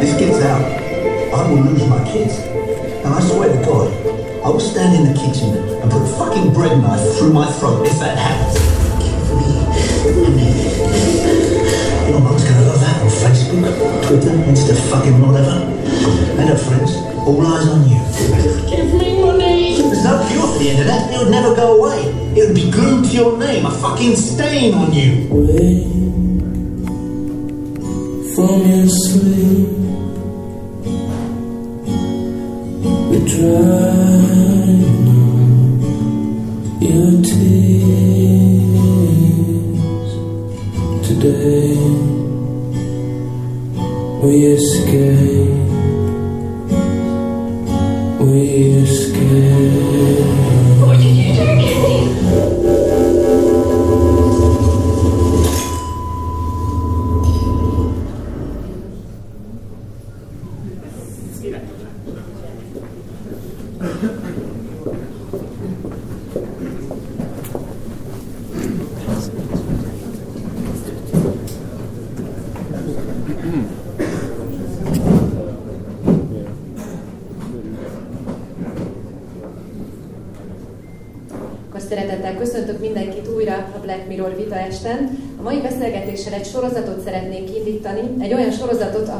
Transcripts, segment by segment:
This gets out, I will lose my kids. And I swear to God, I will stand in the kitchen and put a fucking bread knife through my throat if that happens. Your mum's gonna love that on Facebook, Twitter, Insta, fucking whatever. And her friends, all eyes on you. Give me money! There's no cure for the internet. It would never go away. It would be glued to your name, a fucking stain on you. From your sleep. We dry your tears today. We escape.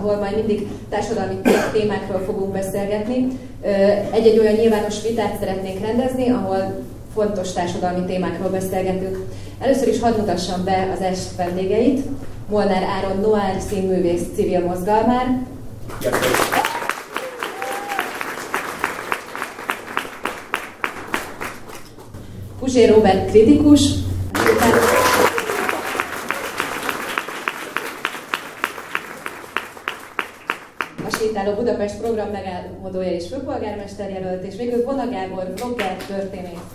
Ahol majd mindig társadalmi témákról fogunk beszélgetni. Egy-egy olyan nyilvános vitát szeretnénk rendezni, ahol fontos társadalmi témákról beszélgetünk. Először is hadd mutassam be az est vendégeit. Molnár Áron Noir színművész civil mozgalmár, Puzsé Robert kritikus, a Sétáló Budapest program megállapodója és főpolgármester jelölt, és végül Bona Gábor, blogger, történész.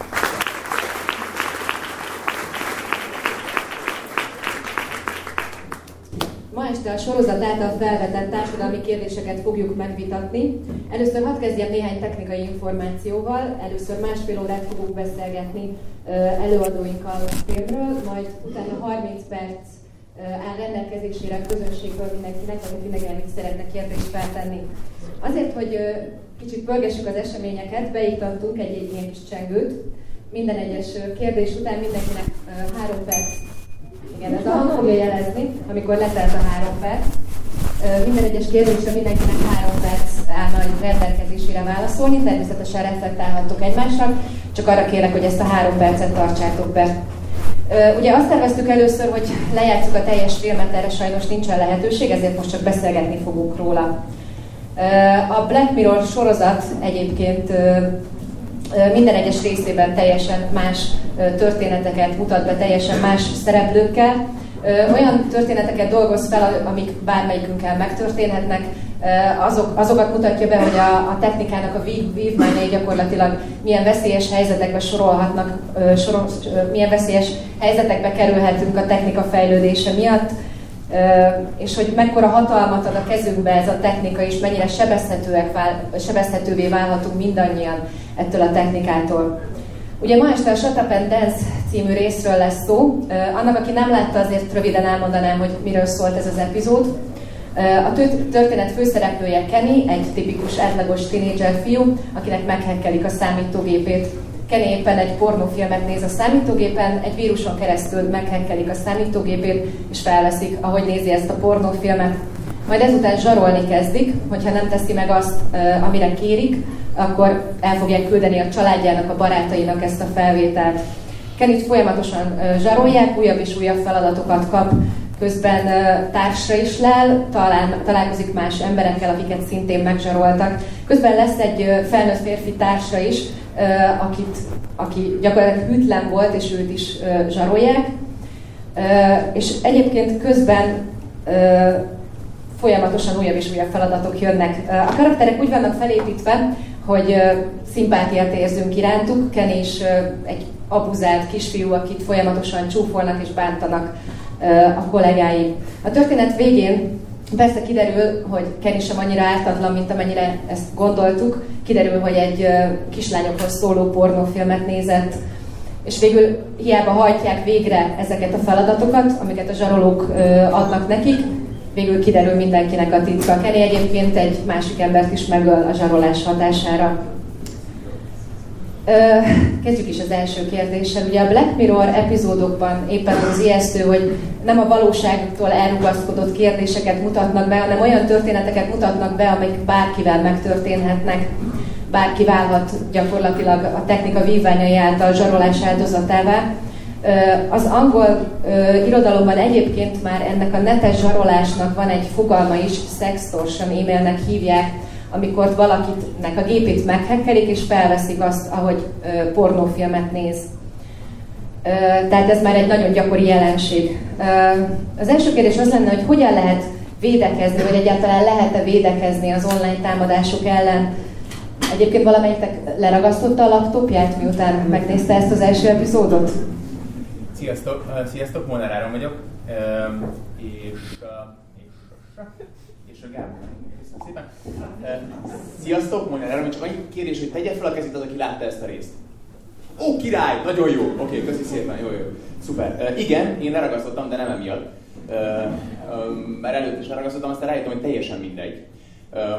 Ma este a sorozat által felvetett társadalmi kérdéseket fogjuk megvitatni. Először hadd kezdjem néhány technikai információval. Először másfél órát fogunk beszélgetni előadóinkkal a filmről, majd utána 30 perc áll rendelkezésére a közönségből mindenkinek, aki mindenkinek szeretne kérdést feltenni. Azért, hogy kicsit pörgessük az eseményeket, beiktattunk egy, egy ilyen kis csengőt. Minden egyes kérdés után mindenkinek három perc igen, ez a hang fogja jelezni, amikor letelt a három perc. Minden egyes kérdésre mindenkinek három perc áll majd rendelkezésére válaszolni, természetesen reflektálhattok egymásra, csak arra kérlek, hogy ezt a három percet tartsátok be. Ugye azt terveztük először, hogy lejátszuk a teljes filmet, erre sajnos nincsen lehetőség, ezért most csak beszélgetni fogunk róla. A Black Mirror sorozat egyébként minden egyes részében teljesen más történeteket mutat be, teljesen más szereplőkkel. Olyan történeteket dolgoz fel, amik bármelyikünkkel megtörténhetnek, azok, azokat mutatja be, hogy a, a technikának a vív- vívmányai gyakorlatilag milyen veszélyes helyzetekbe sorolhatnak, sorol, milyen veszélyes helyzetekbe kerülhetünk a technika fejlődése miatt, és hogy mekkora hatalmat ad a kezünkbe ez a technika, és mennyire sebezhetőek vál, sebezhetővé válhatunk mindannyian ettől a technikától. Ugye ma este a Shut Up and Dance című részről lesz szó. Annak, aki nem látta, azért röviden elmondanám, hogy miről szólt ez az epizód. A tört- történet főszereplője Kenny, egy tipikus átlagos tinédzser fiú, akinek meghekkelik a számítógépét. Kenny éppen egy pornófilmet néz a számítógépen, egy víruson keresztül meghekkelik a számítógépét, és felveszik, ahogy nézi ezt a pornófilmet. Majd ezután zsarolni kezdik, hogyha nem teszi meg azt, amire kérik, akkor el fogják küldeni a családjának, a barátainak ezt a felvételt. Kennyt folyamatosan zsarolják, újabb és újabb feladatokat kap, közben társra is lel, talán, találkozik más emberekkel, akiket szintén megzsaroltak. Közben lesz egy felnőtt férfi társa is, akit, aki gyakorlatilag hűtlen volt, és őt is zsarolják. És egyébként közben folyamatosan újabb és újabb feladatok jönnek. A karakterek úgy vannak felépítve, hogy szimpátiát érzünk irántuk. Ken ö, egy abuzált kisfiú, akit folyamatosan csúfolnak és bántanak a kollégái. A történet végén persze kiderül, hogy Kenny sem annyira ártatlan, mint amennyire ezt gondoltuk. Kiderül, hogy egy kislányokhoz szóló pornófilmet nézett, és végül hiába hajtják végre ezeket a feladatokat, amiket a zsarolók adnak nekik, végül kiderül mindenkinek a titka. Kenny egyébként egy másik embert is megöl a zsarolás hatására. Kezdjük is az első kérdéssel. Ugye a Black Mirror epizódokban éppen az ijesztő, hogy nem a valóságtól elrugaszkodott kérdéseket mutatnak be, hanem olyan történeteket mutatnak be, amik bárkivel megtörténhetnek. Bárki válhat gyakorlatilag a technika vívványai által zsarolás áldozatává. Az angol irodalomban egyébként már ennek a netes zsarolásnak van egy fogalma is, sextortion e-mailnek hívják, amikor valakinek a gépét meghekkelik, és felveszik azt, ahogy pornófilmet néz. Tehát ez már egy nagyon gyakori jelenség. Az első kérdés az lenne, hogy hogyan lehet védekezni, vagy egyáltalán lehet-e védekezni az online támadások ellen. Egyébként valamelyiknek leragasztotta a laptopját, miután megnézte ezt az első epizódot? Sziasztok, sziasztok, Molnár Áron vagyok, és, és, és a Gábor szépen. Sziasztok, mondja erre, csak annyi kérdés, hogy tegye fel a kezét az, aki látta ezt a részt. Ó, király, nagyon jó. Oké, okay, köszi szépen, jó, jó. Szuper. Igen, én leragasztottam, de nem emiatt. Uh, um, már előtt is leragasztottam, aztán rájöttem, hogy teljesen mindegy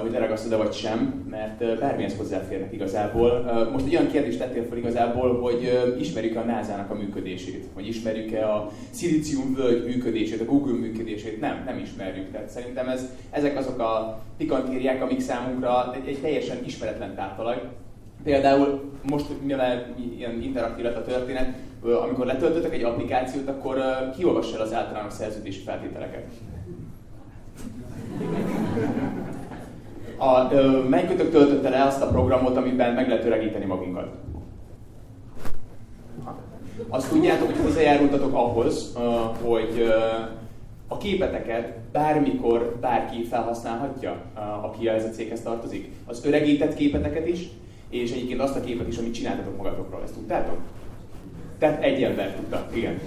hogy leragasztod-e vagy sem, mert bármihez hozzáférnek igazából. Most egy olyan kérdést tettél fel igazából, hogy ismerjük-e a NASA-nak a működését, vagy ismerjük-e a Silicium völgy működését, a Google működését. Nem, nem ismerjük. Tehát szerintem ez, ezek azok a pikantériák, amik számunkra egy, egy teljesen ismeretlen táptalaj. Például most, mivel ilyen interaktív lett a történet, amikor letöltöttek egy applikációt, akkor kiolvassa el az általános szerződési feltételeket a, ö, melyikőtök töltötte le azt a programot, amiben meg lehet öregíteni magunkat? Azt tudjátok, hogy hozzájárultatok ahhoz, hogy a képeteket bármikor bárki felhasználhatja, aki ez a céghez tartozik. Az öregített képeteket is, és egyébként azt a képet is, amit csináltatok magatokról. Ezt tudtátok? Tehát egy ember tudta, igen.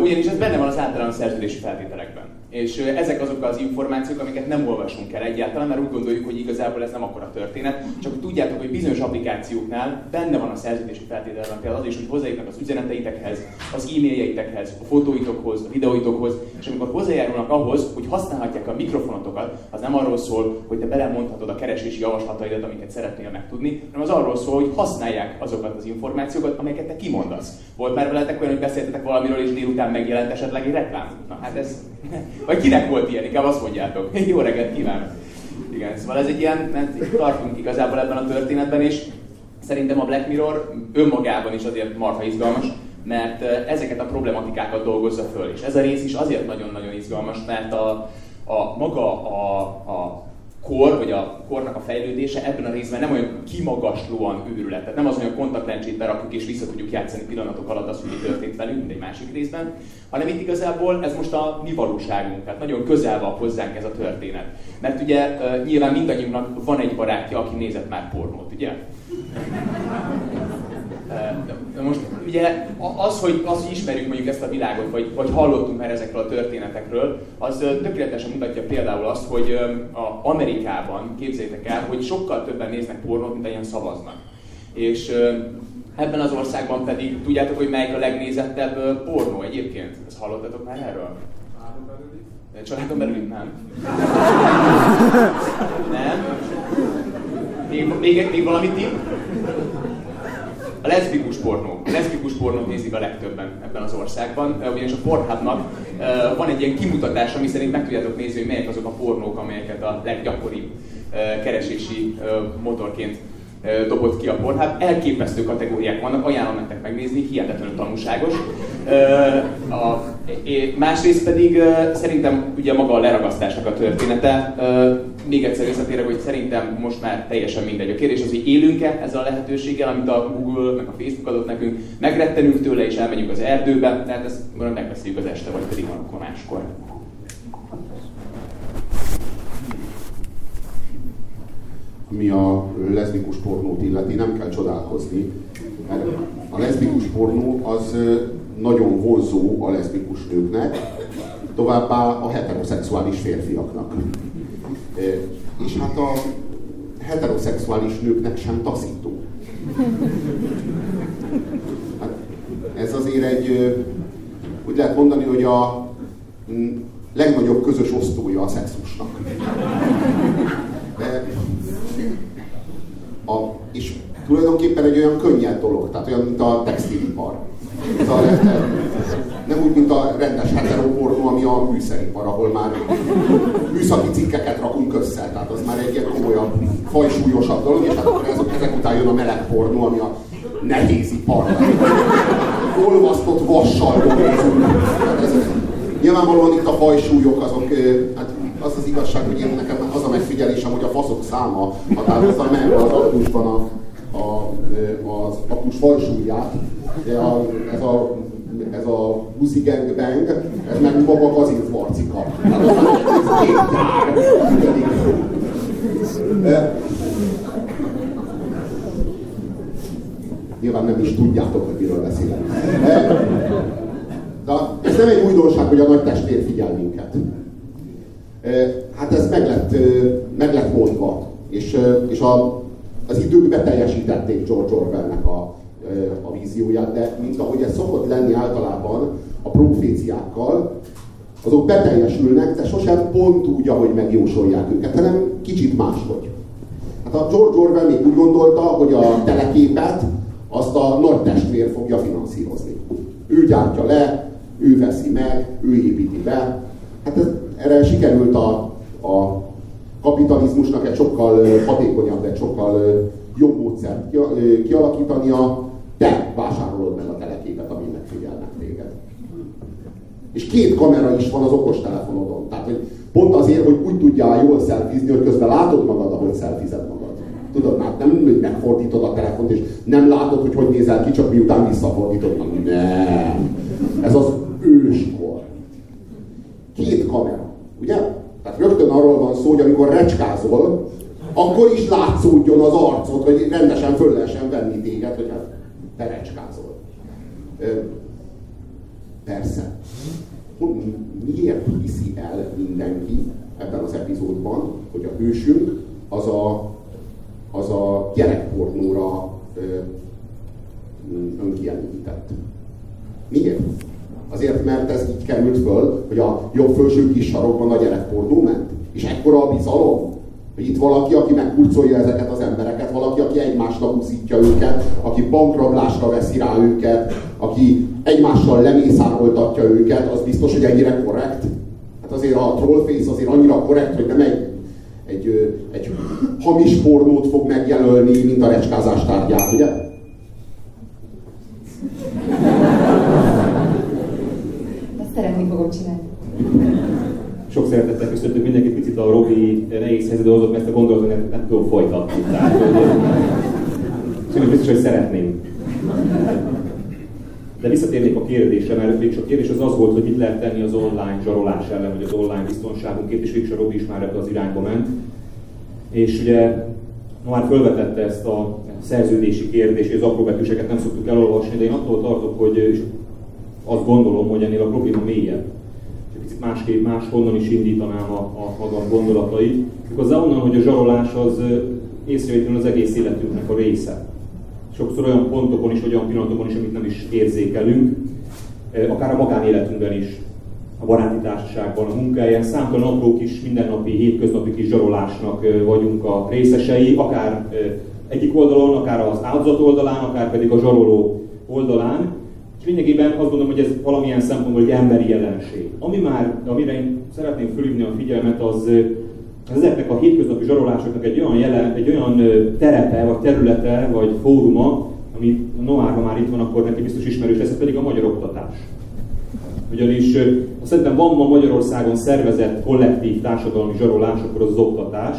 Ugyanis ez benne van az általános szerződési feltételekben. És ezek azok az információk, amiket nem olvasunk el egyáltalán, mert úgy gondoljuk, hogy igazából ez nem akkora történet. Csak tudjátok, hogy bizonyos applikációknál benne van a szerződési feltételben például az is, hogy hozzájutnak az üzeneteitekhez, az e-mailjeitekhez, a fotóitokhoz, a videóitokhoz, és amikor hozzájárulnak ahhoz, hogy használhatják a mikrofonotokat, az nem arról szól, hogy te belemondhatod a keresési javaslataidat, amiket szeretnél megtudni, hanem az arról szól, hogy használják azokat az információkat, amelyeket te kimondasz. Volt már veletek olyan, hogy beszéltetek valamiről, és délután megjelent esetleg egy reklám? Na hát ez vagy kinek volt ilyen? Inkább azt mondjátok. Jó reggelt kívánok! Igen, szóval ez egy ilyen, mert tartunk igazából ebben a történetben, és szerintem a Black Mirror önmagában is azért marha izgalmas, mert ezeket a problematikákat dolgozza föl. És ez a rész is azért nagyon-nagyon izgalmas, mert a, a maga a, a kor, vagy a kornak a fejlődése ebben a részben nem olyan kimagaslóan őrület. Tehát nem az, a kontaktlencsét berakjuk és vissza tudjuk játszani pillanatok alatt azt, hogy mi történt velünk, mint egy másik részben, hanem itt igazából ez most a mi valóságunk, tehát nagyon közel van hozzánk ez a történet. Mert ugye nyilván mindannyiunknak van egy barátja, aki nézett már pornót, ugye? Most ugye az, hogy, az, hogy ismerjük mondjuk ezt a világot, vagy, vagy hallottunk már ezekről a történetekről, az tökéletesen mutatja például azt, hogy a Amerikában képzétek el, hogy sokkal többen néznek pornót, mint ilyen szavaznak. És ebben az országban pedig tudjátok, hogy melyik a legnézettebb pornó egyébként? Ezt hallottatok már erről? Családon belül nem. nem? Még, még, még valami tipp? A leszbikus pornó. A leszbikus pornót nézik a legtöbben ebben az országban, ugyanis a Pornhubnak van egy ilyen kimutatás, ami szerint meg tudjátok nézni, hogy melyek azok a pornók, amelyeket a leggyakoribb keresési motorként dobott ki a Pornhub. Elképesztő kategóriák vannak, ajánlom nektek megnézni, hihetetlenül tanulságos. A, másrészt pedig szerintem ugye maga a leragasztásnak a története. Még egyszer visszatérek, hogy szerintem most már teljesen mindegy. A kérdés az, hogy élünk-e ezzel a lehetőséggel, amit a Google, meg a Facebook adott nekünk, megrettenünk tőle és elmegyünk az erdőbe, tehát ezt megbeszéljük az este, vagy pedig van máskor. ami a leszbikus pornót illeti, nem kell csodálkozni, mert a leszbikus pornó az nagyon vonzó a leszbikus nőknek, továbbá a heteroszexuális férfiaknak. És hát a heteroszexuális nőknek sem taszító. Hát ez azért egy, úgy lehet mondani, hogy a legnagyobb közös osztója a szexusnak. De a, és tulajdonképpen egy olyan könnyed dolog, tehát olyan, mint a textilipar. Ez a, nem úgy, mint a rendes heteropornó, ami a műszeripar, ahol már műszaki cikkeket rakunk össze. Tehát az már egy ilyen komolyabb, fajsúlyosabb dolog, és hát akkor ezek után jön a meleg pornó, ami a nehézipar. Olvasztott vassal dolgozunk. Nyilvánvalóan itt a fajsúlyok azok, hát az az igazság, hogy én nekem az a megfigyelésem, hogy a faszok száma határozza meg az aktusban a, a, az aktus fajsúlyát. A, ez a ez a Buzi Gang Bang, ez meg maga Kazint Marcika. Nyilván nem is tudjátok, hogy miről beszélek. De ez nem egy újdonság, hogy a nagy testvér figyel minket. Hát ez meg lett, meg lett mondva, és, és a, az idők beteljesítették George Orwellnek a, a vízióját, de mint ahogy ez szokott lenni általában a proféciákkal, azok beteljesülnek, de sosem pont úgy, ahogy megjósolják őket, hanem kicsit máshogy. Hát a George Orwell még úgy gondolta, hogy a teleképet azt a nagy testvér fogja finanszírozni. Ő gyártja le, ő veszi meg, ő építi be. Hát ez, erre sikerült a, a kapitalizmusnak egy sokkal hatékonyabb, egy sokkal jobb módszert kialakítania, te vásárolod meg a teleképet, amin megfigyelnek téged. És két kamera is van az okostelefonodon. Tehát, hogy pont azért, hogy úgy tudjál jól szelfizni, hogy közben látod magad, ahogy szelfized magad. Tudod, már nem hogy megfordítod a telefont, és nem látod, hogy hogy nézel ki, csak miután visszafordítod. Nem. Ez az őskor. Két kamera, ugye? Tehát rögtön arról van szó, hogy amikor recskázol, akkor is látszódjon az arcod, hogy rendesen föl lehessen venni téged, hogy hát te recskázol. Persze. Miért hiszi el mindenki ebben az epizódban, hogy a hősünk az a az a gyerekpornóra önkielégített. Miért? Azért, mert ez így került föl, hogy a jobb felső kis sarokban a gyerekpornó ment. És ekkora a bizalom, hogy itt valaki, aki megkurcolja ezeket az embereket, valaki, aki egymásnak úszítja őket, aki bankrablásra veszi rá őket, aki egymással lemészároltatja őket, az biztos, hogy ennyire korrekt. Hát azért a trollface azért annyira korrekt, hogy nem egy egy, egy hamis pornót fog megjelölni, mint a recskázás tárgyát, ugye? Ezt szeretni fogom csinálni. Sok szeretettel köszöntök mindenkit, picit a Robi nehéz helyzetbe hozott, mert a gondolatot nem, nem tudom folytatni. Tehát, biztos, hogy szeretném. De visszatérnék a kérdésre, mert még a kérdés az az volt, hogy mit lehet tenni az online zsarolás ellen, vagy az online biztonságunkért, és a Robi is már ebbe az irányba ment. És ugye már felvetette ezt a szerződési kérdést, és az apróbetűseket nem szoktuk elolvasni, de én attól tartok, hogy azt gondolom, hogy ennél a probléma mélyebb. Picit másképp, máshonnan is indítanám a, a magam gondolatait. Méghozzá onnan, hogy a zsarolás az észrevétlenül az egész életünknek a része sokszor olyan pontokon is, olyan pillanatokon is, amit nem is érzékelünk, akár a magánéletünkben is, a baráti társaságban, a munkáján, számtalan apró kis mindennapi, hétköznapi kis zsarolásnak vagyunk a részesei, akár egyik oldalon, akár az áldozat oldalán, akár pedig a zsaroló oldalán. És lényegében azt gondolom, hogy ez valamilyen szempontból egy emberi jelenség. Ami már, amire én szeretném fölhívni a figyelmet, az ezeknek a hétköznapi zsarolásoknak egy olyan, jelen, egy olyan terepe, vagy területe, vagy fóruma, ami Noárha már itt van, akkor neki biztos ismerős lesz, ez pedig a magyar oktatás. Ugyanis szerintem van ma Magyarországon szervezett kollektív társadalmi zsarolás, akkor az az oktatás,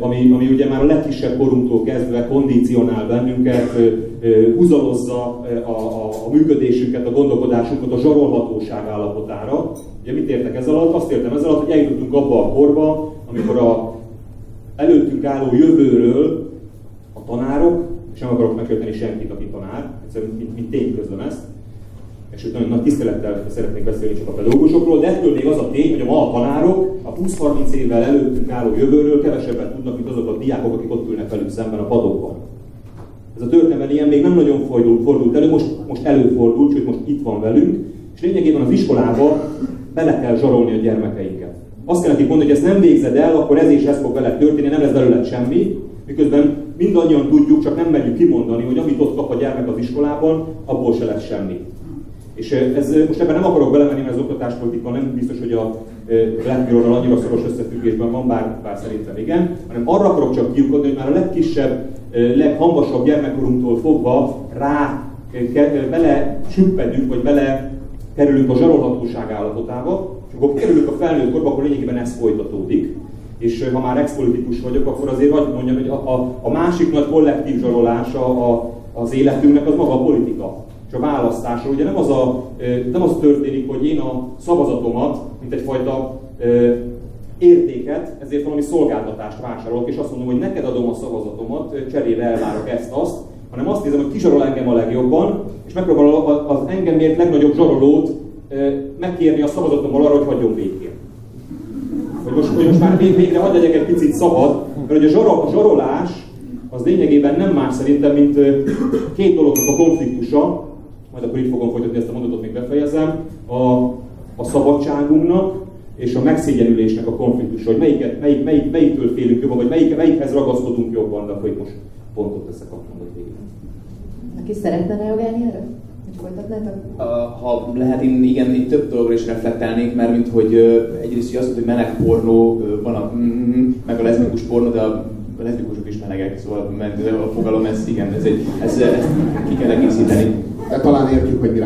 ami, ami ugye már a legkisebb korunktól kezdve kondicionál bennünket, húzalozza a, a, a működésünket, a gondolkodásunkat a zsarolhatóság állapotára. Ugye mit értek ez alatt? Azt értem ez alatt, hogy eljutottunk abba a korba, amikor a előttünk álló jövőről a tanárok, és nem akarok megkötni senkit, aki tanár, egyszerűen mint, mint tény közlöm ezt, és nagyon nagy tisztelettel szeretnék beszélni csak a pedagógusokról, de ettől még az a tény, hogy a ma a tanárok a 20-30 évvel előttünk álló jövőről kevesebbet tudnak, mint azok a diákok, akik ott ülnek velük szemben a padokban. Ez a történelem ilyen még nem nagyon fordult, elő, most, most előfordult, sőt most itt van velünk, és lényegében az iskolában bele kell zsarolni a gyermekeinket. Azt kell nekik mondani, hogy ezt nem végzed el, akkor ez és ez fog veled történni, nem lesz belőled semmi, miközben mindannyian tudjuk, csak nem merjük kimondani, hogy amit ott kap a gyermek az iskolában, abból se lesz semmi. És ez, most ebben nem akarok belemenni, mert az oktatáspolitika nem biztos, hogy a Mirror-ral annyira szoros összefüggésben van, bár, bár szerintem igen, hanem arra akarok csak kiukadni, hogy már a legkisebb, leghangasabb gyermekkorunktól fogva rá bele süppedünk, vagy bele kerülünk a zsarolhatóság állapotába, és akkor kerülünk a felnőtt korba, akkor lényegében ez folytatódik. És ha már ex-politikus vagyok, akkor azért hagyd mondjam, hogy a, a, a másik nagy kollektív zsarolása a, az életünknek az maga a politika és a választása. Ugye nem az, a, nem az történik, hogy én a szavazatomat, mint egyfajta értéket, ezért valami szolgáltatást vásárolok, és azt mondom, hogy neked adom a szavazatomat, cserébe elvárok ezt-azt, hanem azt nézem, hogy ki zsarol engem a legjobban, és megpróbálom az engemért legnagyobb zsarolót megkérni a szavazatommal arra, hogy hagyjon békén. Hogy most, hogy most már végre hagyd legyek egy picit szabad, mert hogy a, zsarol, a zsarolás az lényegében nem más szerintem, mint két dolognak a konfliktusa, majd akkor itt fogom folytatni ezt a mondatot, még befejezem, a, a szabadságunknak és a megszégyenülésnek a konfliktusa, hogy melyiket, melyik, melyik, melyiktől félünk jobban, vagy melyik, melyikhez ragaszkodunk jobban, de akkor itt most pontot teszek a mondat végén. Aki szeretne reagálni erre? Ha lehet, én igen, itt több dologra is reflektálnék, mert mint hogy egyrészt hogy azt hogy meleg pornó van a mm, meg a leszbikus pornó, de a leszbikusok is melegek, szóval a fogalom, ez igen, ez egy, ez, ezt ki kell egészíteni. De talán értjük, hogy mire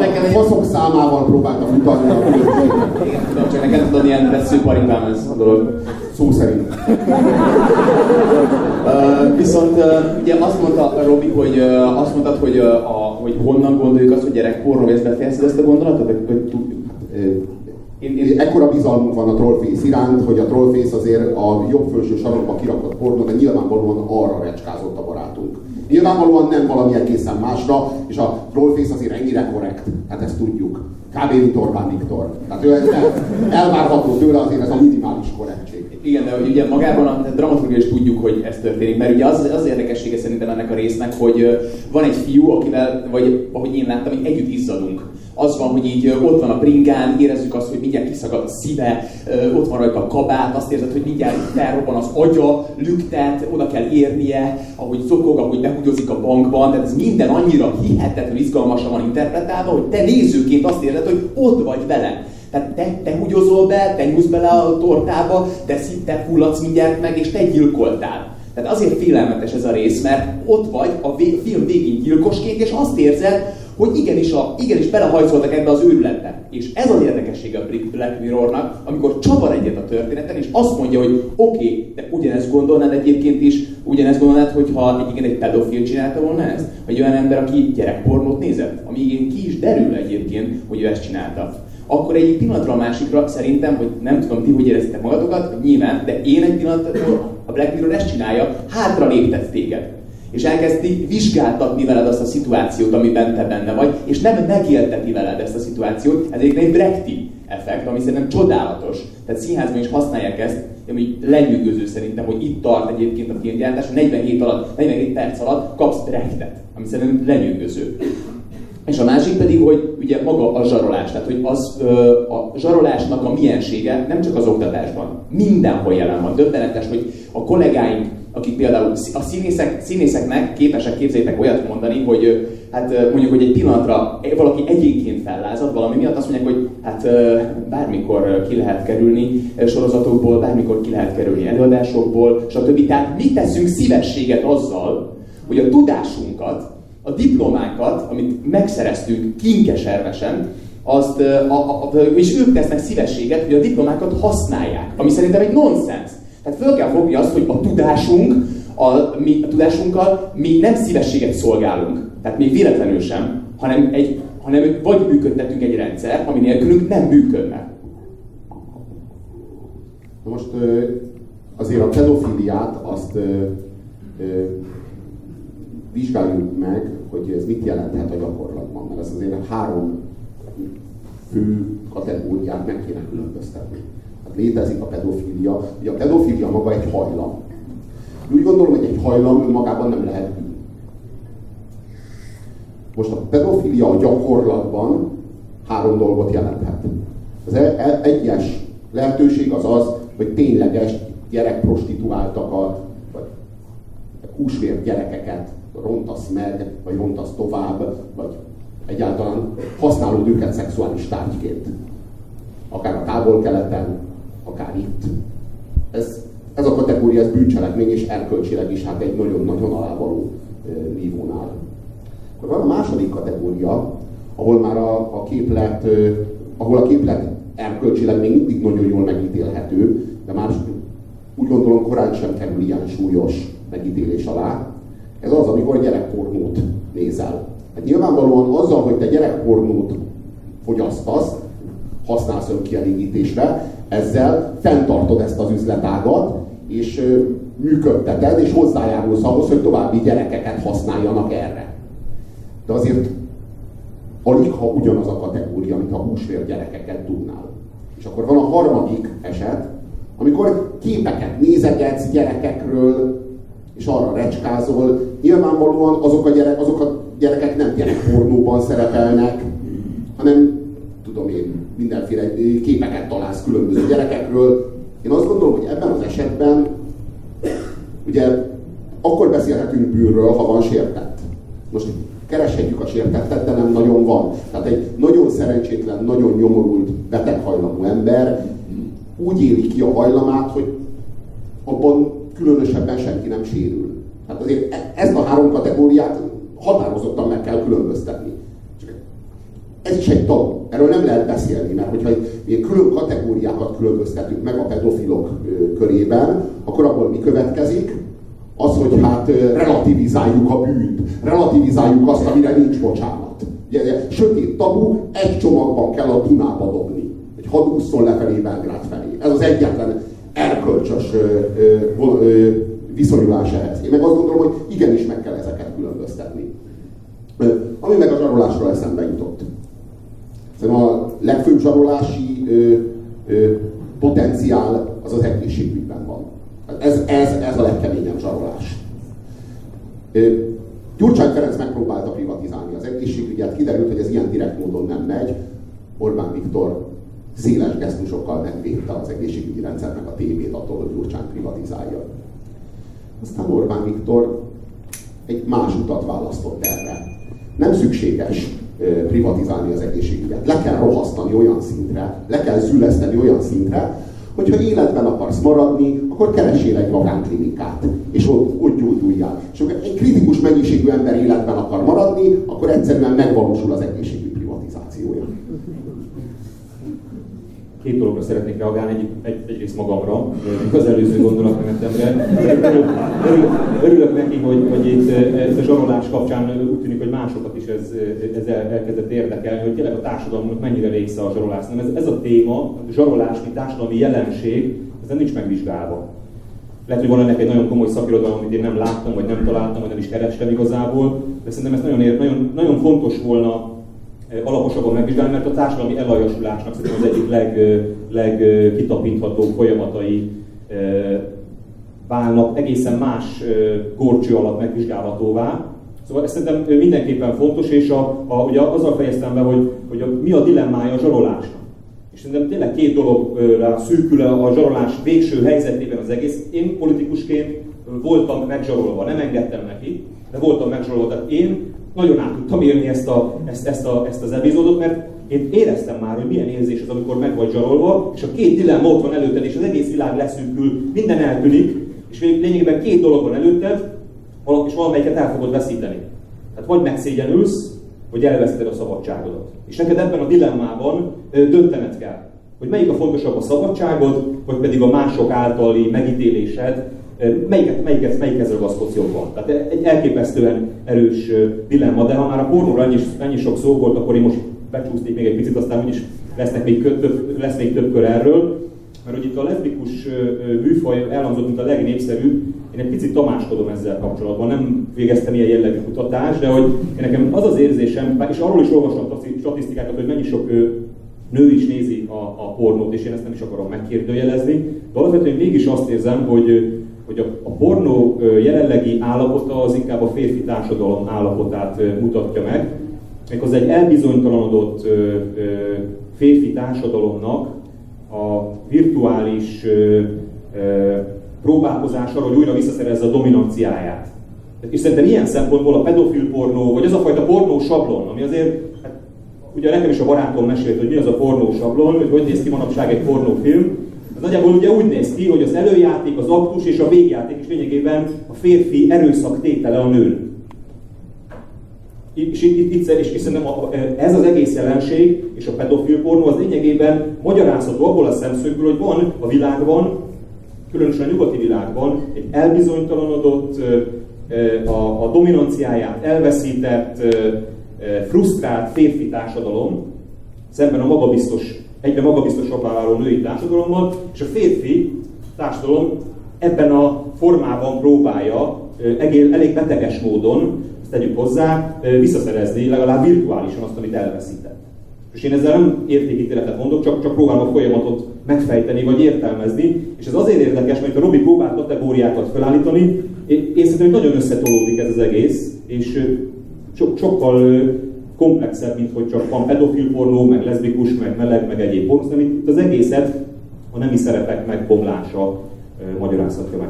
egy faszok számával próbáltam utalni a tudom, csak nekem tudod, ilyen veszőparipám ez a dolog. Szó szerint. uh, viszont uh, ugye azt mondta Robi, hogy uh, azt mondtad, hogy, uh, a, hogy honnan gondoljuk azt, hogy gyerekpornó, ezt befejezted ezt a gondolatot? Vagy, vagy tudjuk? Én, én... Ekkora bizalmunk van a Trollface iránt, hogy a Trollface azért a jobb felső sarokba kirakott pornó, de nyilvánvalóan arra recskázott a barátunk. Nyilvánvalóan nem valami egészen másra, és a Trollface azért ennyire korrekt, hát ezt tudjuk. Kb. mint Orbán Viktor. Tehát ő elvárható tőle azért ez a minimális korrektség. Igen, de ugye magában a dramaturgia is tudjuk, hogy ez történik, mert ugye az, az érdekessége szerintem ennek a résznek, hogy van egy fiú, akivel, vagy ahogy én láttam, hogy együtt izzadunk az van, hogy így ott van a bringán, érezzük azt, hogy mindjárt kiszagad a szíve, ott van rajta a kabát, azt érzed, hogy mindjárt felrobban az agya, lüktet, oda kell érnie, ahogy zokog, ahogy behugyozik a bankban, tehát ez minden annyira hihetetlenül izgalmasan van interpretálva, hogy te nézőként azt érzed, hogy ott vagy vele. Tehát te, te húgyozol be, te nyúlsz bele a tortába, te, te fulladsz mindjárt meg, és te gyilkoltál. Tehát azért félelmetes ez a rész, mert ott vagy a film végén gyilkosként, és azt érzed, hogy igenis, a, igenis belehajszoltak ebbe az őrületbe. És ez az érdekessége a Black Mirrornak, amikor csavar egyet a történeten, és azt mondja, hogy oké, okay, de ugyanezt gondolnád egyébként is, ugyanezt gondolnád, hogyha egyébként egy pedofil csinálta volna ezt? Vagy olyan ember, aki gyerekpornót nézett? Ami igen ki is derül egyébként, hogy ő ezt csinálta akkor egy pillanatra a másikra szerintem, hogy nem tudom ti, hogy éreztek magatokat, nyilván, de én egy pillanatra, a Black Mirror ezt csinálja, hátra léptet téged és elkezdi vizsgáltatni veled azt a szituációt, amiben te benne vagy, és nem megélteti veled ezt a szituációt. Ez egy Brechti effekt, ami szerintem csodálatos. Tehát színházban is használják ezt, ami lenyűgöző szerintem, hogy itt tart egyébként a filmgyártás, 47, alatt, 47 perc alatt kapsz Brechtet, ami szerintem lenyűgöző. És a másik pedig, hogy ugye maga a zsarolás, tehát hogy az, ö, a zsarolásnak a miensége nem csak az oktatásban, mindenhol jelen van. Döbbenetes, hogy a kollégáink akik például a színészek, színészeknek képesek képzeljétek olyat mondani, hogy hát mondjuk, hogy egy pillanatra valaki egyénként fellázad valami miatt, azt mondják, hogy hát bármikor ki lehet kerülni sorozatokból, bármikor ki lehet kerülni előadásokból, stb. Tehát mi teszünk szívességet azzal, hogy a tudásunkat, a diplománkat, amit megszereztünk kinkeservesen, azt, a, a, és ők tesznek szívességet, hogy a diplomákat használják, ami szerintem egy nonsens. Tehát föl kell fogni azt, hogy a tudásunk, a, mi, a tudásunkkal mi nem szívességet szolgálunk. Tehát még véletlenül sem, hanem, egy, hanem vagy működtetünk egy rendszer, ami nélkülünk nem működne. Most azért a pedofiliát azt vizsgáljuk meg, hogy ez mit jelenthet a gyakorlatban, mert ez azért három fő kategóriát meg kéne különböztetni létezik a pedofília. Ugye a pedofília maga egy hajlam. Úgy gondolom, hogy egy hajlam önmagában nem lehet bűn. Most a pedofília a gyakorlatban három dolgot jelenthet. Az e- e- egyes lehetőség az az, hogy tényleges gyerekprostituáltakat, vagy húsvér gyerekeket rontasz meg, vagy rontasz tovább, vagy egyáltalán használod őket szexuális tárgyként. Akár a távol-keleten, akár itt. Ez, ez a kategória, ez bűncselekmény, és erkölcsileg is hát egy nagyon-nagyon alávaló nívónál. Akkor van a második kategória, ahol már a, a képlet, ahol a képlet erkölcsileg még mindig nagyon jól megítélhető, de már úgy gondolom korán sem kerül ilyen súlyos megítélés alá. Ez az, amikor gyerekpornót nézel. Hát nyilvánvalóan azzal, hogy te gyerekpornót fogyasztasz, használsz önkielégítésre, ezzel fenntartod ezt az üzletágat, és működteted, és hozzájárulsz ahhoz, hogy további gyerekeket használjanak erre. De azért alig ha ugyanaz a kategória, mint a húsvér gyerekeket tudnál. És akkor van a harmadik eset, amikor képeket nézegetsz gyerekekről, és arra recskázol, nyilvánvalóan azok a, gyerek, azok a gyerekek nem gyerekpornóban szerepelnek, hanem tudom én, mindenféle képeket találsz különböző gyerekekről. Én azt gondolom, hogy ebben az esetben ugye akkor beszélhetünk bűnről, ha van sértett. Most kereshetjük a sértettet, de nem nagyon van. Tehát egy nagyon szerencsétlen, nagyon nyomorult, beteghajlamú ember úgy éli ki a hajlamát, hogy abban különösebben senki nem sérül. Tehát azért e- ezt a három kategóriát határozottan meg kell különböztetni. Ez is egy tabu. Erről nem lehet beszélni, mert hogyha ilyen külön kategóriákat különböztetünk meg a pedofilok körében, akkor abból mi következik? Az, hogy hát relativizáljuk a bűnt, relativizáljuk azt, amire nincs bocsánat. Ugye, sötét tabu, egy csomagban kell a Dunába dobni. Hogy hadd ússzon lefelé Belgrád felé. Ez az egyetlen erkölcsös ö, ö, viszonyulás ehhez. Én meg azt gondolom, hogy igenis meg kell ezeket különböztetni. Ami meg a zsarolásról eszembe jutott. Szerintem a legfőbb zsarolási ö, ö, potenciál az az egészségügyben van. Ez, ez, ez a legkeményebb zsarolás. Gyurcsány Ferenc megpróbálta privatizálni az egészségügyet, kiderült, hogy ez ilyen direkt módon nem megy. Orbán Viktor széles gesztusokkal megvédte az egészségügyi rendszernek a tévét attól, hogy Gyurcsány privatizálja. Aztán Orbán Viktor egy más utat választott erre. Nem szükséges privatizálni az egészségügyet. Le kell rohasztani olyan szintre, le kell szüleszteni olyan szintre, hogyha életben akarsz maradni, akkor keresél egy magánklinikát, és ott, ott gyógyuljál. És akkor egy kritikus mennyiségű ember életben akar maradni, akkor egyszerűen megvalósul az egészségügy két dologra szeretnék reagálni, egy, egy, egyrészt magamra, az előző gondolatmenetemre. Örülök, örülök neki, hogy, hogy itt ez a zsarolás kapcsán úgy tűnik, hogy másokat is ez, ez elkezdett érdekelni, hogy tényleg a társadalomnak mennyire része a zsarolás. Nem, ez, ez a téma, a zsarolás, mint társadalmi jelenség, ez nem nincs megvizsgálva. Lehet, hogy van ennek egy nagyon komoly szakirodalom, amit én nem láttam, vagy nem találtam, vagy nem is kerestem igazából, de szerintem ez nagyon, nagyon, nagyon fontos volna alaposabban megvizsgálni, mert a társadalmi elajosulásnak szerintem az egyik leg, legkitapinthatóbb folyamatai válnak egészen más gorcső alatt megvizsgálhatóvá. Szóval ez szerintem mindenképpen fontos, és a, a, ugye azzal fejeztem be, hogy, hogy a, mi a dilemmája a zsarolásnak. És szerintem tényleg két dologra szűkül a zsarolás végső helyzetében az egész. Én politikusként voltam megzsarolva, nem engedtem neki, de voltam megzsarolva. Tehát én nagyon át tudtam élni ezt, a, ezt, ezt, a, ezt az epizódot, mert én éreztem már, hogy milyen érzés az, amikor meg vagy zsarolva, és a két dilemma ott van előtted, és az egész világ leszűkül, minden eltűnik, és lényegében két dolog van előtted, és valamelyiket el fogod veszíteni. Tehát vagy megszégyenülsz, vagy elveszíted a szabadságodat. És neked ebben a dilemmában döntened kell, hogy melyik a fontosabb a szabadságod, vagy pedig a mások általi megítélésed, melyiket, melyiket, melyikhez ragaszkodsz jobban. Tehát egy elképesztően erős dilemma, de ha már a pornóra ennyi, ennyi sok szó volt, akkor én most becsúsznék még egy picit, aztán úgyis lesznek még több, lesz még több kör erről. Mert hogy itt a leszbikus műfaj elhangzott, mint a legnépszerűbb, én egy picit tamáskodom ezzel kapcsolatban, nem végeztem ilyen jellegű kutatást, de hogy nekem az az érzésem, és arról is olvastam statisztikákat, hogy mennyi sok nő is nézi a, a pornót, és én ezt nem is akarom megkérdőjelezni, de alapvetően mégis azt érzem, hogy hogy a, a pornó jelenlegi állapota az inkább a férfi társadalom állapotát mutatja meg, méghozzá egy elbizonytalanodott férfi társadalomnak a virtuális próbálkozás arra, hogy újra visszaszerezze a dominanciáját. És szerintem ilyen szempontból a pedofil pornó, vagy az a fajta pornó sablon, ami azért, hát, ugye nekem is a barátom mesélt, hogy mi az a pornó sablon, hogy hogy néz ki manapság egy pornófilm, nagyjából ugye úgy néz ki, hogy az előjáték, az aktus és a végjáték is lényegében a férfi erőszak tétele a nőn. És, itt, itt, és, és szerintem ez az egész jelenség és a pedofil pornó az lényegében magyarázható abból a szemszögből, hogy van a világban, különösen a nyugati világban egy elbizonytalanodott, a, a dominanciáját elveszített, frusztrált férfi társadalom, szemben a magabiztos, egyre magabiztosabbá váló női társadalommal, és a férfi társadalom ebben a formában próbálja elég beteges módon, ezt tegyük hozzá, visszaszerezni legalább virtuálisan azt, amit elveszített. És én ezzel nem értékítéletet mondok, csak, csak próbálom a folyamatot megfejteni vagy értelmezni, és ez azért érdekes, mert a Robi próbál kategóriákat felállítani, én, én szerintem, hogy nagyon összetolódik ez az egész, és so, sokkal komplexebb, mint hogy csak van pedofil pornó, meg leszbikus, meg meleg, meg egyéb pornó, hanem itt az egészet a nemi szerepek megbomlása magyarázhatja meg.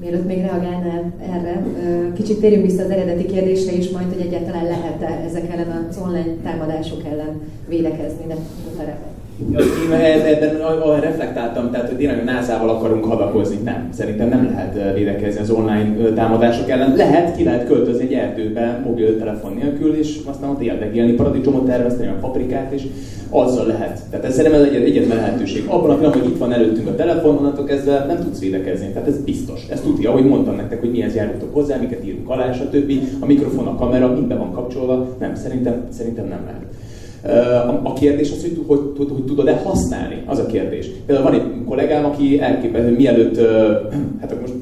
Mielőtt még reagálnál erre, kicsit térjünk vissza az eredeti kérdésre is majd, hogy egyáltalán lehet-e ezek ellen az online támadások ellen védekezni, de a én ebben arra reflektáltam, tehát hogy tényleg a NASA-val akarunk hadakozni. Nem, szerintem nem lehet védekezni az online támadások ellen. Lehet, ki lehet költözni egy erdőbe mobiltelefon nélkül, és aztán ott érdekélni, paradicsomot tervezteni, a paprikát, és azzal lehet. Tehát ez szerintem ez egy egyetlen lehetőség. Abban a pillanatban, hogy itt van előttünk a telefon, onnantól kezdve nem tudsz védekezni. Tehát ez biztos. Ez tudja, ahogy mondtam nektek, hogy mihez járultok hozzá, miket írunk alá, stb. A mikrofon, a kamera, minden van kapcsolva. Nem, szerintem, szerintem nem lehet. A kérdés az, hogy, hogy, hogy, hogy tudod-e használni, az a kérdés. Például van egy kollégám, aki elképesztő, mielőtt, hát akkor most,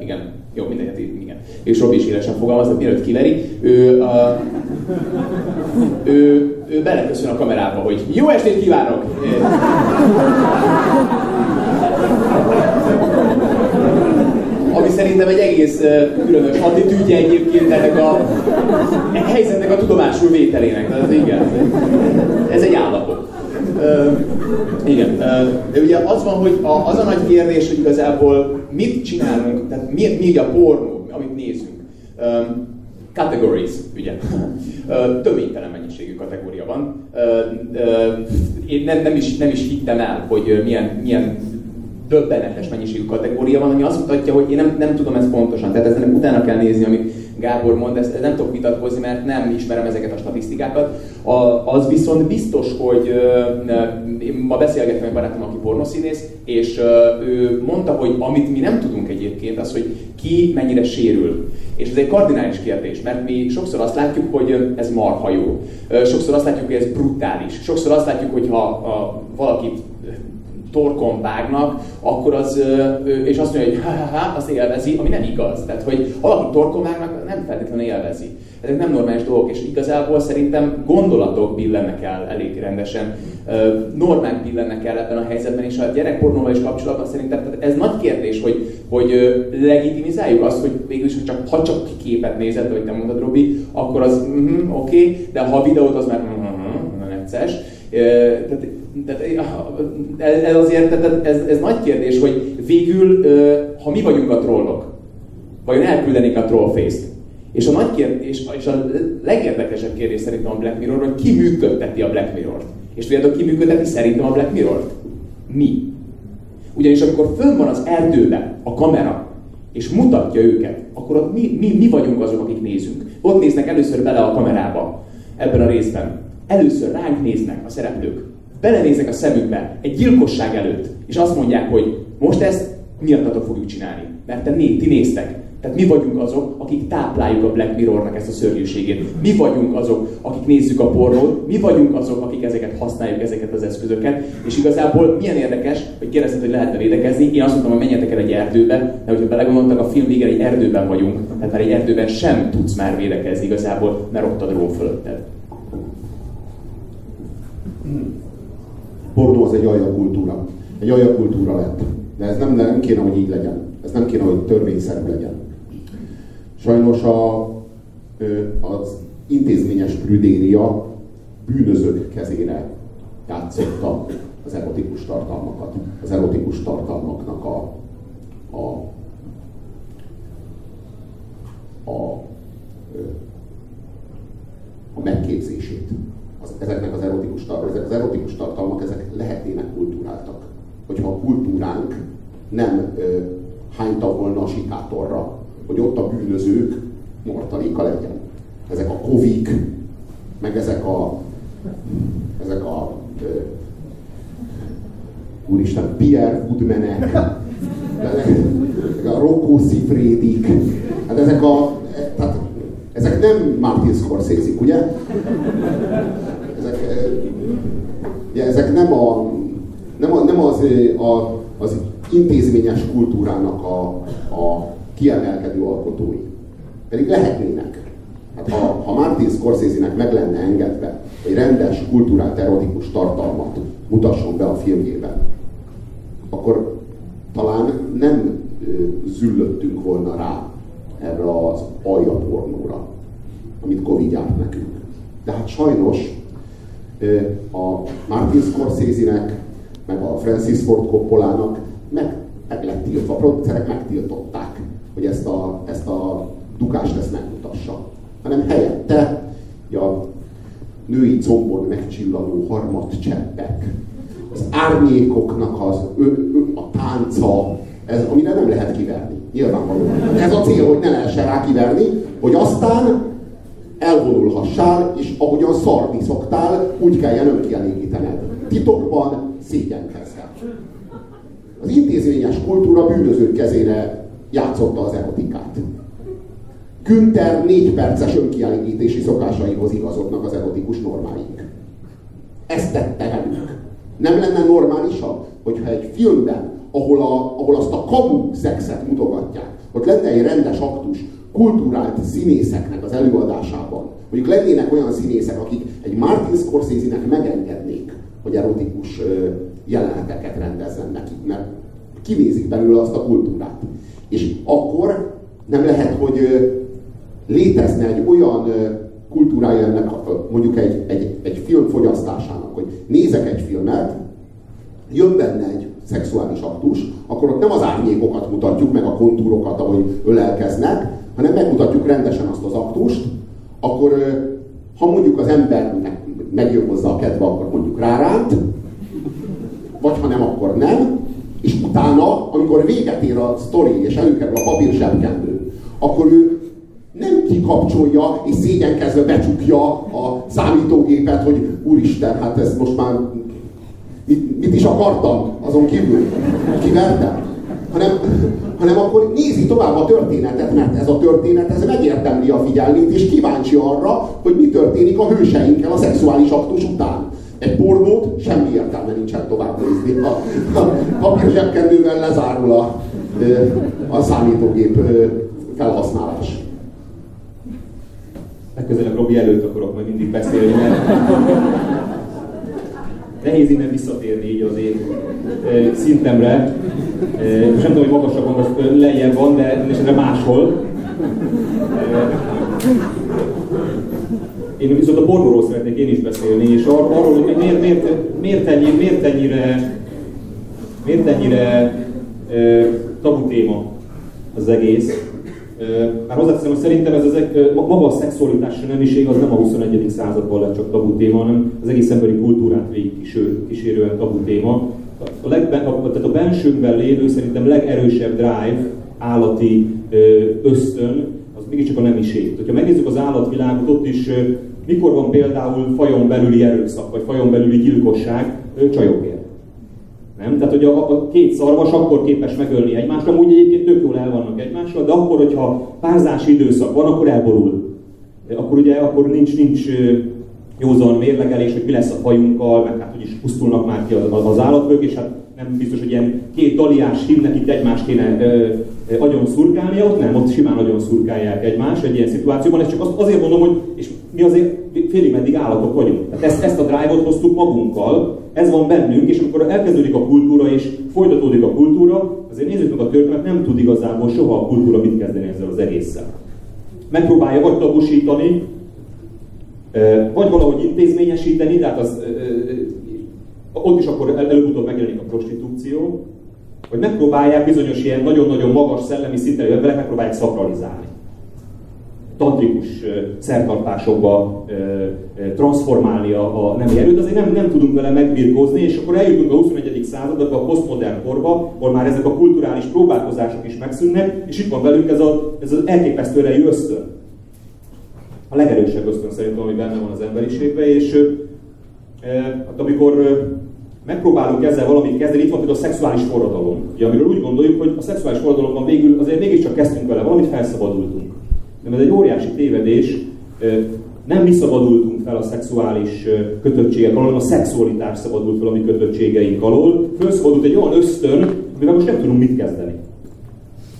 igen, jó, mindegy, hát igen. És Robi is élesen fogalmazott, mielőtt kiveri, ő, a, ő, ő beleköszön a kamerába, hogy jó estét kívánok! szerintem egy egész különös attitűdje egyébként ennek a, a helyzetnek a tudomásul vételének. Tehát igen, ez egy állapot. Uh, igen, uh, ugye az van, hogy a, az a nagy kérdés, hogy igazából mit csinálunk, tehát mi, mi a pornó, amit nézünk. Um, categories, ugye. Uh, töménytelen mennyiségű kategória van. Uh, uh, én nem, nem, is, nem is hittem el, hogy milyen, milyen döbbenetes mennyiségű kategória van, ami azt mutatja, hogy én nem, nem tudom ezt pontosan. Tehát ezen utána kell nézni, amit Gábor mond, ezt nem tudok vitatkozni, mert nem ismerem ezeket a statisztikákat. A, az viszont biztos, hogy uh, én ma beszélgettem egy barátom, aki pornoszínész, és uh, ő mondta, hogy amit mi nem tudunk egyébként, az, hogy ki mennyire sérül. És ez egy kardinális kérdés, mert mi sokszor azt látjuk, hogy ez marha jó. Sokszor azt látjuk, hogy ez brutális. Sokszor azt látjuk, hogy ha a, valakit torkon vágnak, akkor az, és azt mondja, hogy ha, ha, ha, azt élvezi, ami nem igaz. Tehát, hogy valaki torkon vágnak, nem feltétlenül élvezi. Ezek nem normális dolgok, és igazából szerintem gondolatok billennek el elég rendesen, normák billennek el ebben a helyzetben, és a gyerekpornóval is kapcsolatban szerintem tehát ez nagy kérdés, hogy, hogy legitimizáljuk azt, hogy végülis, hogy csak, ha csak képet nézed, ahogy te mondtad, Robi, akkor az mm, oké, okay, de ha a videót, az már mm, necces. Tehát tehát ez azért tehát ez, ez nagy kérdés, hogy végül, ha mi vagyunk a trollok, vajon elküldenék a trollface-t? És a nagy kérdés, és a legérdekesebb kérdés szerintem a Black Mirror, hogy ki működteti a Black Mirror-t. És tudjátok, ki működteti szerintem a Black Mirror-t? Mi. Ugyanis amikor fönn van az erdőben a kamera, és mutatja őket, akkor ott mi, mi, mi vagyunk azok, akik nézünk. Ott néznek először bele a kamerába, ebben a részben. Először ránk néznek a szereplők belenéznek a szemükbe egy gyilkosság előtt, és azt mondják, hogy most ezt miattatok fogjuk csinálni. Mert te né, ti néztek. Tehát mi vagyunk azok, akik tápláljuk a Black Mirrornak ezt a szörnyűségét. Mi vagyunk azok, akik nézzük a pornót, mi vagyunk azok, akik ezeket használjuk, ezeket az eszközöket. És igazából milyen érdekes, hogy kérdezted, hogy lehetne védekezni. Én azt mondtam, hogy menjetek el egy erdőbe, de hogyha belegondoltak, a film végén egy erdőben vagyunk. Tehát már egy erdőben sem tudsz már védekezni igazából, mert ott a drón fölötted. Pornó az egy kultúra. Egy kultúra lett. De ez nem, nem kéne, hogy így legyen. Ez nem kéne, hogy törvényszerű legyen. Sajnos a, az intézményes prüdéria bűnözők kezére játszotta az erotikus tartalmakat, az erotikus tartalmaknak a, a, a, a megképzését. Az, ezeknek az erotikus, ezek az erotikus tartalmak ezek lehetnének kultúráltak. Hogyha a kultúránk nem ö, hányta volna a sikátorra, hogy ott a bűnözők mortalika legyen. Ezek a kovik, meg ezek a, ezek a ö, úristen, Pierre Woodmanek, a Rocco Sifrédik, hát ezek a, tehát ezek nem Martin scorsese ugye? Ezek, ugye, ezek nem, a, nem, a, nem az, a, az intézményes kultúrának a, a kiemelkedő alkotói. Pedig lehetnének. Hát ha, ha Martin Scorsese-nek meg lenne engedve, hogy rendes, kultúrált, erotikus tartalmat mutasson be a filmjében, akkor talán nem züllöttünk volna rá erre az aljapornóra, amit Covid járt nekünk. De hát sajnos a Martin Scorsese-nek, meg a Francis Ford Coppola-nak meg, meg lett tiltva, a producerek megtiltották, hogy ezt a, ezt a dukást ezt megmutassa. Hanem helyette a női combon megcsillanó harmad cseppek, az árnyékoknak az, ő, ő, a tánca, ez, amire nem lehet kiverni. Nyilvánvalóan. Ez a cél, hogy ne lehessen rá kiverni, hogy aztán elvonulhassál, és ahogyan szarni szoktál, úgy kelljen önkielégítened. Titokban szégyenkezve. Az intézményes kultúra bűnözők kezére játszotta az erotikát. Günther négy perces önkielégítési szokásaihoz igazodnak az erotikus normáink. Ezt tette velük. Nem lenne normálisabb, hogyha egy filmben, ahol, a, ahol azt a kamu szexet mutogatják, ott lenne egy rendes aktus, kultúrált színészeknek az előadásában. Mondjuk lennének olyan színészek, akik egy Martin Scorsese-nek megengednék, hogy erotikus jeleneteket rendezzen nekik, mert kinézik belőle azt a kultúrát. És akkor nem lehet, hogy létezne egy olyan kultúrája ennek mondjuk egy, egy, egy film fogyasztásának, hogy nézek egy filmet, jön benne egy szexuális aktus, akkor ott nem az árnyékokat mutatjuk, meg a kontúrokat, ahogy ölelkeznek, hanem megmutatjuk rendesen azt az aktust, akkor ha mondjuk az embernek megjön hozzá a kedve, akkor mondjuk ráránt, vagy ha nem, akkor nem, és utána, amikor véget ér a sztori, és előkerül a papír zsebkendő, akkor ő nem kikapcsolja és szégyenkezve becsukja a számítógépet, hogy úristen, hát ez most már mit, mit is akartam azon kívül, kivertem, hanem, hanem akkor nézi tovább a történetet, mert ez a történet ez megérdemli a figyelmét, és kíváncsi arra, hogy mi történik a hőseinkkel a szexuális aktus után. Egy pornót semmi értelme nincsen tovább nézni. A, a papírzsebkendővel lezárul a, a számítógép felhasználás legközelebb Robi előtt akarok majd mindig beszélni, mert nehéz innen visszatérni így az én szintemre. E, most nem tudom, hogy magasabban vagy lejjebb van, de esetre máshol. E, én viszont a pornóról szeretnék én is beszélni, és ar- arról, hogy miért, miért, miért, ennyi, miért ennyire, miért ennyire e, tabu téma az egész. Már hozzáteszem, hogy szerintem ez az, maga a szexualitás nemiség az nem a 21. században lett csak tabu téma, hanem az egész emberi kultúrát végig kísérően tabu téma. A, legben, a, tehát a bensőnkben lévő szerintem legerősebb drive, állati ösztön, az mégiscsak a nemiség. Ha megnézzük az állatvilágot, ott is mikor van például fajon belüli erőszak, vagy fajon belüli gyilkosság, csajokért. Nem? Tehát, hogy a, a két szarvas akkor képes megölni egymást, amúgy egyébként tök jól el vannak egymással, de akkor, hogyha párzási időszak van, akkor elborul. Akkor ugye akkor nincs, nincs józan mérlegelés, hogy mi lesz a fajunkkal, meg hát úgyis pusztulnak már ki az, az állatkök, és hát nem biztos, hogy ilyen két daliás hívnek itt egymást kéne ö, ö, agyon szurkálni, ott nem, ott simán nagyon szurkálják egymást egy ilyen szituációban, és csak az, azért mondom, hogy és mi azért félig meddig állatok vagyunk. Tehát ezt, ezt a drive-ot hoztuk magunkkal, ez van bennünk, és amikor elkezdődik a kultúra és folytatódik a kultúra, azért nézzük meg a történet, nem tud igazából soha a kultúra mit kezdeni ezzel az egésszel. Megpróbálja vagy tabusítani, Vagy valahogy intézményesíteni, tehát az, ott is akkor előbb-utóbb megjelenik a prostitúció, vagy megpróbálják bizonyos ilyen nagyon-nagyon magas szellemi szinten emberek megpróbálják szakralizálni. Tantrikus szertartásokba transformálni a, a nemi erőt, azért nem, nem tudunk vele megbirkózni, és akkor eljutunk a 21. századba, a posztmodern korba, ahol már ezek a kulturális próbálkozások is megszűnnek, és itt van velünk ez, a, ez az elképesztő erejű ösztön. A legerősebb ösztön szerintem, ami benne van az emberiségben, és hát amikor megpróbálunk ezzel valamit kezdeni, itt van például a szexuális forradalom, ugye, amiről úgy gondoljuk, hogy a szexuális forradalomban végül azért mégiscsak kezdtünk vele, valamit felszabadultunk. De ez egy óriási tévedés, nem mi szabadultunk fel a szexuális kötöttségek alól, hanem a szexualitás szabadult fel a mi kötöttségeink alól. Fölszabadult egy olyan ösztön, amivel most nem tudunk mit kezdeni.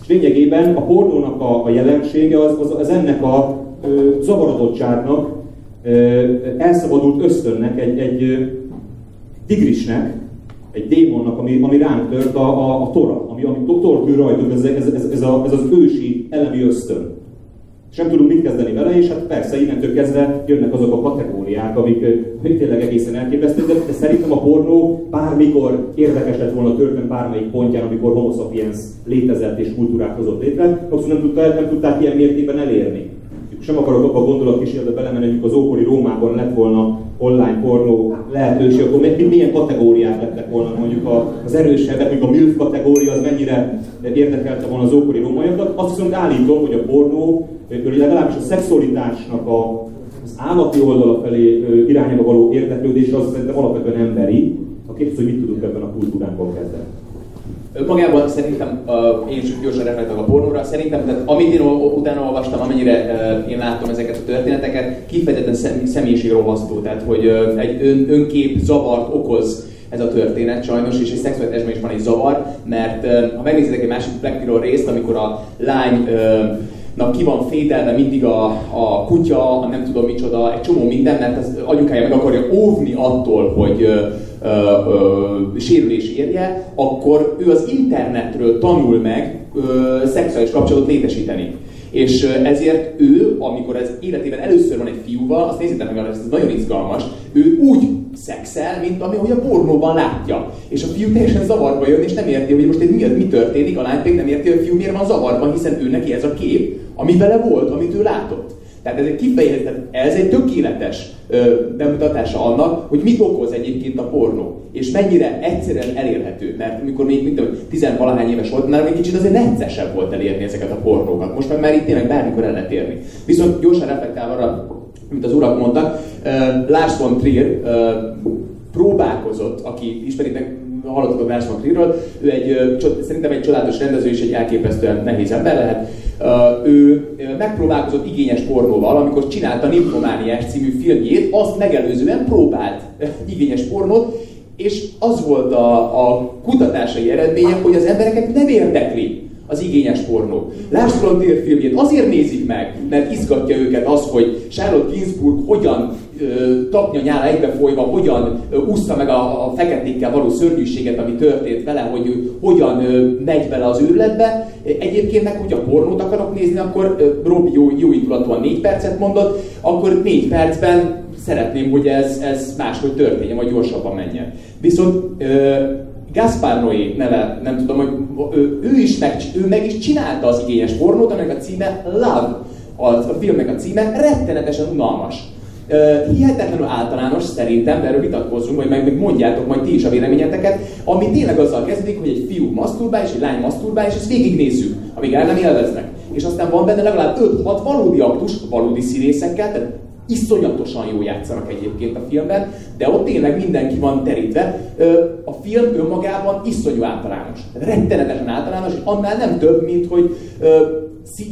És lényegében a pornónak a, a jelensége az, az, az ennek a ö, zavarodottságnak, ö, elszabadult ösztönnek, egy, egy tigrisnek, egy démonnak, ami, ami ránk tört a, a, a tora, ami, ami tortűr rajtunk, ez, ez, ez, ez, a, ez az ősi elemi ösztön. És nem tudunk mit kezdeni vele, és hát persze innentől kezdve jönnek azok a kategóriák, amik, amik tényleg egészen elképesztők, de, de szerintem a pornó bármikor érdekes lett volna a történet bármelyik pontján, amikor homo sapiens létezett és kultúrát hozott létre, akkor nem, tudta, nem tudták ilyen mértékben elérni sem akarok abba a gondolatkísérletbe belemenni, hogy az ókori Rómában lett volna online pornó lehetőség, akkor még milyen kategóriák lettek volna mondjuk az erősebbek, mondjuk a MILF kategória az mennyire érdekelte volna az ókori rómaiakat. Azt viszont állítom, hogy a pornó, legalábbis a szexualitásnak a, az állati oldala felé irányába való érdeklődés az szerintem alapvetően emberi. A kérdés, hogy mit tudunk ebben a kultúránkban kezdeni. Magában szerintem, én is gyorsan reflektálok a pornóra, szerintem, tehát amit én utána olvastam, amennyire én láttam ezeket a történeteket, kifejezetten szem, személyiségrohasztó, tehát hogy egy ön, önkép zavart okoz ez a történet sajnos, és egy szexuális is van egy zavar, mert uh, ha megnézitek egy másik Black Mirror részt, amikor a lány na, ki van fédelve mindig a, a kutya, a nem tudom micsoda, egy csomó minden, mert az anyukája meg akarja óvni attól, hogy ö, ö, sérülés érje, akkor ő az internetről tanul meg ö, szexuális kapcsolatot létesíteni. És ezért ő, amikor ez életében először van egy fiúval, azt nézzétek meg, ez nagyon izgalmas, ő úgy szexel, mint ami, ahogy a pornóban látja. És a fiú teljesen zavarba jön, és nem érti, hogy most ez mi, mi történik, a lány pedig nem érti, hogy a fiú miért van zavarban, hiszen ő neki ez a kép, ami vele volt, amit ő látott. Tehát ez egy kifejezett, ez egy tökéletes ö, bemutatása annak, hogy mit okoz egyébként a pornó, és mennyire egyszerűen elérhető. Mert amikor még, mint tudom, tizenvalahány éves volt, már még kicsit azért neccesebb volt elérni ezeket a pornókat. Most meg már itt tényleg bármikor el lehet érni. Viszont gyorsan reflektálva arra, amit az urak mondtak, Lars von Trier uh, próbálkozott, aki ismeritek, hallottatok Lars von Trierről, ő egy, szerintem egy csodálatos rendező és egy elképesztően nehéz ember lehet. Ő megpróbálkozott igényes pornóval, amikor csinálta Nymphomaniás című filmjét, azt megelőzően próbált igényes pornót, és az volt a, a kutatásai eredménye, hogy az embereket nem érdekli az igényes pornó. Lars von Trier filmjét azért nézik meg, mert izgatja őket az, hogy Charlotte Gainsbourg hogyan tapnya nyála egybefolyva, hogyan úszta meg a, a feketékkel való szörnyűséget, ami történt vele, hogy ő hogyan megy bele az őrületbe. Egyébként meg, hogyha pornót akarok nézni, akkor Robi jó, jó indulatúan négy percet mondott, akkor négy percben szeretném, hogy ez, ez máshogy történjen, vagy gyorsabban menjen. Viszont Gaspar Noé neve, nem tudom, hogy ő, ő, is meg, ő meg is csinálta az igényes pornót, aminek a címe Love, az, a filmnek a címe, rettenetesen unalmas. Hihetetlenül általános szerintem, de erről vitatkozzunk, vagy meg, meg mondjátok majd ti is a véleményeteket, ami tényleg azzal kezdődik, hogy egy fiú maszturbál és egy lány maszturbál, és ezt végignézzük, amíg el nem élveznek. És aztán van benne legalább 5-6 valódi aktus, valódi színészekkel, tehát iszonyatosan jó játszanak egyébként a filmben, de ott tényleg mindenki van terítve. A film önmagában iszonyú általános. Rettenetesen általános, annál nem több, mint hogy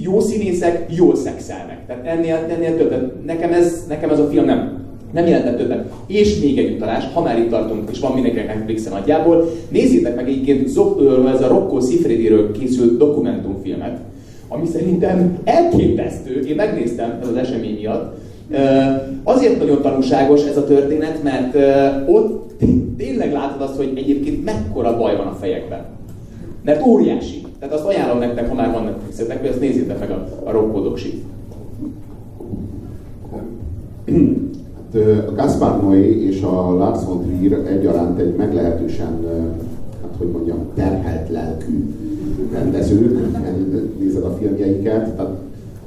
jó színészek jól szexelnek. Tehát ennél, ennél több. Nekem ez, nekem ez a film nem, nem jelentett többet. És még egy utalás, ha már itt tartunk, és van mindenkinek Netflixen nagyjából, nézzétek meg egyébként ez a Rocco Siffrediről készült dokumentumfilmet, ami szerintem elképesztő, én megnéztem ez az esemény miatt, Azért nagyon tanúságos ez a történet, mert ott tényleg látod azt, hogy egyébként mekkora baj van a fejekben. Mert óriási. Tehát azt ajánlom nektek, ha már van Netflixetek, hogy azt nézzétek meg a, a rokkódoksit. A Gaspar Noé és a Lars von Trier egyaránt egy meglehetősen, hát hogy mondjam, terhelt lelkű rendezők, nézed a filmjeiket, tehát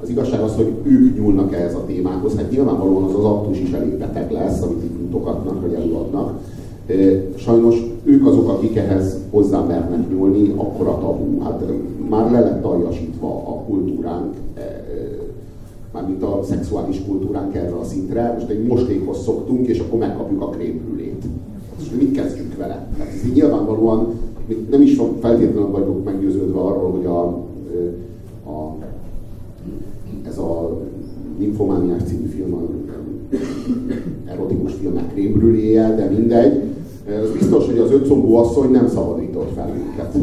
az igazság az, hogy ők nyúlnak ehhez a témához. Hát nyilvánvalóan az az aktus is elég beteg lesz, amit itt mutogatnak, vagy előadnak. Sajnos ők azok, akik ehhez hozzá mernek nyúlni, akkor a tabu. Hát már le lett aljasítva a kultúránk, mármint a szexuális kultúránk erre a szintre. Most egy mostékhoz szoktunk, és akkor megkapjuk a krémbrülét. Most mit kezdjünk vele? Hát ez így nyilvánvalóan nem is feltétlenül vagyok meggyőződve arról, hogy a, a, ez a Nymphomaniac című film, a erotikus filmek krémbrüléje, de mindegy. Az biztos, hogy az ötcombú asszony nem szabadított fel minket.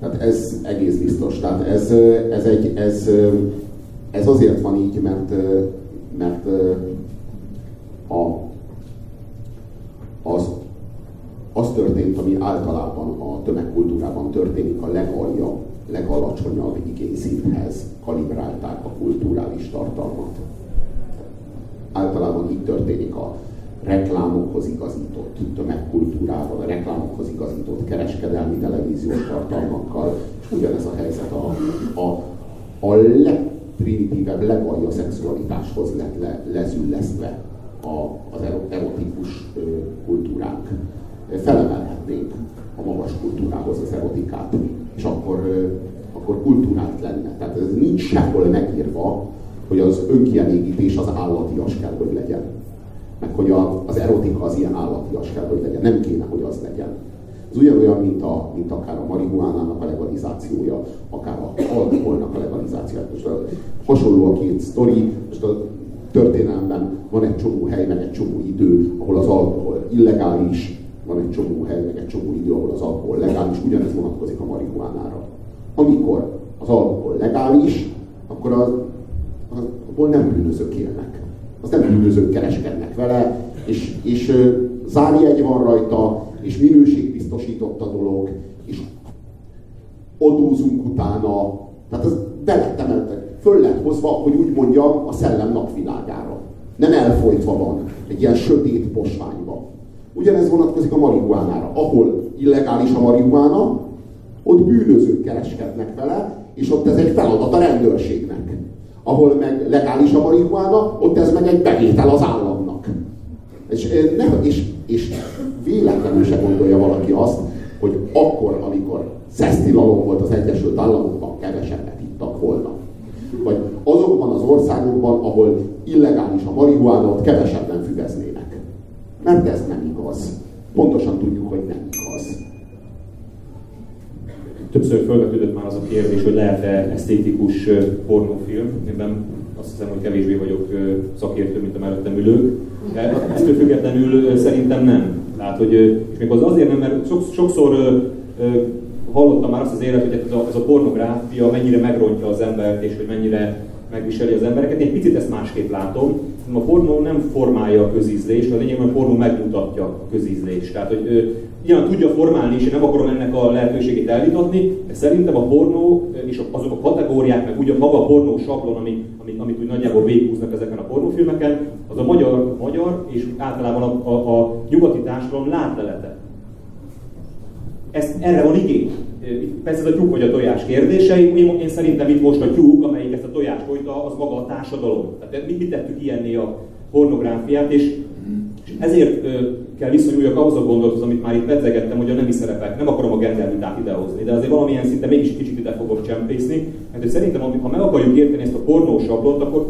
Tehát ez egész biztos. Tehát ez, ez, egy, ez, ez azért van így, mert, mert a, az, az történt, ami általában a tömegkultúrában történik, a legalja, legalacsonyabb igényszinthez kalibrálták a kulturális tartalmat. Általában így történik a reklámokhoz igazított tömegkultúrával, reklámokhoz igazított kereskedelmi televíziós tartalmakkal, és ugyanez a helyzet a, a, a legprimitívebb, legalja szexualitáshoz lett le, lezüllesztve a, az erotikus kultúránk. Felemelhetnénk a magas kultúrához az erotikát, és akkor, akkor kultúrált lenne. Tehát ez nincs sehol megírva, hogy az önkielégítés az állatias kell, hogy legyen hogy a, az erotika az ilyen állatias kell, hogy legyen. Nem kéne, hogy az legyen. Ez ugyanolyan, mint, a, mint akár a marihuánának a legalizációja, akár a alkoholnak a legalizációja. Most hasonló a két sztori, most a történelemben van egy csomó hely, meg egy csomó idő, ahol az alkohol illegális, van egy csomó hely, meg egy csomó idő, ahol az alkohol legális, ugyanez vonatkozik a marihuánára. Amikor az alkohol legális, akkor az, az, abból nem bűnözők élnek az nem bűnözők kereskednek vele, és, és zárjegy van rajta, és minőségbiztosított a dolog, és adózunk utána. Tehát ez be lett emeltek, föl lett hozva, hogy úgy mondjam, a szellem napvilágára. Nem elfolytva van egy ilyen sötét posványba. Ugyanez vonatkozik a marihuánára. Ahol illegális a marihuána, ott bűnözők kereskednek vele, és ott ez egy feladat a rendőrségnek ahol meg legális a marihuána, ott ez meg egy bevétel az államnak. És, ne, és, és véletlenül se gondolja valaki azt, hogy akkor, amikor szesztilalom volt az Egyesült Államokban, kevesebbet ittak volna. Vagy azokban az országokban, ahol illegális a marihuána, ott kevesebben függesznének. Mert ez nem igaz. Pontosan tudjuk, hogy nem többször felvetődött már az a kérdés, hogy lehet-e esztétikus pornófilm. Én azt hiszem, hogy kevésbé vagyok szakértő, mint a mellettem ülők. De ettől függetlenül szerintem nem. Tehát, hogy, és még az azért nem, mert sokszor hallottam már azt az élet, hogy ez a, ez a pornográfia mennyire megrontja az embert, és hogy mennyire megviseli az embereket. Én picit ezt másképp látom. A pornó nem formálja a közízlést, a lényeg, a pornó megmutatja a közízlést. Tehát, hogy ilyen tudja formálni, és én nem akarom ennek a lehetőségét elvitatni, de szerintem a pornó és azok a kategóriák, meg ugye maga a pornó sablon, ami, amit, amit úgy nagyjából végighúznak ezeken a pornófilmeken, az a magyar, magyar és általában a, a, a nyugati társadalom látlelete. Ez, erre van igény. Persze ez a tyúk vagy a tojás kérdése. Én, én szerintem itt most a tyúk, amelyik ezt a tojást folyta, az maga a társadalom. Tehát mi, mi tettük ilyenné a pornográfiát, és ezért kell viszonyuljak ahhoz a gondolathoz, amit már itt pedzegettem, hogy a nemi szerepek, nem akarom a gendervitát idehozni, de azért valamilyen szinte mégis kicsit ide fogok csempészni, mert hogy szerintem, ha meg akarjuk érteni ezt a pornós sablont, akkor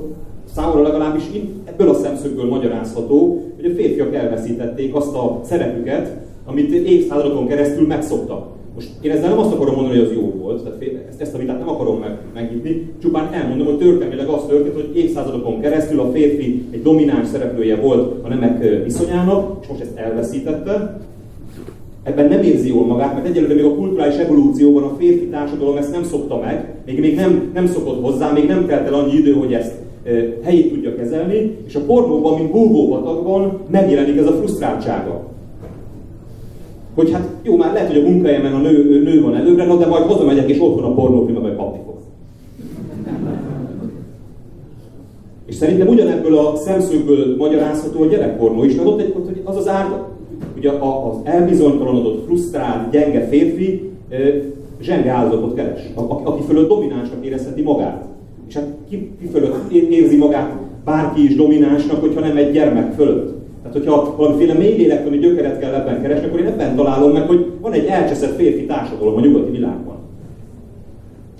számomra legalábbis ebből a szemszögből magyarázható, hogy a férfiak elveszítették azt a szerepüket, amit évszázadokon keresztül megszoktak. Most én ezzel nem azt akarom mondani, hogy az jó volt, tehát ezt, ezt a vitát nem akarom meg, megnyitni, csupán elmondom, hogy történelmileg az történt, hogy évszázadokon keresztül a férfi egy domináns szereplője volt a nemek viszonyának, és most ezt elveszítette. Ebben nem érzi jól magát, mert egyelőre még a kulturális evolúcióban a férfi társadalom ezt nem szokta meg, még, még nem, nem szokott hozzá, még nem telt el annyi idő, hogy ezt helyét tudja kezelni, és a pornóban, mint búvópatagban megjelenik ez a frusztráltsága hogy hát jó, már lehet, hogy a munkahelyemen a nő, nő van előbbre, no, de majd hazamegyek és otthon a pornófilmet, vagy papni fog. És szerintem ugyanebből a szemszögből magyarázható a gyerekpornó is, mert ott, egy, ott az az ár, ugye az elbizonytalanodott, frusztrált, gyenge férfi zsenge áldozatot keres, aki fölött dominánsnak érezheti magát. És hát ki, ki fölött érzi magát bárki is dominánsnak, hogyha nem egy gyermek fölött. Tehát, hogyha valamiféle mély lélektani gyökeret kell ebben keresni, akkor én ebben találom meg, hogy van egy elcseszett férfi társadalom a nyugati világban,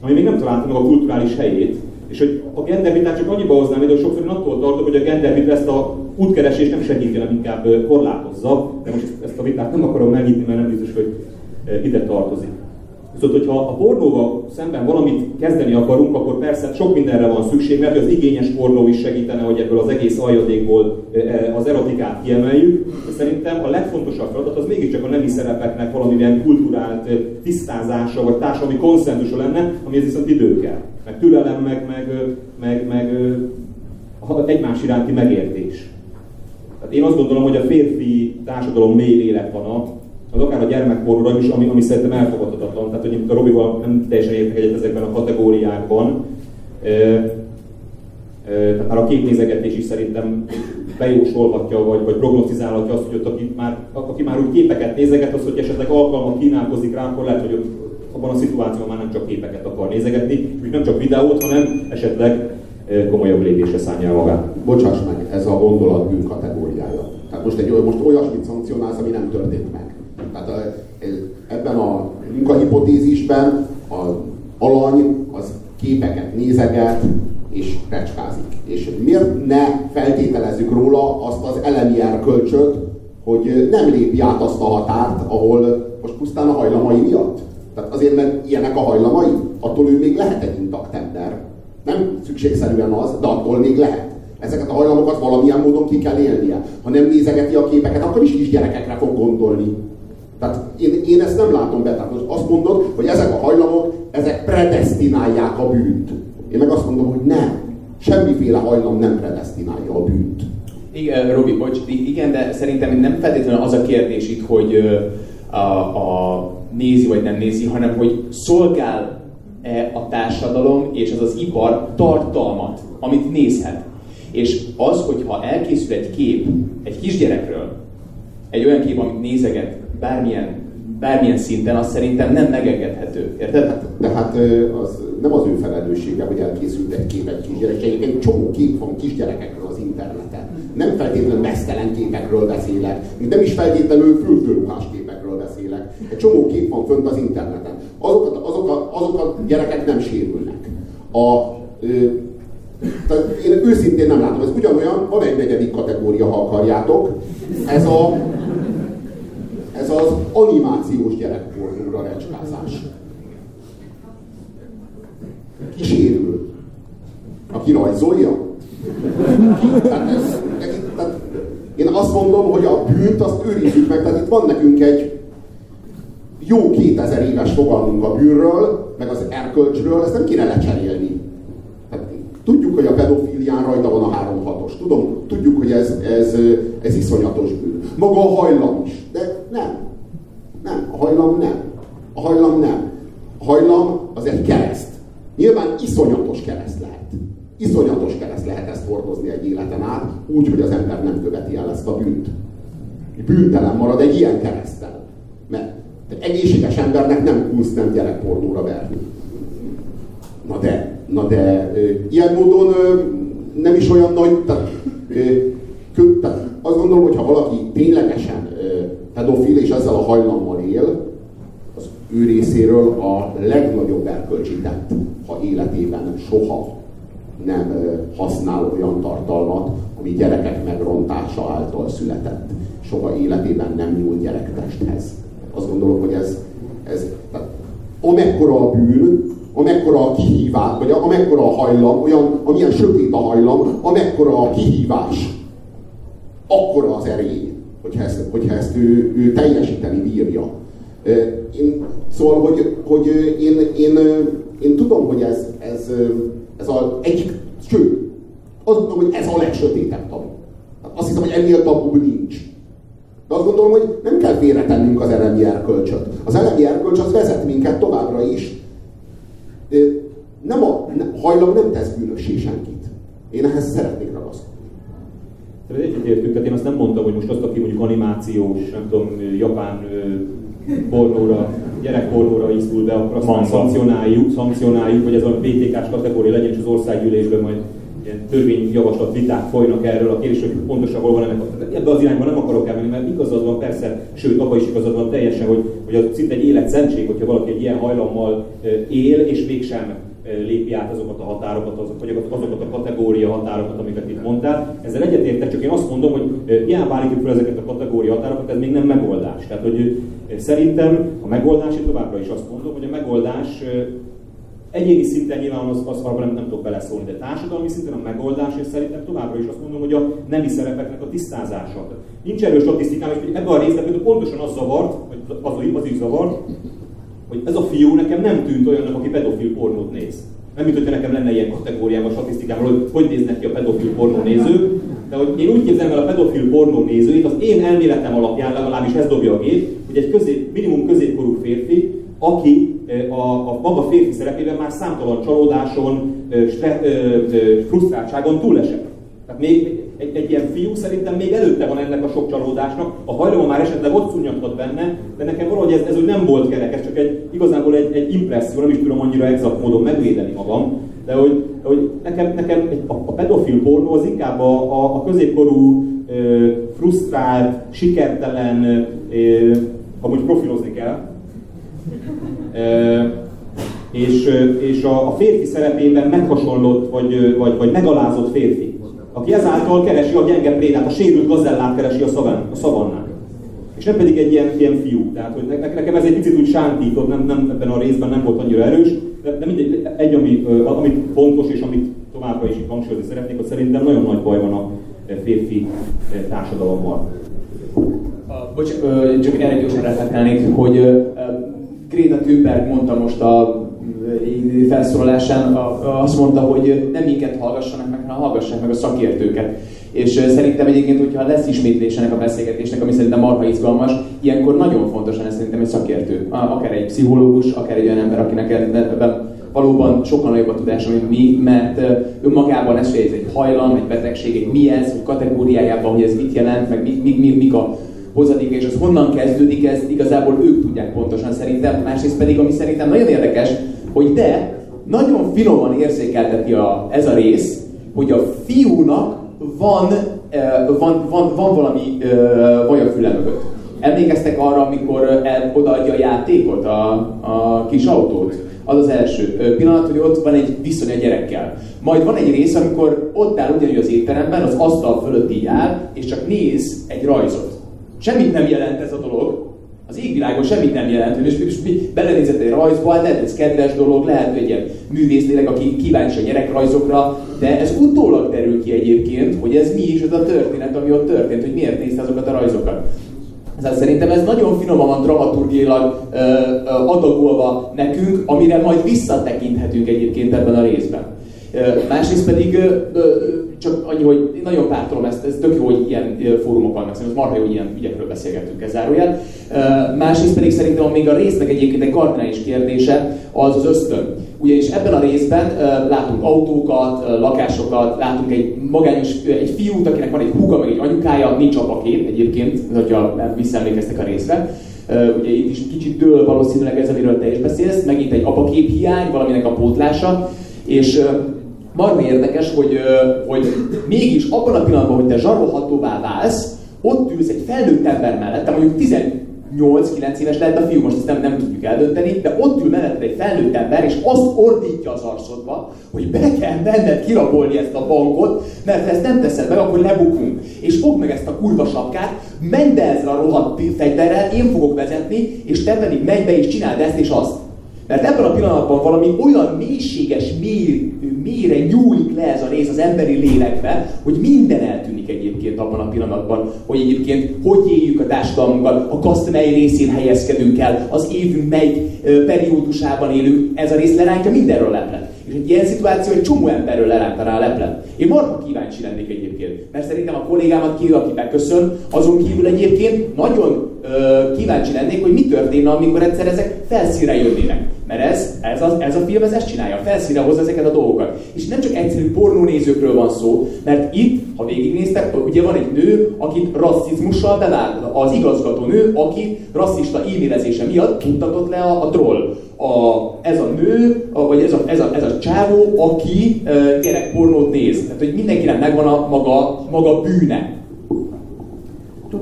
ami még nem találta meg a kulturális helyét, és hogy a gendervitát csak annyiba hoznám ide, hogy sokszor attól tartok, hogy a gendervita ezt a útkeresést nem segíti, hanem inkább korlátozza, de most ezt a vitát nem akarom megnyitni, mert nem biztos, hogy ide tartozik. Viszont, hogyha a pornóval szemben valamit kezdeni akarunk, akkor persze sok mindenre van szükség, mert az igényes pornó is segítene, hogy ebből az egész aljadékból az erotikát kiemeljük. De szerintem a legfontosabb feladat az mégiscsak a nemi szerepeknek valamilyen kulturált tisztázása, vagy társadalmi konszenzusa lenne, ez viszont idő kell. Meg türelem, meg, meg, meg, meg egymás iránti megértés. Tehát én azt gondolom, hogy a férfi társadalom mély lélektana az akár a gyermekkorúra is, ami, ami szerintem elfogadhatatlan. Tehát, hogy a Robival nem teljesen értek egyet ezekben a kategóriákban. E, e, tehát már a képnézegetés is szerintem bejósolhatja, vagy, vagy prognosztizálhatja azt, hogy ott aki már, aki már úgy képeket nézeget, az, hogy esetleg alkalmat kínálkozik rá, akkor lehet, hogy abban a szituációban már nem csak képeket akar nézegetni, és nem csak videót, hanem esetleg komolyabb lépésre szánja magát. Bocsáss meg, ez a gondolat bűn kategóriája. Tehát most, egy, most olyasmit szankcionálsz, ami nem történt meg. Tehát ebben a munkahipotézisben az alany az képeket nézeget és pecskázik. És miért ne feltételezzük róla azt az elemi erkölcsöt, hogy nem lépi át azt a határt, ahol most pusztán a hajlamai miatt. Tehát azért, mert ilyenek a hajlamai, attól ő még lehet egy intakt ember. Nem szükségszerűen az, de attól még lehet. Ezeket a hajlamokat valamilyen módon ki kell élnie. Ha nem nézegeti a képeket, akkor is kisgyerekekre fog gondolni. Tehát én, én ezt nem látom be. Tehát azt mondod, hogy ezek a hajlamok, ezek predestinálják a bűnt. Én meg azt mondom, hogy nem. Semmiféle hajlam nem predestinálja a bűnt. Igen, Robi, bocs, igen, de szerintem nem feltétlenül az a kérdés itt, hogy a, a nézi vagy nem nézi, hanem hogy szolgál-e a társadalom és az az ipar tartalmat, amit nézhet. És az, hogyha elkészül egy kép egy kisgyerekről, egy olyan kép, amit nézeget bármilyen, bármilyen szinten, az szerintem nem megengedhető. Érted? Hát, de hát az nem az ő felelőssége, hogy elkészült egy kép egy kisgyerek. Egy csomó kép van kisgyerekekről az interneten. Nem feltétlenül mesztelen képekről beszélek, nem is feltétlenül fültőruhás képekről beszélek. Egy csomó kép van fönt az interneten. Azok a, azok a, azok a gyerekek nem sérülnek. A, ö, tehát én őszintén nem látom, ez ugyanolyan, van egy negyedik kategória, ha akarjátok. Ez a ez az animációs gyerekpornóra recskázás. Ki sérül? Aki rajzolja? Tehát ez, tehát én azt mondom, hogy a bűnt azt őrizzük meg, tehát itt van nekünk egy jó 2000 éves fogalmunk a bűnről, meg az erkölcsről, ezt nem kéne lecserélni. Hát, tudjuk, hogy a pedofilián rajta van a 3-6-os. Tudom, tudjuk, hogy ez, ez, ez iszonyatos bűn. Maga a hajlam is. De nem. Nem. A hajlam nem. A hajlam nem. A hajlam az egy kereszt. Nyilván iszonyatos kereszt lehet. Iszonyatos kereszt lehet ezt hordozni egy életen át, úgy, hogy az ember nem követi el ezt a bűnt. Bűntelen marad egy ilyen keresztel. Mert egy egészséges embernek nem kunsz nem gyerekpornóra verni. Na de, na de ilyen módon nem is olyan nagy, tehát, tehát azt gondolom, hogy ha valaki ténylegesen pedofil és ezzel a hajlammal él, az ő részéről a legnagyobb erkölcsi tett, ha életében soha nem használ olyan tartalmat, ami gyerekek megrontása által született. Soha életében nem nyúl gyerektesthez. Azt gondolom, hogy ez, ez tehát amekkora a bűn, amekkora a kihívás, vagy amekkora a hajlam, olyan, amilyen sötét a hajlam, amekkora a kihívás, akkora az erény, hogyha ezt, hogyha ezt ő, ő teljesíteni bírja. Én, szóval, hogy, hogy én, én, én tudom, hogy ez, ez, ez a egyik, sőt, azt gondolom, hogy ez a legsötétebb tabu. Azt hiszem, hogy ennél tabu nincs. De azt gondolom, hogy nem kell félretennünk az elemi erkölcsöt. Az elemi erkölcs az vezet minket továbbra is. Nem a hajlam nem tesz bűnössé senkit. Én ehhez szeretnék ragaszkodni. Tehát egyetértünk, tehát én azt nem mondtam, hogy most azt, aki mondjuk animációs, nem tudom, japán pornóra, gyerekpornóra iszul be, akkor azt már szankcionáljuk, szankcionáljuk, hogy ez a BTK-s kategória legyen, és az országgyűlésben majd ilyen törvényjavaslat viták folynak erről a kérdés, hogy pontosan hol van ennek. Ebbe az irányba nem akarok elmenni, mert igazad van persze, sőt, abban is igazad van teljesen, hogy, hogy az szinte egy életszentség, hogyha valaki egy ilyen hajlammal él, és mégsem lépi át azokat a határokat, azok, vagy azokat a kategória határokat, amiket itt mondtál. Ezzel egyetértek, csak én azt mondom, hogy hiába állítjuk fel ezeket a kategória határokat, ez még nem megoldás. Tehát, hogy szerintem a megoldás, én továbbra is azt mondom, hogy a megoldás egyéni szinten nyilván az, az arra nem, nem tudok beleszólni, de társadalmi szinten a megoldás, és szerintem továbbra is azt mondom, hogy a nemi szerepeknek a tisztázása. Nincs erős statisztikám, hogy ebben a részben pontosan az zavart, vagy az, az is zavart, hogy ez a fiú nekem nem tűnt olyannak, aki pedofil pornót néz. Nem mint hogyha nekem lenne ilyen kategóriában, statisztikában, hogy hogy néznek ki a pedofil pornó néző, de hogy én úgy képzelem el a pedofil pornó nézőit, az én elméletem alapján legalábbis ez dobja a gép, hogy egy közép, minimum középkorú férfi, aki a, a maga férfi szerepében már számtalan csalódáson, stre, frusztráltságon túlesett. Tehát még egy, egy ilyen fiú szerintem még előtte van ennek a sok csalódásnak, a hajlama már esetleg ott szunnyadhat benne, de nekem valahogy ez, ez úgy nem volt kerek, ez csak egy, igazából egy, egy impresszió, nem is tudom annyira exakt módon megvédeni magam, de hogy, hogy nekem, nekem egy, a, a pedofil pornó az inkább a, a, a középkorú, ö, frusztrált, sikertelen, ö, amúgy profilozni kell, ö, és, és a, a férfi szerepében meghasonlott, vagy, vagy, vagy megalázott férfi aki ezáltal keresi a gyenge prédát, a sérült gazellát keresi a, szaván, a szavannán. És nem pedig egy ilyen, ilyen fiú. Tehát, hogy nekem ez egy picit úgy sántított, nem, nem, ebben a részben nem volt annyira erős, de, de mindegy, egy, ami, amit fontos, és amit továbbra is itt hangsúlyozni szeretnék, hogy szerintem nagyon nagy baj van a férfi társadalommal. Bocs, csak erre gyorsan reflektálnék, hogy Greta Thunberg mondta most a felszólalásán azt mondta, hogy nem minket hallgassanak meg, hanem hallgassák meg a szakértőket. És szerintem egyébként, hogyha lesz ismétlés ennek a beszélgetésnek, ami szerintem marha izgalmas, ilyenkor nagyon fontos lenne szerintem egy szakértő. Akár egy pszichológus, akár egy olyan ember, akinek ebben valóban sokkal nagyobb a tudása, mint mi, mert önmagában ez egy hajlam, egy betegség, egy mi ez, hogy kategóriájában, hogy ez mit jelent, meg mi, mi, mi, mik a hozadék, és az honnan kezdődik, ez igazából ők tudják pontosan szerintem. Másrészt pedig, ami szerintem nagyon érdekes, hogy de nagyon finoman érzékelteti a, ez a rész, hogy a fiúnak van, van, van, van valami vaj a füle mögött. Emlékeztek arra, amikor el, odaadja a játékot, a, a kis autót? Az az első pillanat, hogy ott van egy viszony a gyerekkel. Majd van egy rész, amikor ott áll ugyanúgy az étteremben, az asztal fölött így áll, és csak néz egy rajzot. Semmit nem jelent ez a dolog, az égvilágon semmit nem jelent, és, belenézett egy rajzba, lehet ez kedves dolog, lehet egy ilyen művészlélek, aki kíváncsi a gyerekrajzokra, de ez utólag derül ki egyébként, hogy ez mi is az a történet, ami ott történt, hogy miért nézte azokat a rajzokat. Tehát szerintem ez nagyon finoman van dramaturgiailag adagolva nekünk, amire majd visszatekinthetünk egyébként ebben a részben. Másrészt pedig csak annyi, hogy én nagyon pártolom ezt, ez tök jó, hogy ilyen fórumok vannak, szerintem marha jó, hogy ilyen ügyekről beszélgetünk ez zárójel. Másrészt pedig szerintem még a résznek egyébként egy kardinális kérdése az az ösztön. Ugyanis ebben a részben látunk autókat, lakásokat, látunk egy magányos, egy fiút, akinek van egy húga, meg egy anyukája, nincs apakép egyébként, hogyha visszaemlékeztek a részre. ugye itt is kicsit dől valószínűleg ez, amiről te is beszélsz, megint egy apakép hiány, valaminek a pótlása, és marha érdekes, hogy, hogy mégis abban a pillanatban, hogy te zsarolhatóvá válsz, ott ülsz egy felnőtt ember mellett, te mondjuk 18-9 éves lehet a fiú, most ezt nem, nem tudjuk eldönteni, de ott ül mellett egy felnőtt ember, és azt ordítja az arcodba, hogy be kell menned kirabolni ezt a bankot, mert ha ezt nem teszed meg, akkor lebukunk. És fogd meg ezt a kurva sapkát, menj be ezzel a rohadt fegyverrel, én fogok vezetni, és te pedig menj be és csináld ezt és azt. Mert ebben a pillanatban valami olyan mélységes, mély, mélyre nyúlik le ez a rész az emberi lélekbe, hogy minden eltűnik egyébként abban a pillanatban, hogy egyébként hogy éljük a társadalmunkat, a kaszt mely részén helyezkedünk el, az évünk mely periódusában élünk, ez a rész lerántja mindenről leplet. És egy ilyen szituáció egy csomó emberről lerántaná a leplet. Én marha kíváncsi lennék egyébként, mert szerintem a kollégámat kívül, aki beköszön, azon kívül egyébként nagyon kíváncsi lennék, hogy mi történne, amikor egyszer ezek felszíre jönnének. Mert ez, ez, a, ez a film ez ezt csinálja, felszíre hozza ezeket a dolgokat. És nem csak egyszerű pornónézőkről van szó, mert itt, ha végignéztek, ugye van egy nő, akit rasszizmussal bevált, az igazgató nő, aki rasszista e-mailezése miatt tudatott le a, a troll. A, ez a nő, a, vagy ez a, ez a, ez a csávó, aki e, gyerekpornót néz. Tehát, hogy mindenkinek megvan a maga, maga bűne.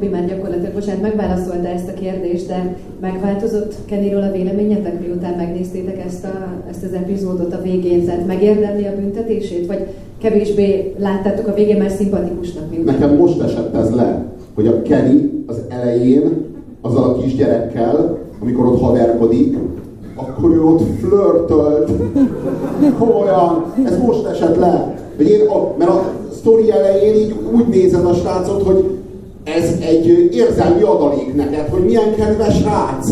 Robi már gyakorlatilag, bocsánat, megválaszolta ezt a kérdést, de megváltozott Kennyről a véleményetek, miután megnéztétek ezt, a, ezt az epizódot a végén, tehát megérdemli a büntetését, vagy kevésbé láttátok a végén, mert szimpatikusnak miután? Nekem most esett ez le, hogy a Kenny az elején azzal a kisgyerekkel, amikor ott haverkodik, akkor ő ott flörtölt. Komolyan, ez most esett le. Hogy én, a, mert a sztori elején így úgy nézed a srácot, hogy ez egy érzelmi adalék neked, hogy milyen kedves rác,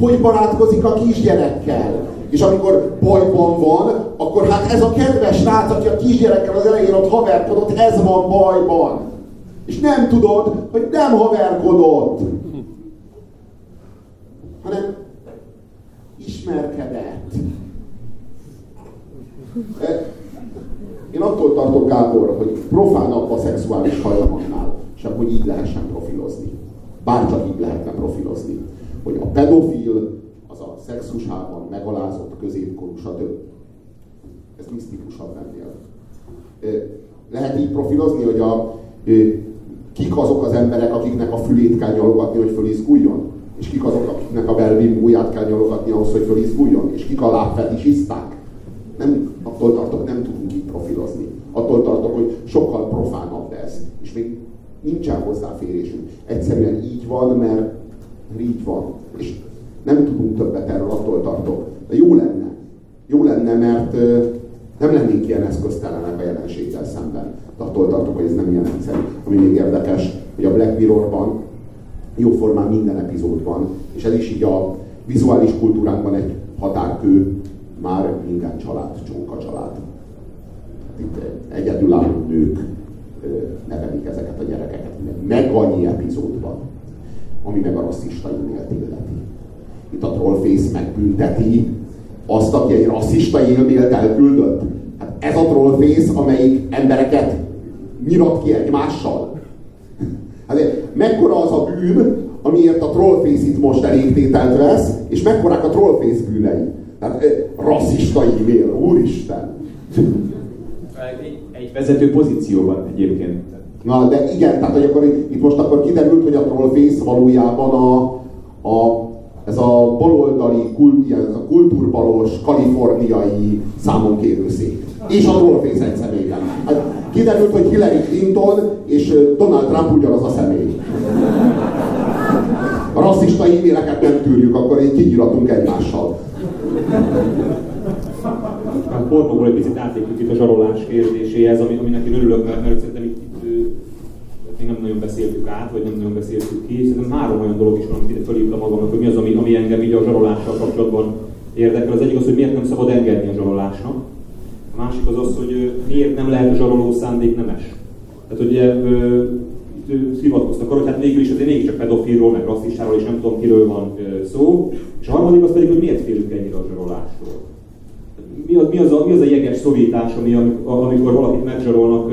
hogy barátkozik a kisgyerekkel. És amikor bajban van, akkor hát ez a kedves rác, aki a kisgyerekkel az elején ott haverkodott, ez van bajban. És nem tudod, hogy nem haverkodott, hanem ismerkedett. Én attól tartok, Gábor, hogy profánabb a szexuális hajlamoknál sem hogy így lehessen profilozni. Bárcsak így lehetne profilozni. Hogy a pedofil, az a szexusában megalázott középkorú, stb. Ez misztikusabb ennél. Lehet így profilozni, hogy a, kik azok az emberek, akiknek a fülét kell nyalogatni, hogy fölizguljon? És kik azok, akiknek a belbimbóját kell nyalogatni ahhoz, hogy fölizguljon? És kik a lábfetisiszták? Nem, attól tartok, nem tudunk így profilozni. Attól tartok, hogy sokkal profánabb ez. És még Nincsen hozzáférésünk. Egyszerűen így van, mert így van. És nem tudunk többet erről, attól tartok. De jó lenne. Jó lenne, mert nem lennénk ilyen eszköztelenek a jelenséggel szemben. De attól tartok, hogy ez nem ilyen egyszerű. Ami még érdekes, hogy a Black Mirrorban jóformán minden epizódban, és ez is így a vizuális kultúránkban egy határkő, már minden család, csóka család. Itt egyedülálló nők, nevelik ezeket a gyerekeket. Meg annyi epizódban, ami meg a rasszista e-mailt illeti. Itt a Trollface megbünteti azt, aki egy rasszista e-mailt elküldött. Hát ez a Trollface, amelyik embereket nyilat ki egymással. Hát mekkora az a bűn, amiért a Trollface itt most elégtételt vesz, és mekkorák a Trollface bűnei. Tehát rasszista e-mail, úristen! Egy vezető pozícióban egyébként. Na, de igen, tehát hogy akkor itt most akkor kiderült, hogy a Trollface valójában a, a ez a baloldali, kult, ez a kultúrbalos, kaliforniai számonkérőszék. És a Trollface egy személyben. Hát kiderült, hogy Hillary Clinton és Donald Trump ugyanaz a személy. A rasszista e-maileket nem tűrjük, akkor így kinyiratunk egymással. A pornóból egy picit átlépjük itt a zsarolás kérdéséhez, ami, aminek én örülök, mert, mert szerintem itt, itt még nem nagyon beszéltük át, vagy nem nagyon beszéltük ki. Szerintem három olyan dolog is van, amit ide felírtam magamnak, hogy mi az, ami, ami engem így a zsarolással kapcsolatban érdekel. Az egyik az, hogy miért nem szabad engedni a zsarolásnak. A másik az az, hogy miért nem lehet a zsaroló szándék nemes. Tehát ugye hivatkoztak arra, hogy hát végül is azért mégiscsak pedofilról, meg rasszistáról, és nem tudom kiről van szó. És a harmadik az pedig, hogy miért félünk ennyire a zsarolásról. Mi az, mi az, a, mi az a jeges szorítás, ami, amikor valakit megzsarolnak,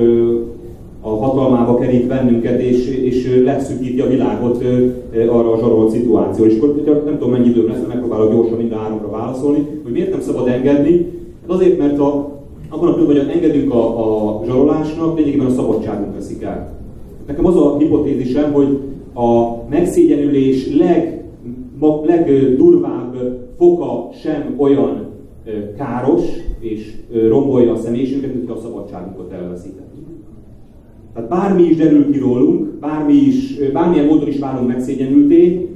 a hatalmába kerít bennünket, és, és leszűkíti a világot arra a zsarolt szituációra. És akkor nem tudom mennyi időm lesz, megpróbálok gyorsan mind a háromra válaszolni, hogy miért nem szabad engedni. Hát azért, mert a, abban a pillanatban, hogy engedünk a, a zsarolásnak, lényegében a szabadságunk veszik el. Nekem az a hipotézisem, hogy a megszégyenülés leg, legdurvább foka sem olyan káros és rombolja a személyiségünket, hogyha a szabadságunkat elveszített. Tehát bármi is derül ki rólunk, bármi is, bármilyen módon is válunk megszégyenülté,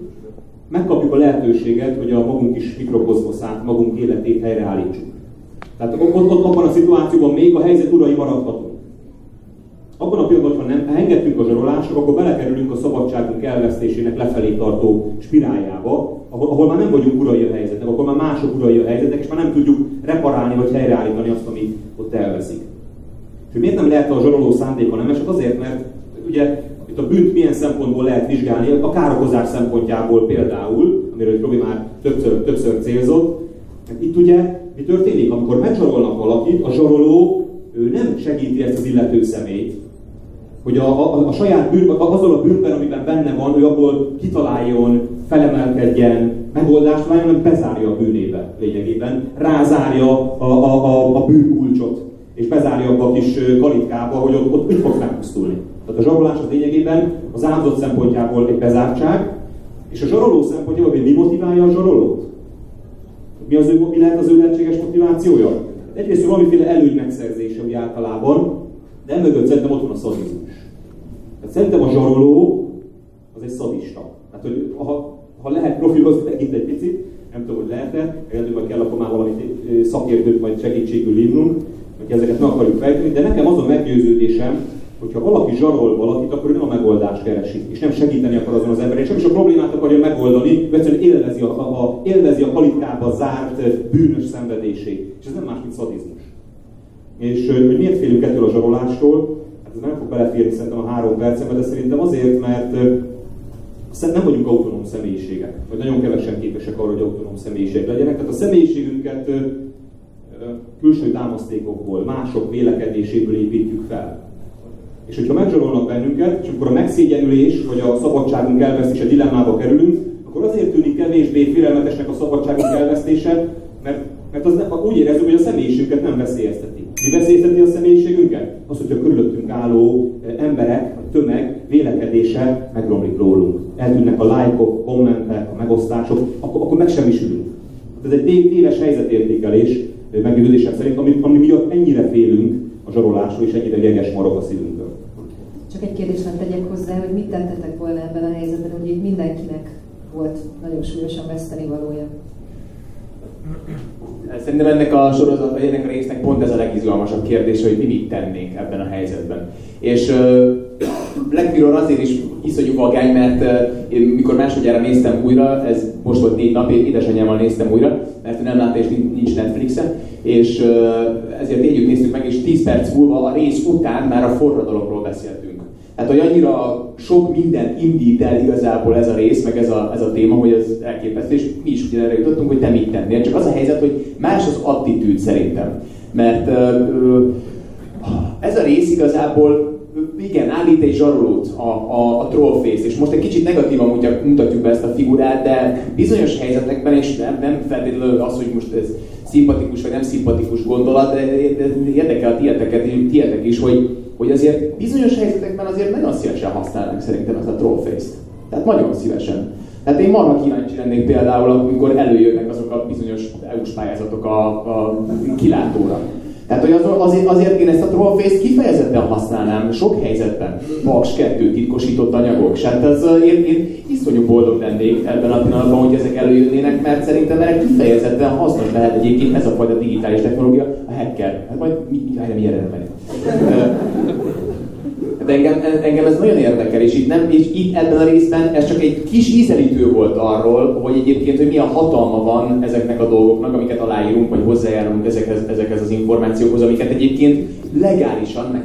megkapjuk a lehetőséget, hogy a magunk is mikrokozmoszát, magunk életét helyreállítsuk. Tehát ott, ott, abban a szituációban még a helyzet urai maradhatunk. Abban a pillanatban, ha nem, engedtünk a zsarolásra, akkor belekerülünk a szabadságunk elvesztésének lefelé tartó spiráljába, ahol, ahol már nem vagyunk urai a helyzetnek, akkor már mások urai a helyzetnek, és már nem tudjuk reparálni vagy helyreállítani azt, ami ott elveszik. És miért nem lehet a zsaroló szándéka nemes? Hát azért, mert ugye itt a bűnt milyen szempontból lehet vizsgálni, a károkozás szempontjából például, amiről Robi már többször, többször célzott. Hát itt ugye mi történik, amikor megzsarolnak valakit, a zsaroló ő nem segíti ezt az illető szemét, hogy a, a, a saját bűn, azzal a bűnben, amiben benne van, ő abból kitaláljon, felemelkedjen, megoldást találjon, hanem bezárja a bűnébe lényegében, rázárja a, a, a, a bűnkulcsot, és bezárja abba a kis kalitkába, hogy ott, ott, ott fog megpusztulni. Tehát a zsarolás az lényegében az áldozat szempontjából egy bezártság, és a zsaroló szempontjából, hogy mi motiválja a zsarolót? Mi, az ő, mi lehet az ő lehetséges motivációja? Egyrészt valamiféle előny megszerzése úgy általában, de emögött szerintem ott van a szadizmus. Tehát szerintem a zsaroló az egy szadista. Tehát, hogy ha, ha lehet profilozni megint egy picit, nem tudom, hogy lehet-e, eredetileg kell akkor már valami szakértőt majd segítségül hívnunk, hogy ezeket meg akarjuk fejteni, de nekem az a meggyőződésem, hogyha valaki zsarol valakit, akkor ő nem a megoldást keresi, és nem segíteni akar azon az emberen, nem is a problémát akarja megoldani, ő egyszerűen élvezi a, a, a, élvezi a kalitkába zárt bűnös szenvedését. És ez nem más, mint szadizmus. És hogy miért félünk ettől a zsarolástól? Hát ez nem fog beleférni szerintem a három percembe, de szerintem azért, mert nem vagyunk autonóm személyiségek, vagy nagyon kevesen képesek arra, hogy autonóm személyiségek legyenek. Tehát a személyiségünket külső támasztékokból, mások vélekedéséből építjük fel. És hogyha megzsarolnak bennünket, és akkor a megszégyenülés, vagy a szabadságunk elvesztése dilemmába kerülünk, akkor azért tűnik kevésbé félelmetesnek a szabadságunk elvesztése, mert, mert az nem, úgy érezzük, hogy a személyiségünket nem veszélyezteti. Mi veszélyezteti a személyiségünket? Az, hogyha körülöttünk álló emberek, a tömeg vélekedése megromlik rólunk. Eltűnnek a lájkok, kommentek, a megosztások, akkor, akkor megsemmisülünk. Ez egy téves helyzetértékelés, meggyőződésem szerint, ami, ami miatt ennyire félünk a zsarolásról, és ennyire jeges marok a szívünkből. Csak egy kérdést nem tegyek hozzá, hogy mit tettetek volna ebben a helyzetben, hogy itt mindenkinek volt nagyon súlyosan veszteni valója. Szerintem ennek a sorozat, vagy ennek a résznek pont ez a legizgalmasabb kérdés, hogy mi mit tennénk ebben a helyzetben. És Black Mirror azért is iszonyú vagány, mert én mikor másodjára néztem újra, ez most volt négy nap, én édesanyámmal néztem újra, mert ő nem látta és nincs Netflixen, és ezért együtt néztük meg, és 10 perc múlva a rész után már a forradalomról beszéltünk. Tehát, hogy annyira sok minden indít el igazából ez a rész, meg ez a, ez a téma, hogy ez elképesztő, és mi is ugye erre jutottunk, hogy te mit tennél. Csak az a helyzet, hogy más az attitűd szerintem. Mert ez a rész igazából igen, állít zsarolót a, a, a trollface, és most egy kicsit negatívan mutatjuk be ezt a figurát, de bizonyos helyzetekben, és nem, nem feltétlenül az, hogy most ez szimpatikus vagy nem szimpatikus gondolat, de, de érdekel a tieteket, tietek is, hogy hogy azért bizonyos helyzetekben azért nagyon szívesen használnak szerintem ezt a trollface-t. Tehát nagyon szívesen. Tehát én marha kíváncsi lennék például, amikor előjönnek azok a bizonyos EU-s pályázatok a, a kilátóra. Tehát, hogy az, azért, azért én ezt a trollface-t kifejezetten használnám sok helyzetben. Paks 2, titkosított anyagok. És hát az, én, én iszonyú boldog lennék ebben a pillanatban, hogy ezek előjönnének, mert szerintem erre kifejezetten hasznos lehet egyébként ez a fajta digitális technológia, a hacker. Hát majd mi, mi, mi, mi erre megy. De engem, engem ez nagyon érdekel, és itt, nem, és itt ebben a részben ez csak egy kis ízelítő volt arról, hogy egyébként, hogy milyen hatalma van ezeknek a dolgoknak, amiket aláírunk, vagy hozzájárulunk ezekhez, ezekhez az információkhoz, amiket egyébként legálisan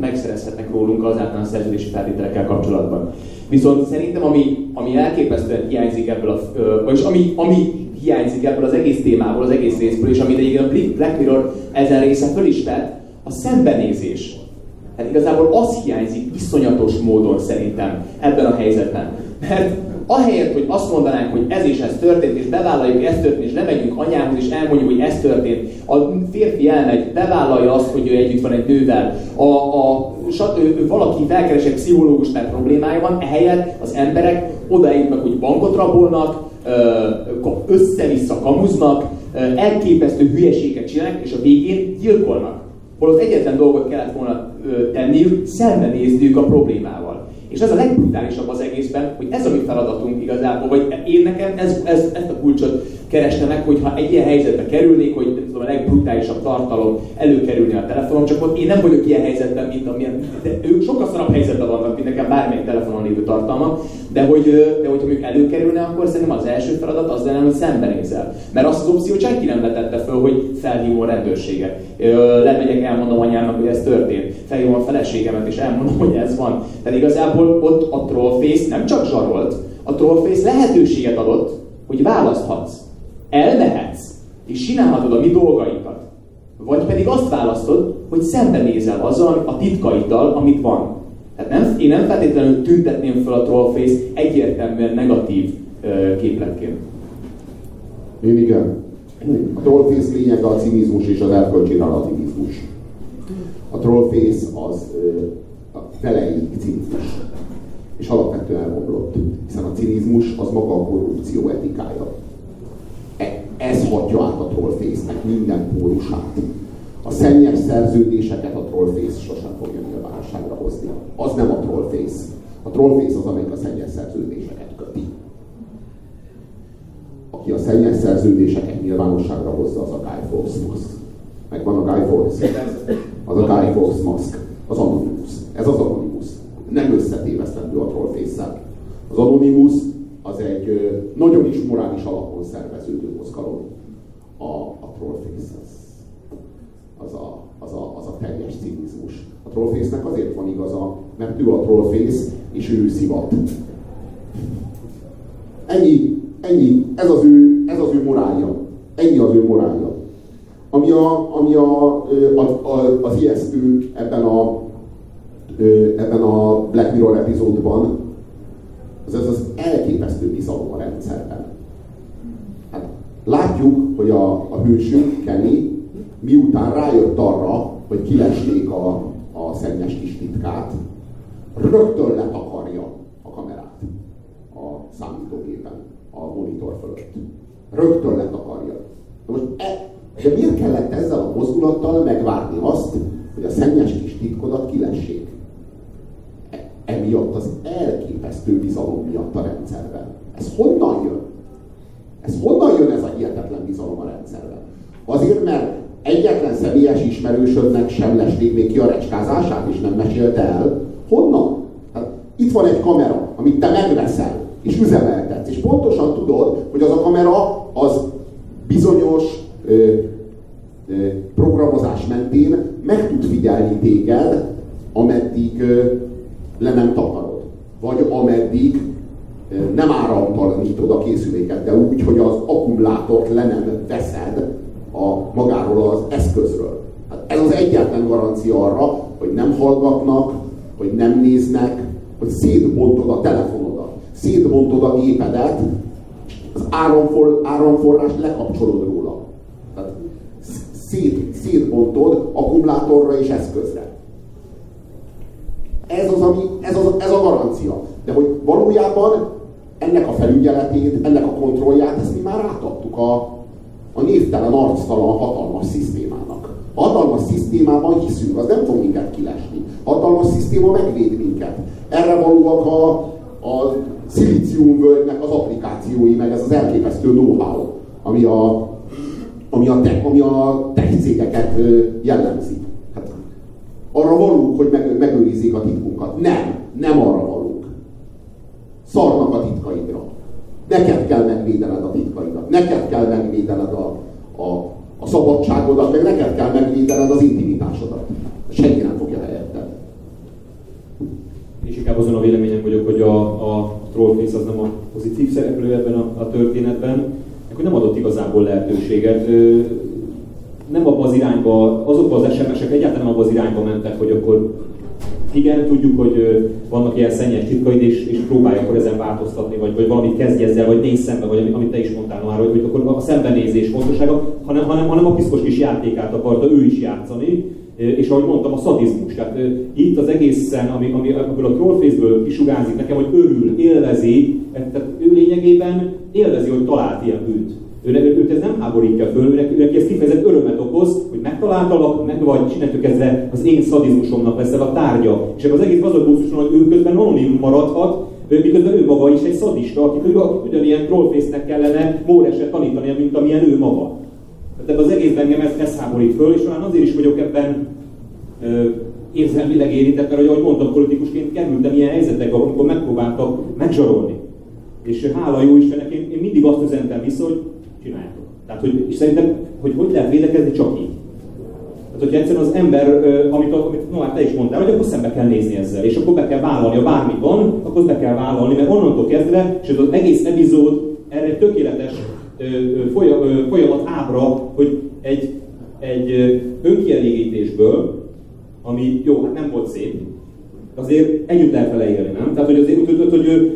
megszerezhetnek rólunk az általános szerződési feltételekkel kapcsolatban. Viszont szerintem, ami, ami elképesztően hiányzik ebből, a, vagyis ami, ami hiányzik ebből az egész témából, az egész részből, és amit egyébként a Black Mirror ezen része föl is tett, a szembenézés Hát igazából az hiányzik iszonyatos módon szerintem ebben a helyzetben. Mert ahelyett, hogy azt mondanánk, hogy ez és ez történt, és bevállaljuk, hogy ez történt, és lemegyünk anyához, és elmondjuk, hogy ez történt, a férfi elmegy, bevállalja azt, hogy ő együtt van egy nővel, a, a, ő, valaki felkeres egy pszichológus, mert problémája van, ehelyett az emberek odaérnek, hogy bankot rabolnak, össze-vissza kamuznak, elképesztő hülyeséget csinálnak, és a végén gyilkolnak. Holott egyetlen dolgot kellett volna tenniük, szembenézniük a problémával. És ez a legbrutálisabb az egészben, hogy ez a mi feladatunk igazából, vagy én nekem ez, ez, ezt a kulcsot keresne meg, hogyha egy ilyen helyzetbe kerülnék, hogy nem tudom, a legbrutálisabb tartalom előkerülni a telefonon, csak ott én nem vagyok ilyen helyzetben, mint amilyen, de ők sokkal szarabb helyzetben vannak, mint nekem bármelyik telefonon lévő tartalmak, de hogy, de hogyha mondjuk előkerülne, akkor szerintem az első feladat az lenne, hogy szembenézel. Mert azt az opciót senki nem vetette föl, hogy felhívom a rendőrséget. Lemegyek, elmondom anyámnak, hogy ez történt. Felhívom a feleségemet, és elmondom, hogy ez van. Tehát igazából ott a trollface nem csak zsarolt, a trollface lehetőséget adott, hogy választhatsz. Elmehetsz, és csinálhatod a mi dolgaikat. Vagy pedig azt választod, hogy szembenézel azzal a titkaiddal, amit van. Tehát nem, én nem feltétlenül tüntetném fel a trollface egyértelműen negatív ö, képletként. Én igen. A trollface lényege a cinizmus és az erkölcsi relativizmus. A trollface az ö, a feleig cinizmus. És alapvetően elbomlott. Hiszen a cinizmus az maga a korrupció etikája. Ez hatja át a trollface-nek minden pórusát. A szennyes szerződéseket a trollface sosem fogja nyilvánosságra hozni. Az nem a trollface. A trollface az, amelyik a szennyes szerződéseket köti. Aki a szennyes szerződéseket nyilvánosságra hozza, az a Guy Fawkes Musk. Megvan a Guy Fawkes? Az a Guy Fawkes Musk. Az Anonymous. Ez az Anonymous. Nem összetévesztendő a trollface-szel. Az Anonymous az egy nagyon is morális alapon szerveződő mozgalom. A, a trollface az az a, az a, az a teljes cinizmus. A trollface-nek azért van igaza, mert ő a trollface, és ő szivat. Ennyi, ennyi, ez az ő, ez az ő morálja. Ennyi az ő morálja. Ami, a, ami a, a, a, az ijesztő ebben a, ebben a Black Mirror epizódban, az ez az elképesztő bizalom a rendszerben. Hát, látjuk, hogy a, a hősünk, Kenny, miután rájött arra, hogy kilesték a, a szennyes kis titkát, rögtön letakarja a kamerát a számítógépen, a monitor fölött. Rögtön letakarja. Na most e, de miért kellett ezzel a mozdulattal megvárni azt, hogy a szennyes kis titkodat kilessék? Emiatt az elképesztő bizalom miatt a rendszerben. Ez honnan jön? Ez honnan jön ez a hihetetlen bizalom a rendszerben? Azért, mert egyetlen személyes ismerősödnek sem lesték még ki a recskázását, és nem mesélte el. Honnan? Hát itt van egy kamera, amit te megveszel, és üzemeltetsz, és pontosan tudod, hogy az a kamera az bizonyos ö, ö, programozás mentén meg tud figyelni téged, ameddig ö, le nem takarod. Vagy ameddig ö, nem áramtalanítod a készüléket, de úgy, hogy az akkumulátort le nem veszed, a, magáról az eszközről. Hát ez az egyetlen garancia arra, hogy nem hallgatnak, hogy nem néznek, hogy szétbontod a telefonodat, szétbontod a gépedet, az áramfor, áramforrást lekapcsolod róla. Tehát szét, szétbontod akkumulátorra és eszközre. Ez az, ami, ez, az, ez a garancia. De hogy valójában ennek a felügyeletét, ennek a kontrollját, ezt mi már átadtuk a, a névtelen, arctalan, hatalmas szisztémának. A hatalmas szisztémában hiszünk, az nem fog minket kilesni. A hatalmas szisztéma megvéd minket. Erre valóak a, a szilíciumvölgynek az applikációi, meg ez az elképesztő know-how, ami a, ami a, tech, ami a tech cégeket jellemzi. Arra valók, hogy meg, megőrizzék a titkunkat. Nem, nem arra valók. Szarnak a titkaidra. Neked kell megvédened a titkaidat, neked kell megvédened a, a, a szabadságodat, meg neked kell megvédened az intimitásodat. Senki nem fogja helyetted. És inkább azon a véleményem vagyok, hogy a, a trollface az nem a pozitív szereplő ebben a, a történetben, hogy nem adott igazából lehetőséget. Nem abba az irányba, azok az SMS-ek egyáltalán abba az irányba mentek, hogy akkor igen, tudjuk, hogy vannak ilyen szennyes titkaid, és, és próbálj akkor ezen változtatni, vagy, vagy valamit kezdj ezzel, vagy nézz szembe, vagy amit te is mondtál már, hogy, hogy akkor a szembenézés fontossága, hanem, hanem, hanem a piszkos kis játékát akarta ő is játszani, és ahogy mondtam, a szadizmus. Tehát itt az egészen, ami, ami a trollface-ből kisugázik nekem, hogy örül, élvezi, tehát ő lényegében élvezi, hogy talált ilyen bűnt. Őnek, őt ez nem háborítja föl, őnek, őnek ez kifejezett örömet okoz, hogy megtaláltalak, meg vagy csináltuk kezdve az én szadizmusomnak leszel a tárgya. És ebben az egész gazdag hogy ő közben anonim maradhat, Ő miközben ő maga is egy szadista, akit ő ugyanilyen trollfésznek kellene Móreset tanítania, mint amilyen ő maga. Tehát ebben az egész engem ez, ez háborít föl, és talán azért is vagyok ebben ö, érzelmileg érintett, mert ahogy mondtam, politikusként kerültem ilyen helyzetekbe, amikor megpróbáltak megzsarolni. És hála jó Istennek, én, én mindig azt üzentem vissza, hogy csináljátok. Tehát, hogy, és szerintem, hogy hogy lehet védekezni, csak így. Tehát, hogyha egyszerűen az ember, amit, amit no, hát te is mondtál, hogy akkor szembe kell nézni ezzel, és akkor be kell vállalni, ha bármi van, akkor be kell vállalni, mert onnantól kezdve, és az egész epizód erre egy tökéletes folyamat ábra, hogy egy, egy önkielégítésből, ami jó, hát nem volt szép, azért együtt lehet vele élni, nem? Tehát, hogy azért, hogy, hogy, hogy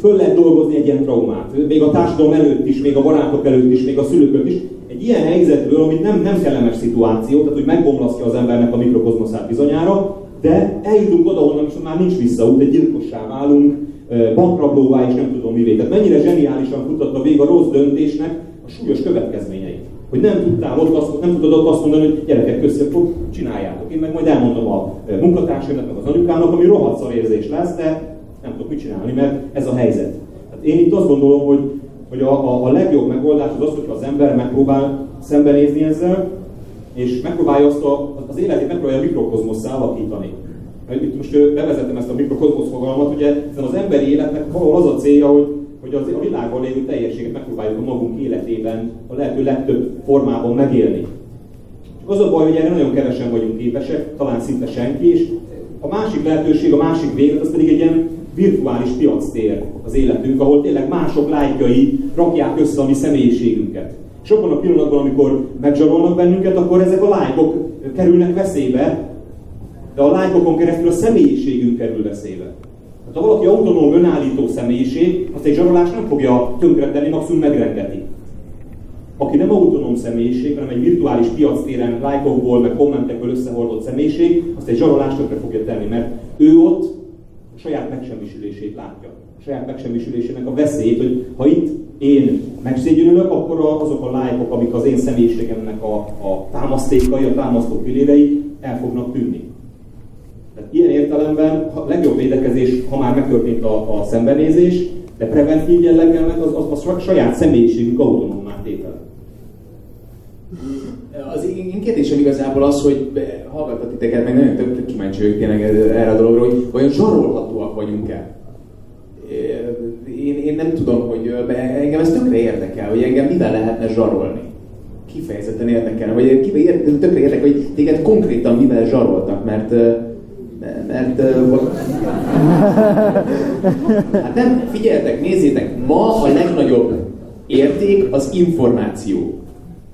föl lehet dolgozni egy ilyen traumát, még a társadalom előtt is, még a barátok előtt is, még a szülők előtt is. Egy ilyen helyzetből, amit nem, nem kellemes szituáció, tehát hogy megbomlasztja az embernek a mikrokozmoszát bizonyára, de eljutunk oda, honnan is már nincs visszaút, egy gyilkossá válunk, bankrablóvá és nem tudom mivé. Tehát mennyire zseniálisan kutatta végig a rossz döntésnek a súlyos következményeit. Hogy nem tudtál ott azt, nem tudod ott azt mondani, hogy gyerekek akkor csináljátok. Én meg majd elmondom a munkatársaimnak, meg az anyukámnak, ami rohadt érzés lesz, de nem tudok mit csinálni, mert ez a helyzet. Hát én itt azt gondolom, hogy, hogy a, a, a legjobb megoldás az az, hogyha az ember megpróbál szembenézni ezzel, és megpróbálja azt a, az életét megpróbálja a mikrokozmosszá alakítani. Itt most bevezetem ezt a mikrokozmosz fogalmat, ugye ezen az emberi életnek valahol az a célja, hogy, hogy az, a világban lévő teljességet megpróbáljuk a magunk életében a lehető legtöbb formában megélni. Az a baj, hogy erre nagyon kevesen vagyunk képesek, talán szinte senki, és a másik lehetőség, a másik véglet, az pedig egy ilyen virtuális piactér az életünk, ahol tényleg mások lájkjai rakják össze a mi személyiségünket. És abban a pillanatban, amikor megzsarolnak bennünket, akkor ezek a lájkok kerülnek veszélybe, de a lájkokon keresztül a személyiségünk kerül veszélybe. Hát ha valaki autonóm, önállító személyiség, azt egy zsarolás nem fogja tönkretenni, maximum megrengeti. Aki nem autonóm személyiség, hanem egy virtuális piactéren lájkokból, meg kommentekből összehordott személyiség, azt egy zsarolás tönkre fogja tenni, mert ő ott saját megsemmisülését látja. A saját megsemmisülésének a veszélyt, hogy ha itt én megszégyenülök, akkor azok a lájkok, amik az én személyiségemnek a, a támasztékai, a támasztó pillérei el fognak tűnni. Tehát ilyen értelemben a legjobb védekezés, ha már megtörtént a, a szembenézés, de preventív jelleggel meg az, az, az saját személyiségünk autonómát tétel. Az én kérdésem igazából az, hogy hallgattat titeket, meg nagyon több kíváncsi vagyok tényleg erre a dologra, hogy vajon zsarolhatóak vagyunk-e? Én, én nem tudom, hogy engem ez tökre érdekel, hogy engem mivel lehetne zsarolni. Kifejezetten érdekel, vagy tökre érdekel, hogy téged konkrétan mivel zsaroltak, mert mert hát nem, figyeljetek, nézzétek, ma a legnagyobb érték az információ.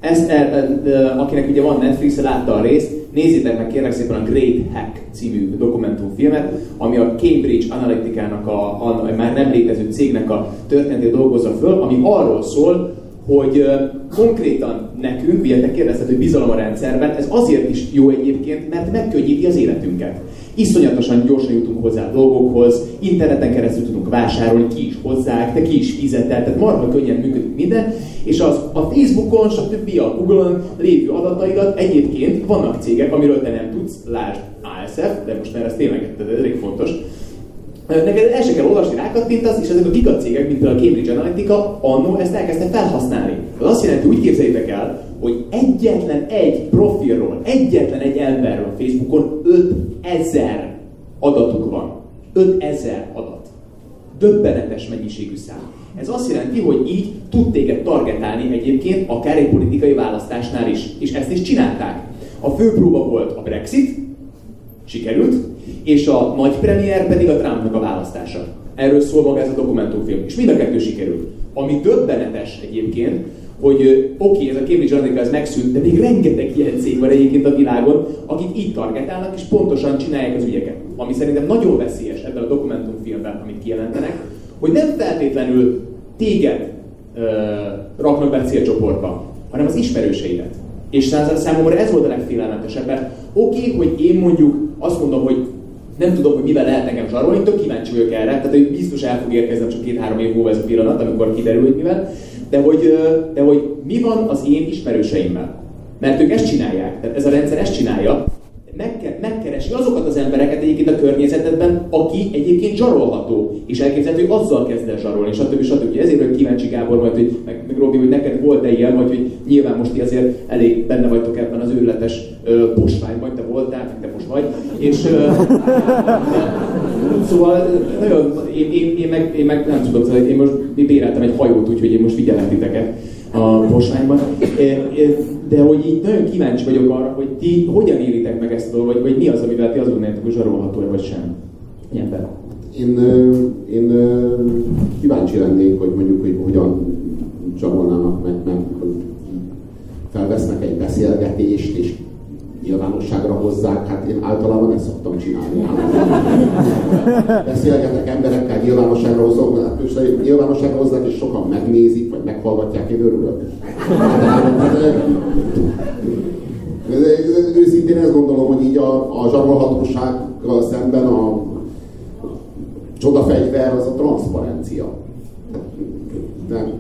Ezt, e, e, akinek ugye van netflix látta a részt, nézzétek meg kérlek szépen a Great Hack című dokumentumfilmet, ami a Cambridge Analytica-nak a, a már nem létező cégnek a történetét dolgozza föl, ami arról szól, hogy konkrétan nekünk, ugye te kérdezted, hogy bizalom a rendszerben, ez azért is jó egyébként, mert megkönnyíti az életünket. Iszonyatosan gyorsan jutunk hozzá a dolgokhoz, interneten keresztül tudunk vásárolni, ki is hozzák, te ki is fizeted, tehát marha könnyen működik minden, és az a Facebookon, stb. a Google-on lévő adataidat egyébként vannak cégek, amiről te nem tudsz, lásd ASF, de most már ez tényleg elég fontos, Neked el se kell olvasni, rákattintasz, és ezek a gigacégek, mint a Cambridge Analytica, annó ezt elkezdte felhasználni. Az azt jelenti, úgy képzeljétek el, hogy egyetlen egy profilról, egyetlen egy emberről Facebookon 5000 adatuk van. 5000 adat. Döbbenetes mennyiségű szám. Ez azt jelenti, hogy így tud téged targetálni egyébként akár egy politikai választásnál is. És ezt is csinálták. A fő próba volt a Brexit, sikerült, és a nagy premier pedig a Trumpnak a választása. Erről szól maga ez a dokumentumfilm. És mind a kettő sikerült. Ami döbbenetes egyébként, hogy oké, okay, ez a Cambridge Analytica ez megszűnt, de még rengeteg ilyen cég van egyébként a világon, akik így targetálnak és pontosan csinálják az ügyeket. Ami szerintem nagyon veszélyes ebben a dokumentumfilmben, amit kijelentenek, hogy nem feltétlenül téged ö, raknak be célcsoportba, hanem az ismerőseidet. És számomra ez volt a legfélelmetesebb, oké, okay, hogy én mondjuk azt mondom, hogy nem tudom, hogy mivel lehet nekem zsarolni, tök kíváncsi vagyok erre, tehát hogy biztos el fog érkezni csak két-három év múlva ez a pillanat, amikor kiderül, hogy mivel, de hogy, de hogy mi van az én ismerőseimmel. Mert ők ezt csinálják, tehát ez a rendszer ezt csinálja, megke- megkeresi azokat az embereket egyébként a környezetedben, aki egyébként zsarolható, és elképzelhető, hogy azzal kezd el zsarolni, stb. stb. Ezért vagyok kíváncsi Gábor, majd, hogy, meg Robi, hogy neked volt-e ilyen, vagy hogy nyilván most ti azért elég benne vagytok ebben az őrületes ö, posványban, te voltál, te most vagy, és ö, Szóval nagyon, én, én, én, meg, én meg nem tudom, szóval én most béreltem egy hajót, úgyhogy én most figyelem titeket a posványban. De hogy így nagyon kíváncsi vagyok arra, hogy ti hogyan élitek meg ezt a dolgot, vagy, vagy mi az, amivel ti azt gondoljátok, hogy zsarolható vagy sem. Én, ö, én ö, kíváncsi lennék, hogy mondjuk, hogy hogyan zsarolnának meg, hogy felvesznek egy beszélgetést, és nyilvánosságra hozzák, hát én általában ezt szoktam csinálni. Beszélgetek emberekkel, nyilvánosságra hozzak, hát nyilvánosságra hozzák, és sokan megnézik, vagy meghallgatják, én örülök. Általában, hát, őszintén ezt gondolom, hogy így a, a zsarolhatósággal szemben a csodafegyver az a transzparencia. Nem.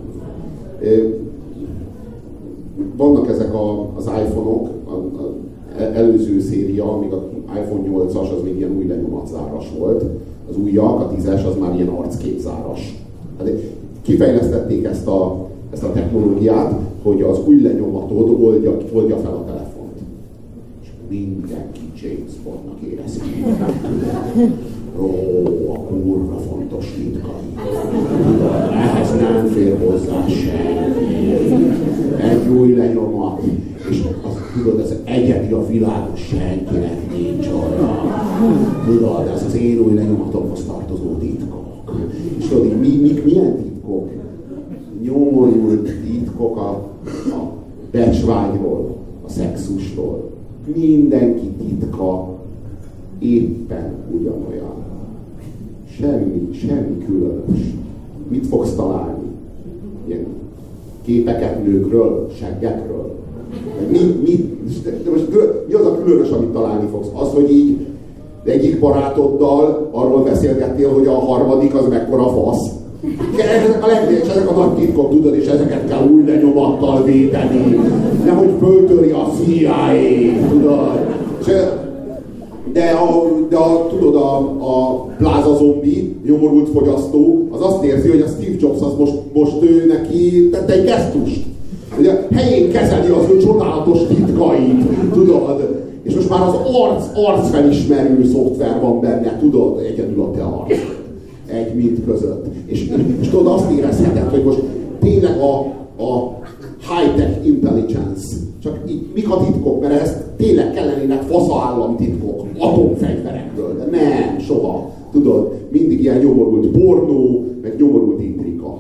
Vannak ezek a, az iPhone-ok, a, előző széria, amíg az iPhone 8-as az még ilyen új lenyomatzáras volt, az újak, a 10-es az már ilyen arcképzáras. Hát kifejlesztették ezt a, ezt a technológiát, hogy az új lenyomatod oldja, oldja fel a telefont. És mindenki James Bondnak érezni. Ó, a kurva fontos titkai. Ehhez nem fér hozzá semmi. Egy új lenyomat, és az, tudod, ez egyedi a világon, senkinek nincs olyan. Tudod, ez az én új lenyomatomhoz tartozó titkok. És tudod, mi, mi, milyen titkok? Nyomorult titkok a, a becsvágyról, a szexusról. Mindenki titka éppen ugyanolyan. Semmi, semmi különös. Mit fogsz találni? Ilyen képeket nőkről, seggekről, mi, mi, de most mi az a különös, amit találni fogsz? Az, hogy így egyik barátoddal arról beszélgettél, hogy a harmadik az mekkora fasz. Ezek a legnagyobb, ezek a nagy titkok, tudod, és ezeket kell új lenyomattal védeni. Nehogy föltöri a CIA, tudod. És, de, a, de a, tudod, a, a pláza zombi, nyomorult fogyasztó, az azt érzi, hogy a Steve Jobs az most, most ő neki tette egy gesztust Ugye helyén kezeli az ő csodálatos titkait, tudod? És most már az arc, arc felismerő szoftver van benne, tudod? Egyedül a te arc. Egy mint között. És, és tudod, azt érezheted, hogy most tényleg a, a high-tech intelligence. Csak így, mik a titkok? Mert ezt tényleg kellenének fasza titkok, atomfegyverekből. De nem, soha. Tudod, mindig ilyen nyomorult pornó, meg nyomorult intrika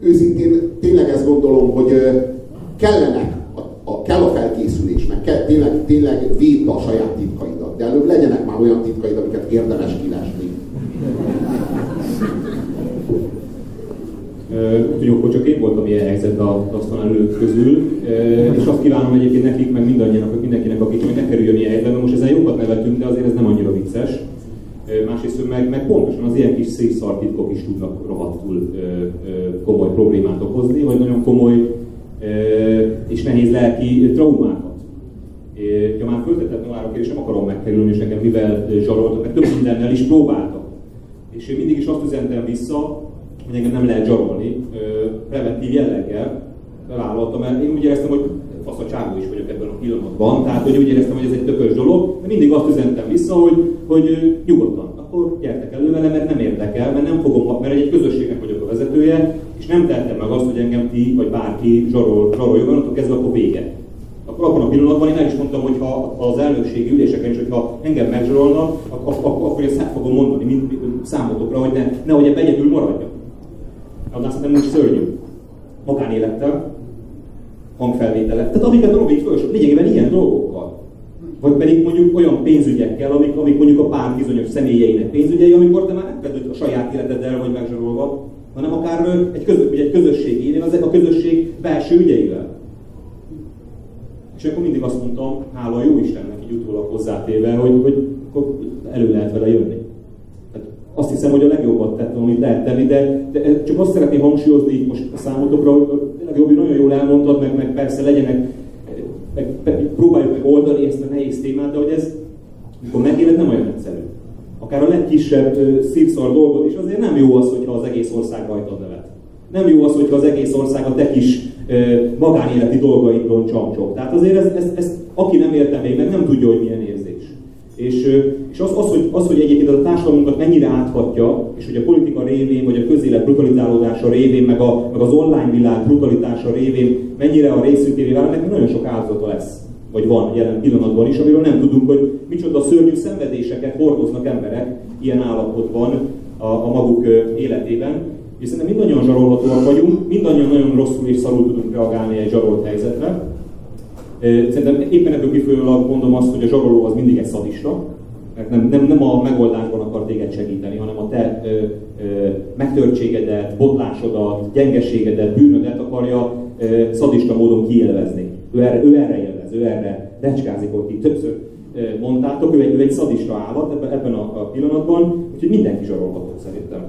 őszintén tényleg ezt gondolom, hogy kellenek, a, a, kell a felkészülés, meg kell, tényleg, tényleg védd a saját titkaidat, de előbb legyenek már olyan titkaid, amiket érdemes kilesni. Tudjuk, hogy csak én voltam ilyen helyzetben a ülők közül, és azt kívánom egyébként nekik, meg mindannyianak, mindenkinek, akik hogy ne kerüljön ilyen helyzetbe. Most ezen jókat nevetünk, de azért ez nem annyira vicces másrészt meg, meg pontosan az ilyen kis székszartitkok is tudnak rohadtul komoly problémát okozni, vagy nagyon komoly és nehéz lelki traumákat. Ja, már föltetett novárok, és nem akarom megkerülni, és nekem mivel zsaroltak, mert több mindennel is próbáltak. És én mindig is azt üzentem vissza, hogy engem nem lehet zsarolni, preventív jelleggel vállaltam, mert én úgy éreztem, hogy fasz a csávó is vagyok ebben a pillanatban, tehát hogy úgy éreztem, hogy ez egy tökös dolog, de mindig azt üzentem vissza, hogy, hogy nyugodtan, akkor gyertek elő vele, mert nem érdekel, mert nem fogom, mert egy közösségnek vagyok a vezetője, és nem tettem meg azt, hogy engem ti vagy bárki zsarol, zsaroljon, attól kezdve akkor vége. Akkor abban a pillanatban én el is mondtam, hogy ha az elnökségi üléseken is, hogyha engem megzsarolnak, akkor, akkor, akkor hát fogom mondani mind, számotokra, hogy ne, nehogy ebbe egyedül maradjak. Annál szerintem nincs szörnyű. Magánélettel, hangfelvételek. Tehát amiket Robi föl, lényegében ilyen dolgokkal. Vagy pedig mondjuk olyan pénzügyekkel, amik, amik mondjuk a pár bizonyos személyeinek pénzügyei, amikor te már nem kezdődsz a saját életeddel vagy megzsarolva, hanem akár egy, közö, egy közösség élén, az a közösség belső ügyeivel. És akkor mindig azt mondtam, hála jó Istennek, így utólag hozzátéve, hogy, hogy akkor elő lehet vele jönni azt hiszem, hogy a legjobbat tettem, amit lehet tenni, de, de csak azt szeretném hangsúlyozni itt most a számotokra, hogy legjobb, nagyon jól elmondtad, meg, meg persze legyenek meg, próbáljuk meg oldani ezt a nehéz témát, de hogy ez, mikor megéled, nem olyan egyszerű. Akár a legkisebb szívszar dolgot is, azért nem jó az, hogyha az egész ország rajtad nevet. Nem jó az, hogyha az egész ország a te kis magánéleti dolgaidon csapcsok. Tehát azért ez, ez, ez, aki nem érte még meg, nem tudja, hogy milyen érzés. És, és az, az, hogy, az, hogy egyébként a társadalmunkat mennyire áthatja, és hogy a politika révén, vagy a közélet brutalizálódása révén, meg, a, meg az online világ brutalitása révén mennyire a részünkéré válik, neki nagyon sok áldozata lesz, vagy van jelen pillanatban is, amiről nem tudunk, hogy micsoda szörnyű szenvedéseket hordoznak emberek ilyen állapotban a, a maguk életében. És szerintem mindannyian zsarolhatóak vagyunk, mindannyian nagyon rosszul és szarul tudunk reagálni egy zsarolt helyzetre. Szerintem éppen ebből kifolyólag mondom azt, hogy a zsaroló az mindig egy szadista, mert nem, nem, nem a megoldásban akar téged segíteni, hanem a te ö, ö, megtörtségedet, botlásodat, gyengeségedet, bűnödet akarja ö, szadista módon kielvezni. Ő erre, ő erre élvez, ő erre recskázik, hogy többször ö, mondtátok, ő egy, ő egy szadista állat ebben, ebben a, a pillanatban, úgyhogy mindenki zsarolható szerintem.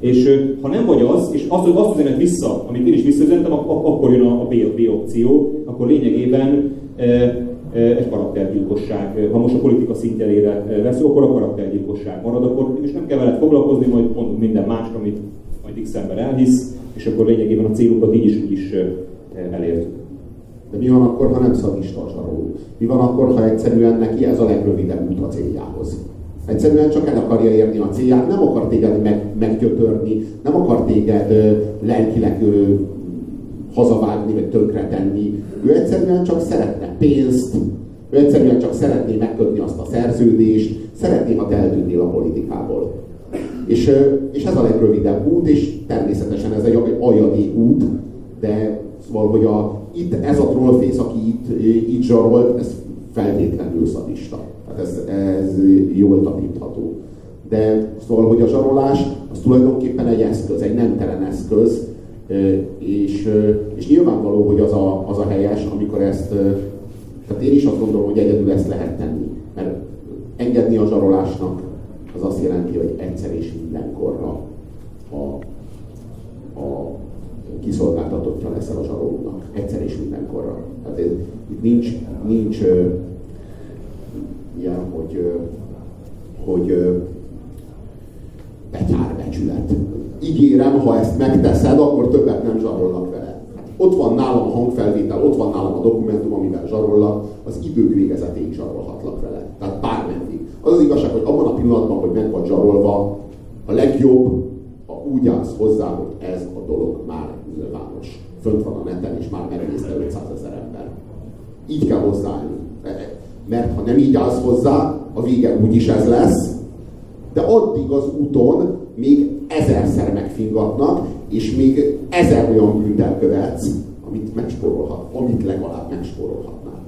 És ha nem vagy az, és azt, azt üzenet vissza, amit én is visszaüzentem, akkor jön a, a B, B opció, akkor lényegében egy karaktergyilkosság. Ha most a politika szintjelére veszünk, akkor a karaktergyilkosság marad, akkor is nem kell veled foglalkozni, majd mondunk minden mást, amit majd x ember elhisz, és akkor lényegében a célunkat így is úgy is elértük. De mi van akkor, ha nem szadista a? Mi van akkor, ha egyszerűen neki ez a legrövidebb út a céljához? Egyszerűen csak el akarja érni a célját, nem akar téged meg, meggyötörni, nem akar téged ö, lelkileg hazavágni, vagy tönkretenni. Ő egyszerűen csak szeretne pénzt, ő egyszerűen csak szeretné megkötni azt a szerződést, szeretné, ha te eltűnnél a politikából. És, és ez a legrövidebb út, és természetesen ez egy ajadi út, de szóval, hogy a, itt ez a trollfész, aki itt, itt zsarolt, ez feltétlenül szadista. Hát ez, ez jól tapintható. De szóval, hogy a zsarolás az tulajdonképpen egy eszköz, egy nemtelen eszköz, és, és nyilvánvaló, hogy az a, az a helyes, amikor ezt, tehát én is azt gondolom, hogy egyedül ezt lehet tenni. Mert engedni a zsarolásnak az azt jelenti, hogy egyszer és mindenkorra a, a kiszolgáltatottja leszel a zsarolónak. Egyszer és mindenkorra. Tehát ez, itt nincs, nincs ilyen, hogy, hogy betyárbecsület. Ígérem, ha ezt megteszed, akkor többet nem zsarolnak vele. Ott van nálam a hangfelvétel, ott van nálam a dokumentum, amivel zsarollak, az idők végezetéig zsarolhatlak vele. Tehát bármeddig. Az az igazság, hogy abban a pillanatban, hogy meg vagy zsarolva, a legjobb, ha úgy állsz hozzá, hogy ez a dolog már nyilvános. Fönt van a neten, és már megnézte 500 ezer ember. Így kell hozzáállni. Mert ha nem így állsz hozzá, a vége úgyis ez lesz, de addig az úton még ezerszer megfingatnak, és még ezer olyan bűnt elkövetsz, amit megspórolhat, amit legalább megspórolhatnál.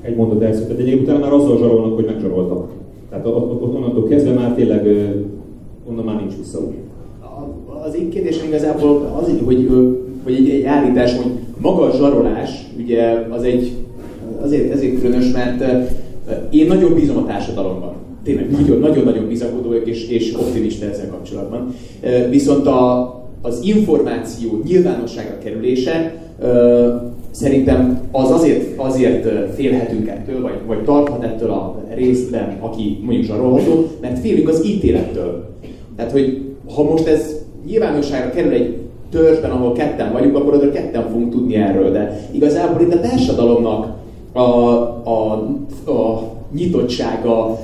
Egy mondat elszűnt, egy év után már azzal zsarolnak, hogy megzsaroltak. Tehát ott onnantól kezdve már tényleg onnan már nincs vissza. Az én kérdésem igazából az, hogy, hogy egy, egy állítás, hogy maga a zsarolás, ugye az egy azért, ezért különös, mert én nagyon bízom a társadalomban. Tényleg nagyon-nagyon bizakodó és, és optimista ezzel kapcsolatban. Viszont a, az információ nyilvánosságra kerülése szerintem az azért, azért félhetünk ettől, vagy, vagy tarthat ettől a részben, aki mondjuk zsarolható, mert félünk az ítélettől. Tehát, hogy ha most ez nyilvánosságra kerül egy törzsben, ahol ketten vagyunk, akkor oda ketten fogunk tudni erről. De igazából itt a társadalomnak a, a, a nyitottsága,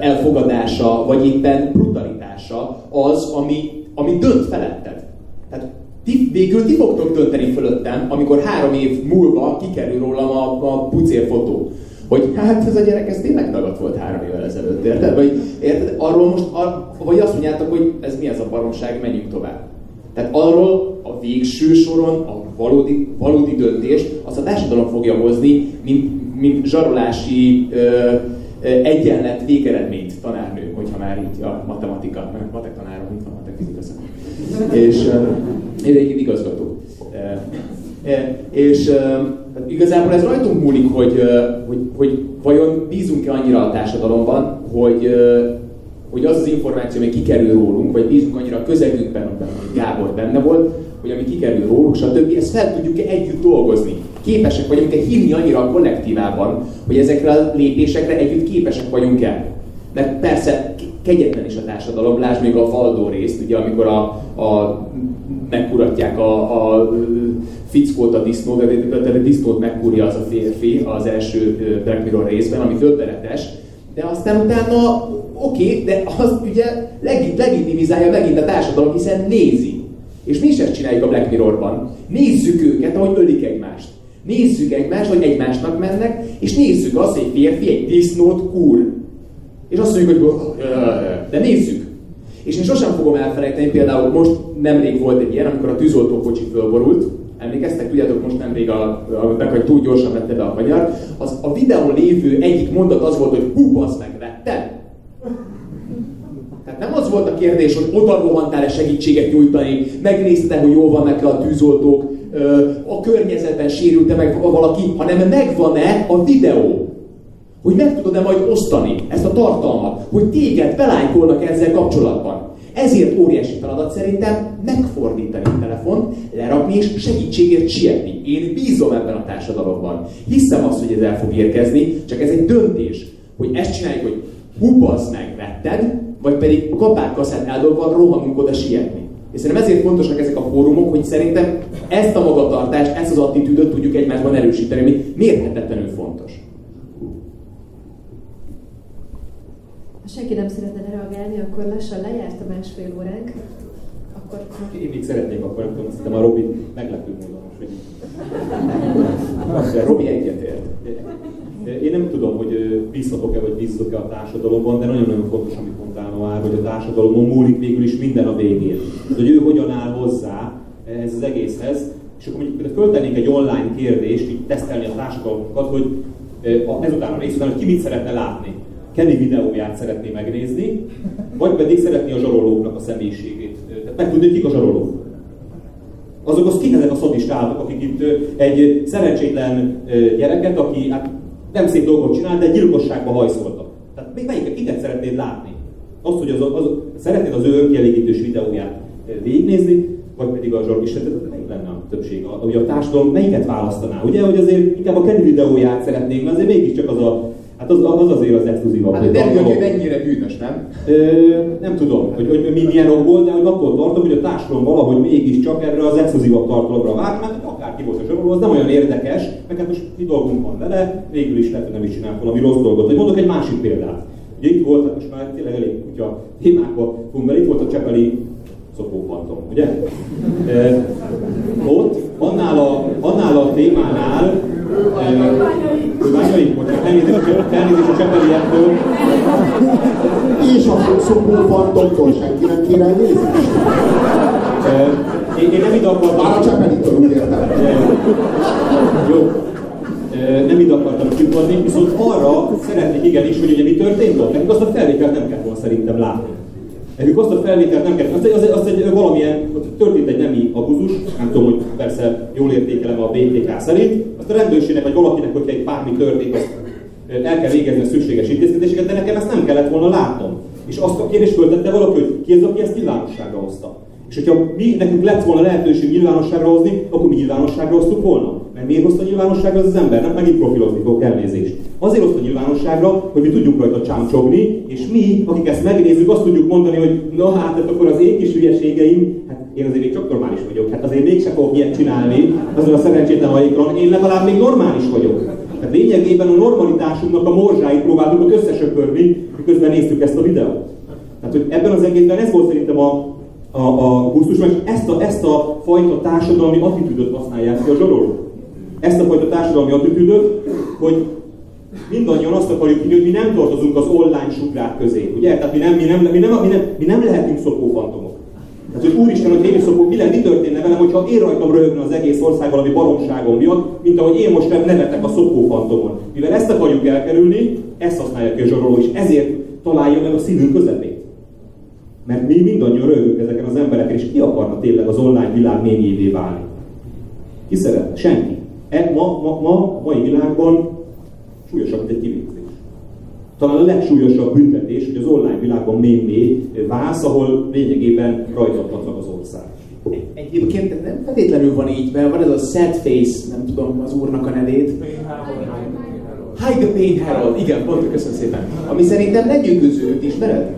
elfogadása, vagy éppen brutalitása az, ami, ami dönt feletted. Tehát ti, végül ti fogtok dönteni fölöttem, amikor három év múlva kikerül rólam a, a pucér fotó. Hogy hát ez a gyerek, ez tényleg tagadt volt három évvel ezelőtt, érted? Vagy, érted? Arról most, ar, vagy azt mondjátok, hogy ez mi ez a baromság, menjünk tovább. Tehát arról a végső soron a valódi, valódi döntést azt a társadalom fogja hozni, mint zsarolási egyenlet végeredményt tanárnő, hogyha már így a matematika, matek tanára, mint van matek fizika És én egy igazgató. És hát igazából ez rajtunk múlik, hogy, hogy, hogy vajon bízunk-e annyira a társadalomban, hogy, hogy az az információ, ami kikerül rólunk, vagy bízunk annyira a közegünkben, amiben Gábor benne volt, hogy ami kikerül róluk, stb. ezt fel tudjuk-e együtt dolgozni. Képesek vagyunk-e hinni annyira a kollektívában, hogy ezekre a lépésekre együtt képesek vagyunk-e. Mert persze kegyetlen is a társadalom, lásd még a Faldó részt, ugye amikor a, a megkuratják a, a fickót a disznót, de a disznót megkúrja az a férfi az első Black Mirror részben, ami többenetes, de aztán utána oké, okay, de az ugye legit, legitimizálja megint a társadalom, hiszen nézi. És mi is ezt csináljuk a Black Mirrorban. Nézzük őket, ahogy ölik egymást. Nézzük egymást, hogy egymásnak mennek, és nézzük azt, hogy egy férfi egy disznót kúr. És azt mondjuk, hogy de nézzük. És én sosem fogom elfelejteni, például most nemrég volt egy ilyen, amikor a tűzoltókocsi fölborult, emlékeztek, tudjátok, most nemrég a, a, meg, hogy túl gyorsan vette be a kanyar, az a videón lévő egyik mondat az volt, hogy hú, az meg, vetted? Tehát nem az volt a kérdés, hogy oda rohantál-e segítséget nyújtani, megnézted hogy jól vannak-e a tűzoltók, a környezetben sérült-e meg valaki, hanem megvan-e a videó hogy meg tudod-e majd osztani ezt a tartalmat, hogy téged belájkolnak ezzel kapcsolatban. Ezért óriási feladat szerintem megfordítani a telefont, lerakni és segítségért sietni. Én bízom ebben a társadalomban. Hiszem azt, hogy ez el fog érkezni, csak ez egy döntés, hogy ezt csináljuk, hogy hupazd meg, vetted, vagy pedig kapárkaszát eldobva rohanunk oda sietni. És szerintem ezért fontosak ezek a fórumok, hogy szerintem ezt a magatartást, ezt az attitűdöt tudjuk egymásban erősíteni, ami mérhetetlenül fontos. Ha senki nem szeretne reagálni, akkor lassan lejárt a másfél óránk. Akkor... Én még szeretnék akkor, nem tudom, szerintem a Robi meglepő módon most, hogy... Robi egyetért. Én nem tudom, hogy bízhatok-e vagy bízhatok-e a társadalomban, de nagyon-nagyon fontos, amit mondtál Noár, hogy a társadalomon múlik végül is minden a végén. Hogy ő hogyan áll hozzá ez az egészhez, és akkor mondjuk föltennénk egy online kérdést, így tesztelni a társadalmunkat, hogy ezután a rész után, hogy ki mit szeretne látni. Kenny videóját szeretné megnézni, vagy pedig szeretné a zsarolóknak a személyiségét. Tehát megtudni, hogy kik a zsarolók. Azok az kik ezek a szadistátok, akik itt egy szerencsétlen gyereket, aki hát nem szép dolgot csinál, de gyilkosságba hajszoltak. Tehát még melyiket, kiket szeretnéd látni? Azt, hogy az, az, szeretnéd az ő önkielégítős videóját végignézni, vagy pedig a zsarolók melyik lenne a többség? A, a társadalom melyiket választaná? Ugye, hogy azért inkább a Kenny videóját szeretnénk, mert azért mégiscsak az a Hát az, az azért az exkluzívabb. Hát de hogy mennyire bűnös, nem? Ö, nem tudom, hogy, hogy mi milyen ok volt, de hogy attól tartom, hogy a társadalom valahogy mégiscsak erre az exkluzívabb tartalomra vár, mert akárki volt a zsaroló, az nem olyan érdekes, meg hát most mi dolgunk van vele, végül is lehet, hogy nem is csinál valami rossz dolgot. Hogy mondok egy másik példát. Ugye itt volt, hát most már tényleg elég kutya témákba fogunk itt volt a Csepeli szopófantom, ugye? E, ott, annál a, annál a témánál Bányai, elnézést a Csepeliektől. És a szopófantomtól senki nem kér elnézést? Én, én nem ide akartam... Már a Csepelitől úgy értem. Jó. Nem ide akartam kiugodni, viszont arra szeretnék igenis, hogy ugye mi történt ott. Nekünk azt a felvételt nem kellett volna szerintem látni. Nekünk azt a felvételt nem kellett, az egy, az egy, az egy valamilyen, történt egy nemi abuzus, nem tudom, hogy persze jól értékelem a BTK szerint, azt a rendőrségnek vagy valakinek, hogyha egy bármi történt, azt el kell végezni a szükséges intézkedéseket, de nekem ezt nem kellett volna látnom. És azt a kérdést föltette valaki, hogy ki az, aki ezt nyilvánosságra hozta. És hogyha mi, nekünk lett volna lehetőség nyilvánosságra hozni, akkor mi nyilvánosságra hoztuk volna. Miért hozta nyilvánosságra az az ember? Nem megint profilozni fogok elnézést. Azért hozta nyilvánosságra, hogy mi tudjuk rajta csámcsogni, és mi, akik ezt megnézzük, azt tudjuk mondani, hogy na hát, hát akkor az én kis hülyeségeim, hát én azért még csak normális vagyok, hát azért mégsem fogok ilyet csinálni azon a szerencsétlen hajékron, én legalább még normális vagyok. Tehát lényegében a normalitásunknak a morzsáit próbáltuk ott összesöpörni, miközben néztük ezt a videót. Tehát, hogy ebben az egészben ez volt szerintem a, a, a gusztus, mert ezt a, ezt a fajta társadalmi attitűdöt használják ki a zsarolók. Ezt a fajta társadalmi attitűdöt, hogy mindannyian azt akarjuk hogy mi nem tartozunk az online sugrák közé, ugye? Tehát mi nem, mi nem, mi nem, mi nem, mi nem lehetünk szopófantomok. Tehát, hogy úristen, hogy én is szopó, mi, le, mi történne velem, hogyha én rajtam röhögne az egész ország valami baromságom miatt, mint ahogy én most nevetek a szopófantomon. Mivel ezt akarjuk elkerülni, ezt használja ki a zsaroló, és ezért találja meg a szívünk közepét. Mert mi mindannyian röhögünk ezeken az emberekkel, és ki akarna tényleg az online világ mémjévé válni? Ki szeret? Senki. E, ma, ma, ma, mai világban súlyosabb, mint egy kivégzés. Talán a legsúlyosabb büntetés, hogy az online világban mémé válsz, ahol lényegében rajtad az ország. Egyébként nem feltétlenül van így, mert van ez a sad face, nem tudom az úrnak a nevét. Hide the Pain Harold, igen, pont, köszönöm szépen. Ami szerintem legyőző, őt ismered?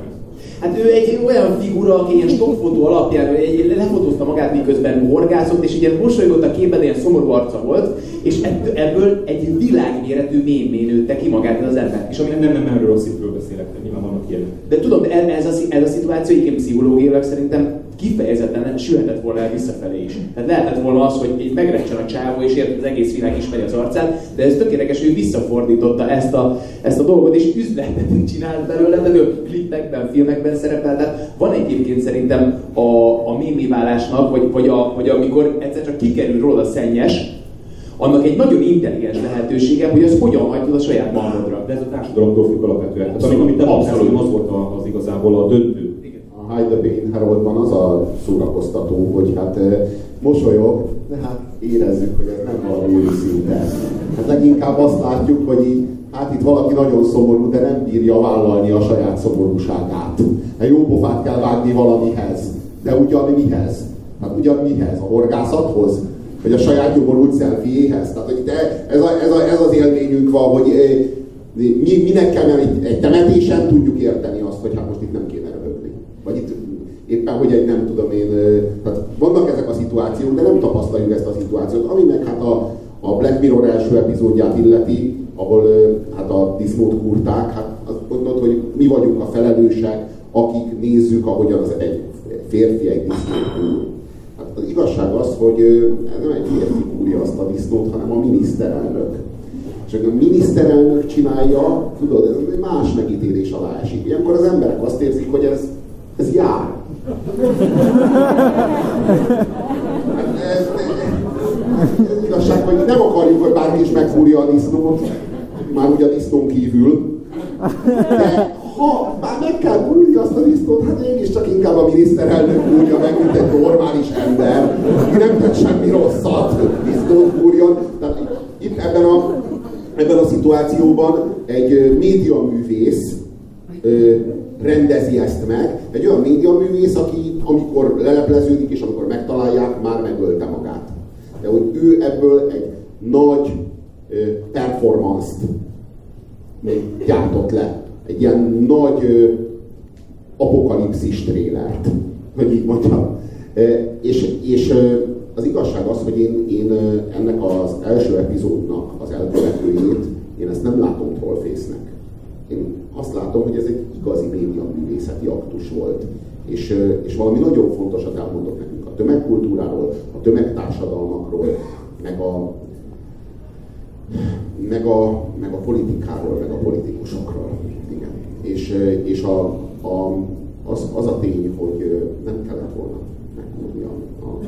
Hát ő egy olyan figura, aki ilyen stockfotó alapján egy, lefotózta magát, miközben horgászott, és ilyen mosolygott a képben, ilyen szomorú arca volt, és ebből egy világméretű mémé nőtte ki magát az ember. És ami nem, nem, nem erről a szívről beszélek, nyilván vannak ilyen. De tudom, de ez a, ez a szituáció egyébként pszichológiailag szerintem kifejezetten sülhetett volna el visszafelé is. Tehát lehetett volna az, hogy egy megrecsen a csávó, és érted, az egész világ ismeri az arcát, de ez tökéletes, hogy visszafordította ezt a, ezt a dolgot, és üzletet csinált belőle, de ő klipekben, filmekben szerepel. Tehát van egyébként szerintem a, a mémiválásnak, vagy, vagy, a, vagy amikor egyszer csak kikerül róla szennyes, annak egy nagyon intelligens lehetősége, hogy az hogyan hagyod a saját magadra. De ez a társadalomtól függ alapvetően. Tehát amit, amit te abszolút az volt az igazából a döntő Hide the Pain Haroldban az a szórakoztató, hogy hát mosolyog, de hát érezzük, hogy ez nem valami őszinte. Hát leginkább azt látjuk, hogy így, hát itt valaki nagyon szomorú, de nem bírja vállalni a saját szomorúságát. Hát jó pofát kell vágni valamihez. De ugyan mihez? Hát ugyan mihez? A horgászathoz? Vagy a saját nyomorult szelfiéhez? Tehát, hogy de ez, a, ez, a, ez az élményünk van, hogy mi, minek kell, mert egy temetésen tudjuk érteni azt, hogy hát most itt nem éppen, hogy egy nem tudom én, tehát vannak ezek a szituációk, de nem tapasztaljuk ezt a szituációt, ami meg hát a, a Black Mirror első epizódját illeti, ahol hát a disznót kurták, hát azt mondod, hogy mi vagyunk a felelősek, akik nézzük, ahogyan az egy férfi egy disznót kúr. Hát az igazság az, hogy nem egy férfi kúrja azt a disznót, hanem a miniszterelnök. És a miniszterelnök csinálja, tudod, ez egy más megítélés alá esik. Ilyenkor az emberek azt érzik, hogy ez ez jár. Ez, ez igazság, hogy nem akarjuk, hogy bárki is megfúrja a disznót, már ugye a disznón kívül. De ha már meg kell fúrni azt a disznót, hát csak inkább a miniszterelnök fúrja meg, mint egy normális ember, aki nem tett semmi rosszat, disznót. Tehát itt ebben a, ebben a szituációban egy médiaművész rendezi ezt meg. Egy olyan médiaművész, aki amikor lelepleződik és amikor megtalálják, már megölte magát. De hogy ő ebből egy nagy performance-t gyártott le. Egy ilyen nagy apokalipszis trélert, hogy így mondjam. És, és az igazság az, hogy én, én ennek az első epizódnak az elkövetőjét, én ezt nem látom trollfésznek. Én azt látom, hogy ez egy igazi média művészeti aktus volt. És, és valami nagyon fontosat elmondok nekünk a tömegkultúráról, a tömegtársadalmakról, meg a, meg a, meg a politikáról, meg a politikusokról. Igen. És, és a, a, az, az a tény, hogy nem kellett volna megmondni a, a,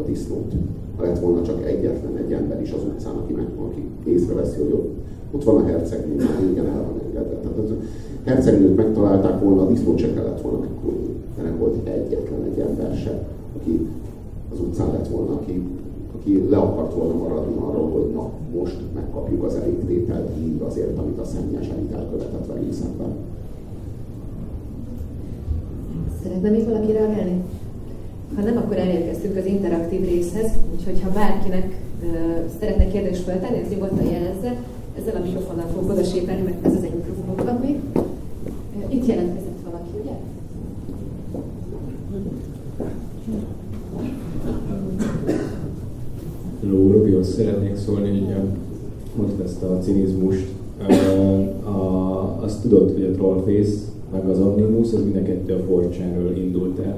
a disznót. Ha lett volna csak egyetlen egy ember is az utcán, aki, meg, aki észreveszi, hogy ott, ott van a hercegnő, régen el van engedve. Tehát az, hercegnőt megtalálták volna, a disznót se kellett volna megkulni. De nem volt egyetlen egy ember se, aki az utcán lett volna, aki, aki le akart volna maradni arról, hogy na, most megkapjuk az elégtételt így azért, amit a szennyes elit elkövetett velünk szemben. Szeretne még valaki reagálni? Ha nem, akkor elérkeztünk az interaktív részhez, úgyhogy ha bárkinek uh, szeretne kérdést feltenni, ez nyugodtan jelezze. Ezzel a mikrofonnal fogok oda sétálni, mert ez az egy mikrofonunk van még. Itt jelentkezett valaki, ugye? Hello, Robi, azt szeretnék szólni, hogy mondtad ezt a cinizmust. A, azt tudod, hogy a Trollface meg az Omnimus, az mind a kettő a forcsánról indult el.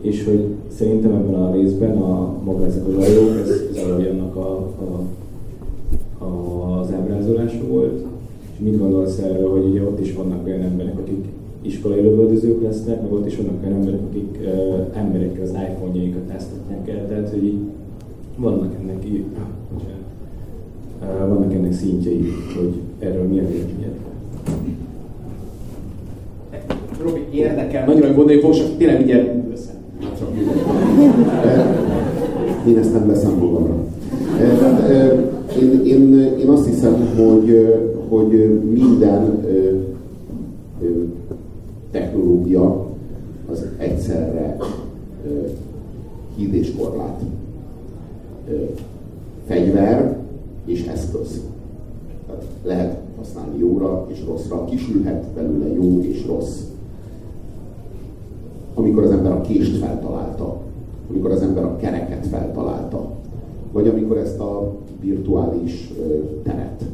És hogy szerintem ebben a részben a maga ezek a zsajok, ez, ez alapjának a, a, a, ábrázolása volt, mit gondolsz erről, hogy ugye ott is vannak olyan emberek, akik iskolai lövöldözők lesznek, meg ott is vannak olyan emberek, akik uh, emberekkel az iPhone-jaikat tesztetnek el, tehát hogy így vannak ennek, így, uh, vannak ennek szintjei, hogy erről mi a véleményed? Robi, érdekel, nagyon gondolni fogok, csak tényleg mindjárt össze. Én ezt nem veszem magamra én, én, én azt hiszem, hogy, hogy minden ö, ö, technológia az egyszerre ö, híd és korlát. Ö, fegyver és eszköz. Tehát lehet használni jóra és rosszra, kisülhet belőle jó és rossz. Amikor az ember a kést feltalálta, amikor az ember a kereket feltalálta, vagy amikor ezt a virtuális teret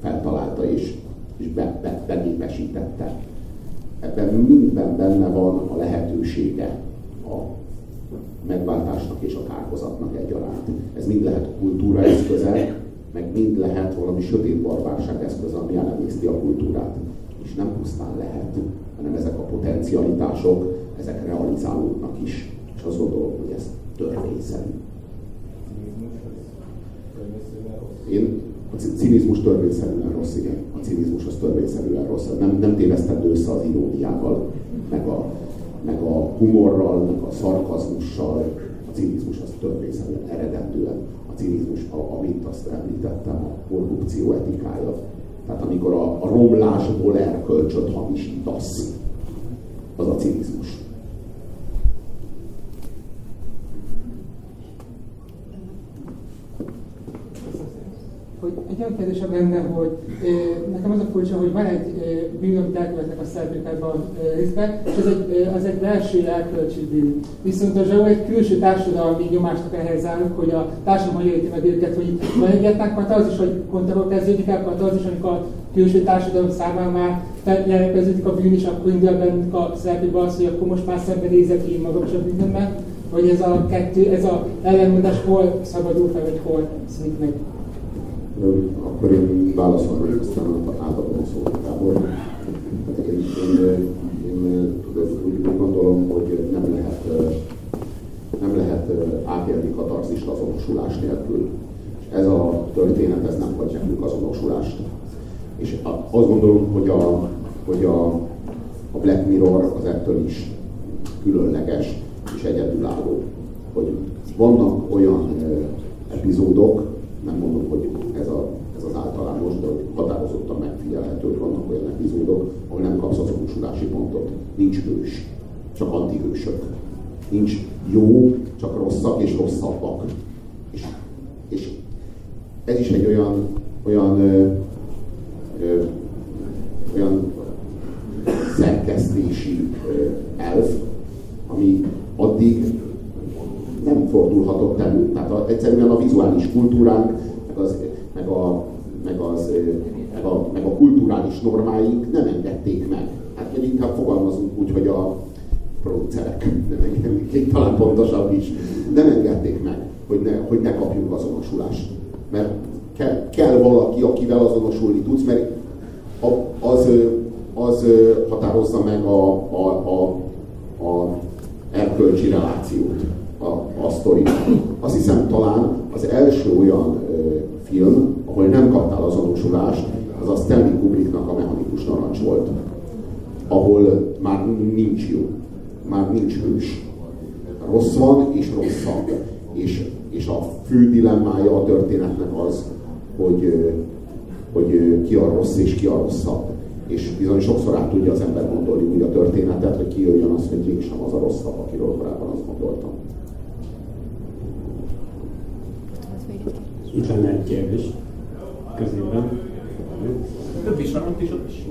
feltalálta és, és be, be, begépesítette. Ebben mindben benne van a lehetősége a megváltásnak és a kárhozatnak egyaránt. Ez mind lehet kultúra eszköze, meg mind lehet valami sötét barbárság eszköze, ami elemészti a kultúrát. És nem pusztán lehet, hanem ezek a potencialitások, ezek realizálódnak is. És azt gondolom, hogy ez törvényszerű. Én a cinizmus törvényszerűen rossz, igen. A cinizmus az törvényszerűen rossz. Nem, nem téveszthető össze az iróniával, meg a, meg a humorral, meg a szarkazmussal. A cinizmus az törvényszerűen, eredendően. A cinizmus, amit azt említettem, a korrupció etikája. Tehát amikor a, a romlásból erkölcsöt hamisítasz, az a cinizmus. Hogy olyan kérdésem lenne, hogy nekem az a furcsa, hogy van egy bűn, amit elkövetnek a szereplők ebben a részben, és az egy, az egy belső elkölcsi bűn. Viszont a Zsó egy külső társadalmi nyomásnak ehhez állunk, hogy a társadalom hogy érti meg őket, hogy van egyetlen az hogy akkor kezdődik el az is, amikor a külső társadalom számára már jelentkeződik a bűn, és akkor indul bennük a szereplőben az, hogy akkor most már szembenézek én magam is a bűnömmel, vagy ez a kettő, ez a ellenmondás hol szabadul fel, vagy hol szűnik meg akkor én válaszolnék, aztán átadom a szót Gábor. Hát én, én, én úgy, gondolom, hogy nem lehet, nem lehet átélni katarzist azonosulás nélkül. Ez a történet, ez nem hagy nekünk azonosulást. És azt gondolom, hogy a, hogy a, a Black Mirror az ettől is különleges és egyedülálló. Hogy vannak olyan epizódok, nem mondom, hogy ez, a, ez az általános, de határozottan megfigyelhető, hogy vannak olyan epizódok, ahol nem kapsz azonosulási pontot. Nincs hős, csak antihősök. Nincs jó, csak rosszak és rosszabbak. És, és ez is egy olyan, olyan, ö, ö, olyan szerkesztési ö, elf, ami addig nem fordulhatott elő. Tehát a, egyszerűen a vizuális kultúránk, meg, az, meg, a, meg, az, meg, a, meg a kulturális normáink nem engedték meg. Hát vagy inkább fogalmazunk úgy, hogy a producerek, még talán pontosabb is, nem engedték meg, hogy ne, hogy ne kapjunk azonosulást. Mert kell, kell valaki, akivel azonosulni tudsz, mert az, az határozza meg a, a, a, a erkölcsi relációt a, a sztori. Azt hiszem talán az első olyan ö, film, ahol nem kaptál azonosulást, az a Stanley Kubricknak a mechanikus narancs volt. Ahol már nincs jó, már nincs hős. Rossz van és rosszabb. És, és a fő dilemmája a történetnek az, hogy, hogy ki a rossz és ki a rosszabb. És bizony sokszor át tudja az ember gondolni úgy a történetet, hogy kijöjjön az, hogy mégsem az a rosszabb, akiről korábban azt gondoltam. Itt lenne egy kérdés közében. Több is van, ott is, ott is.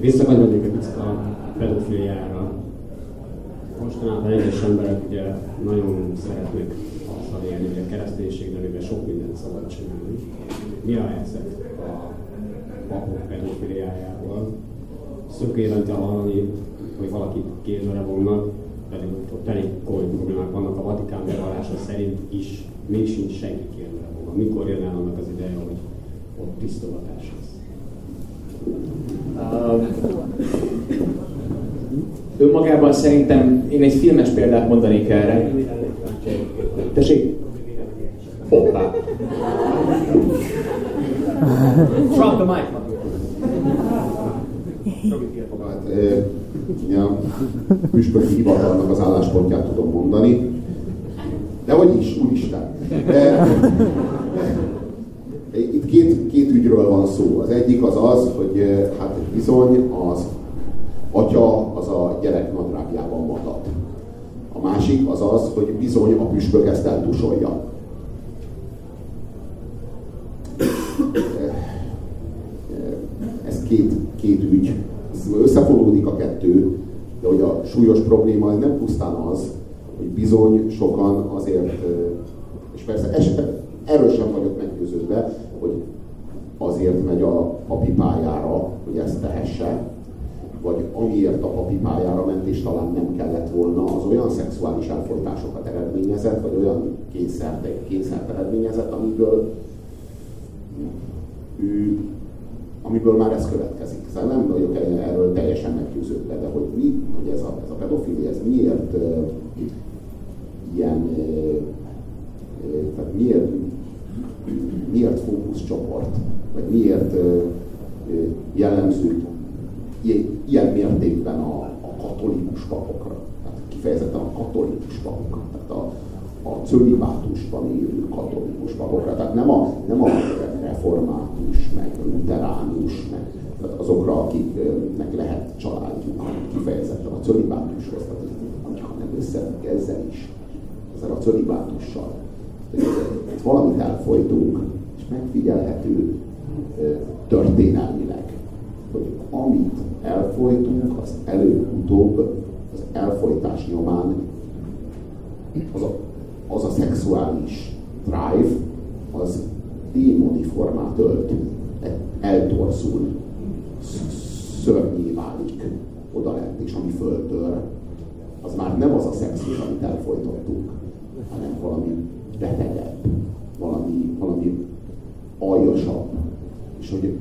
Visszakanyarodik egy picit a pedofiliára. Mostanában egyes emberek ugye nagyon szeretnek azzal élni, hogy a kereszténység nevében sok mindent szabad csinálni. Mi a helyzet a papok pedofiliájával? Szok évente hallani, hogy valakit kézre vonnak, pedig ott elég komoly problémák vannak a Vatikán bevallása szerint is, még sincs senki vonva. Mikor jön el annak az ideje, hogy ott tisztogatás lesz? Uh, önmagában szerintem én egy filmes példát mondanék erre. Tessék? Hoppá. Drop the mic. Hát, ja, püspöki hivatalnak az álláspontját tudom mondani. De hogy is, úristen. De, itt két, két ügyről van szó. Az egyik az az, hogy hát bizony az atya az a gyerek nadrágjában matat. A másik az az, hogy bizony a püspök ezt eltusolja. Ez két, két ügy. Összefonódik a kettő, de hogy a súlyos probléma ez nem pusztán az, hogy bizony sokan azért, és persze esetleg erről sem vagyok meggyőződve, hogy azért megy a papi pályára, hogy ezt tehesse, vagy amiért a papi pályára ment, és talán nem kellett volna, az olyan szexuális elfolytásokat eredményezett, vagy olyan kényszert, kényszert eredményezett, amiből ő, amiből már ez következik. Szóval nem vagyok erről teljesen meggyőződve, de hogy, mi, hogy ez a, ez a pedofilia, ez miért uh, ilyen, uh, tehát miért, miért fókuszcsoport, vagy miért jellemző ilyen mértékben a, a katolikus papokra, tehát kifejezetten a katolikus papokra, tehát a, a cölibátusban élő katolikus papokra, tehát nem a, nem a református, meg luteránus, meg tehát azokra, akiknek lehet családjuk, kifejezetten a cölibátushoz, tehát ha nem összefügg ezzel is, ezzel a cölibátussal. Valamit elfolytunk, és megfigyelhető történelmileg, hogy amit elfolytunk, az előbb-utóbb az elfolytás nyomán az a, az a szexuális drive, az démoni formát ölt, eltorzul, szörnyé válik oda lent, és ami föltör, az már nem az a szexus, amit elfolytottunk, hanem valami betegebb, valami, valami aljasabb, és hogy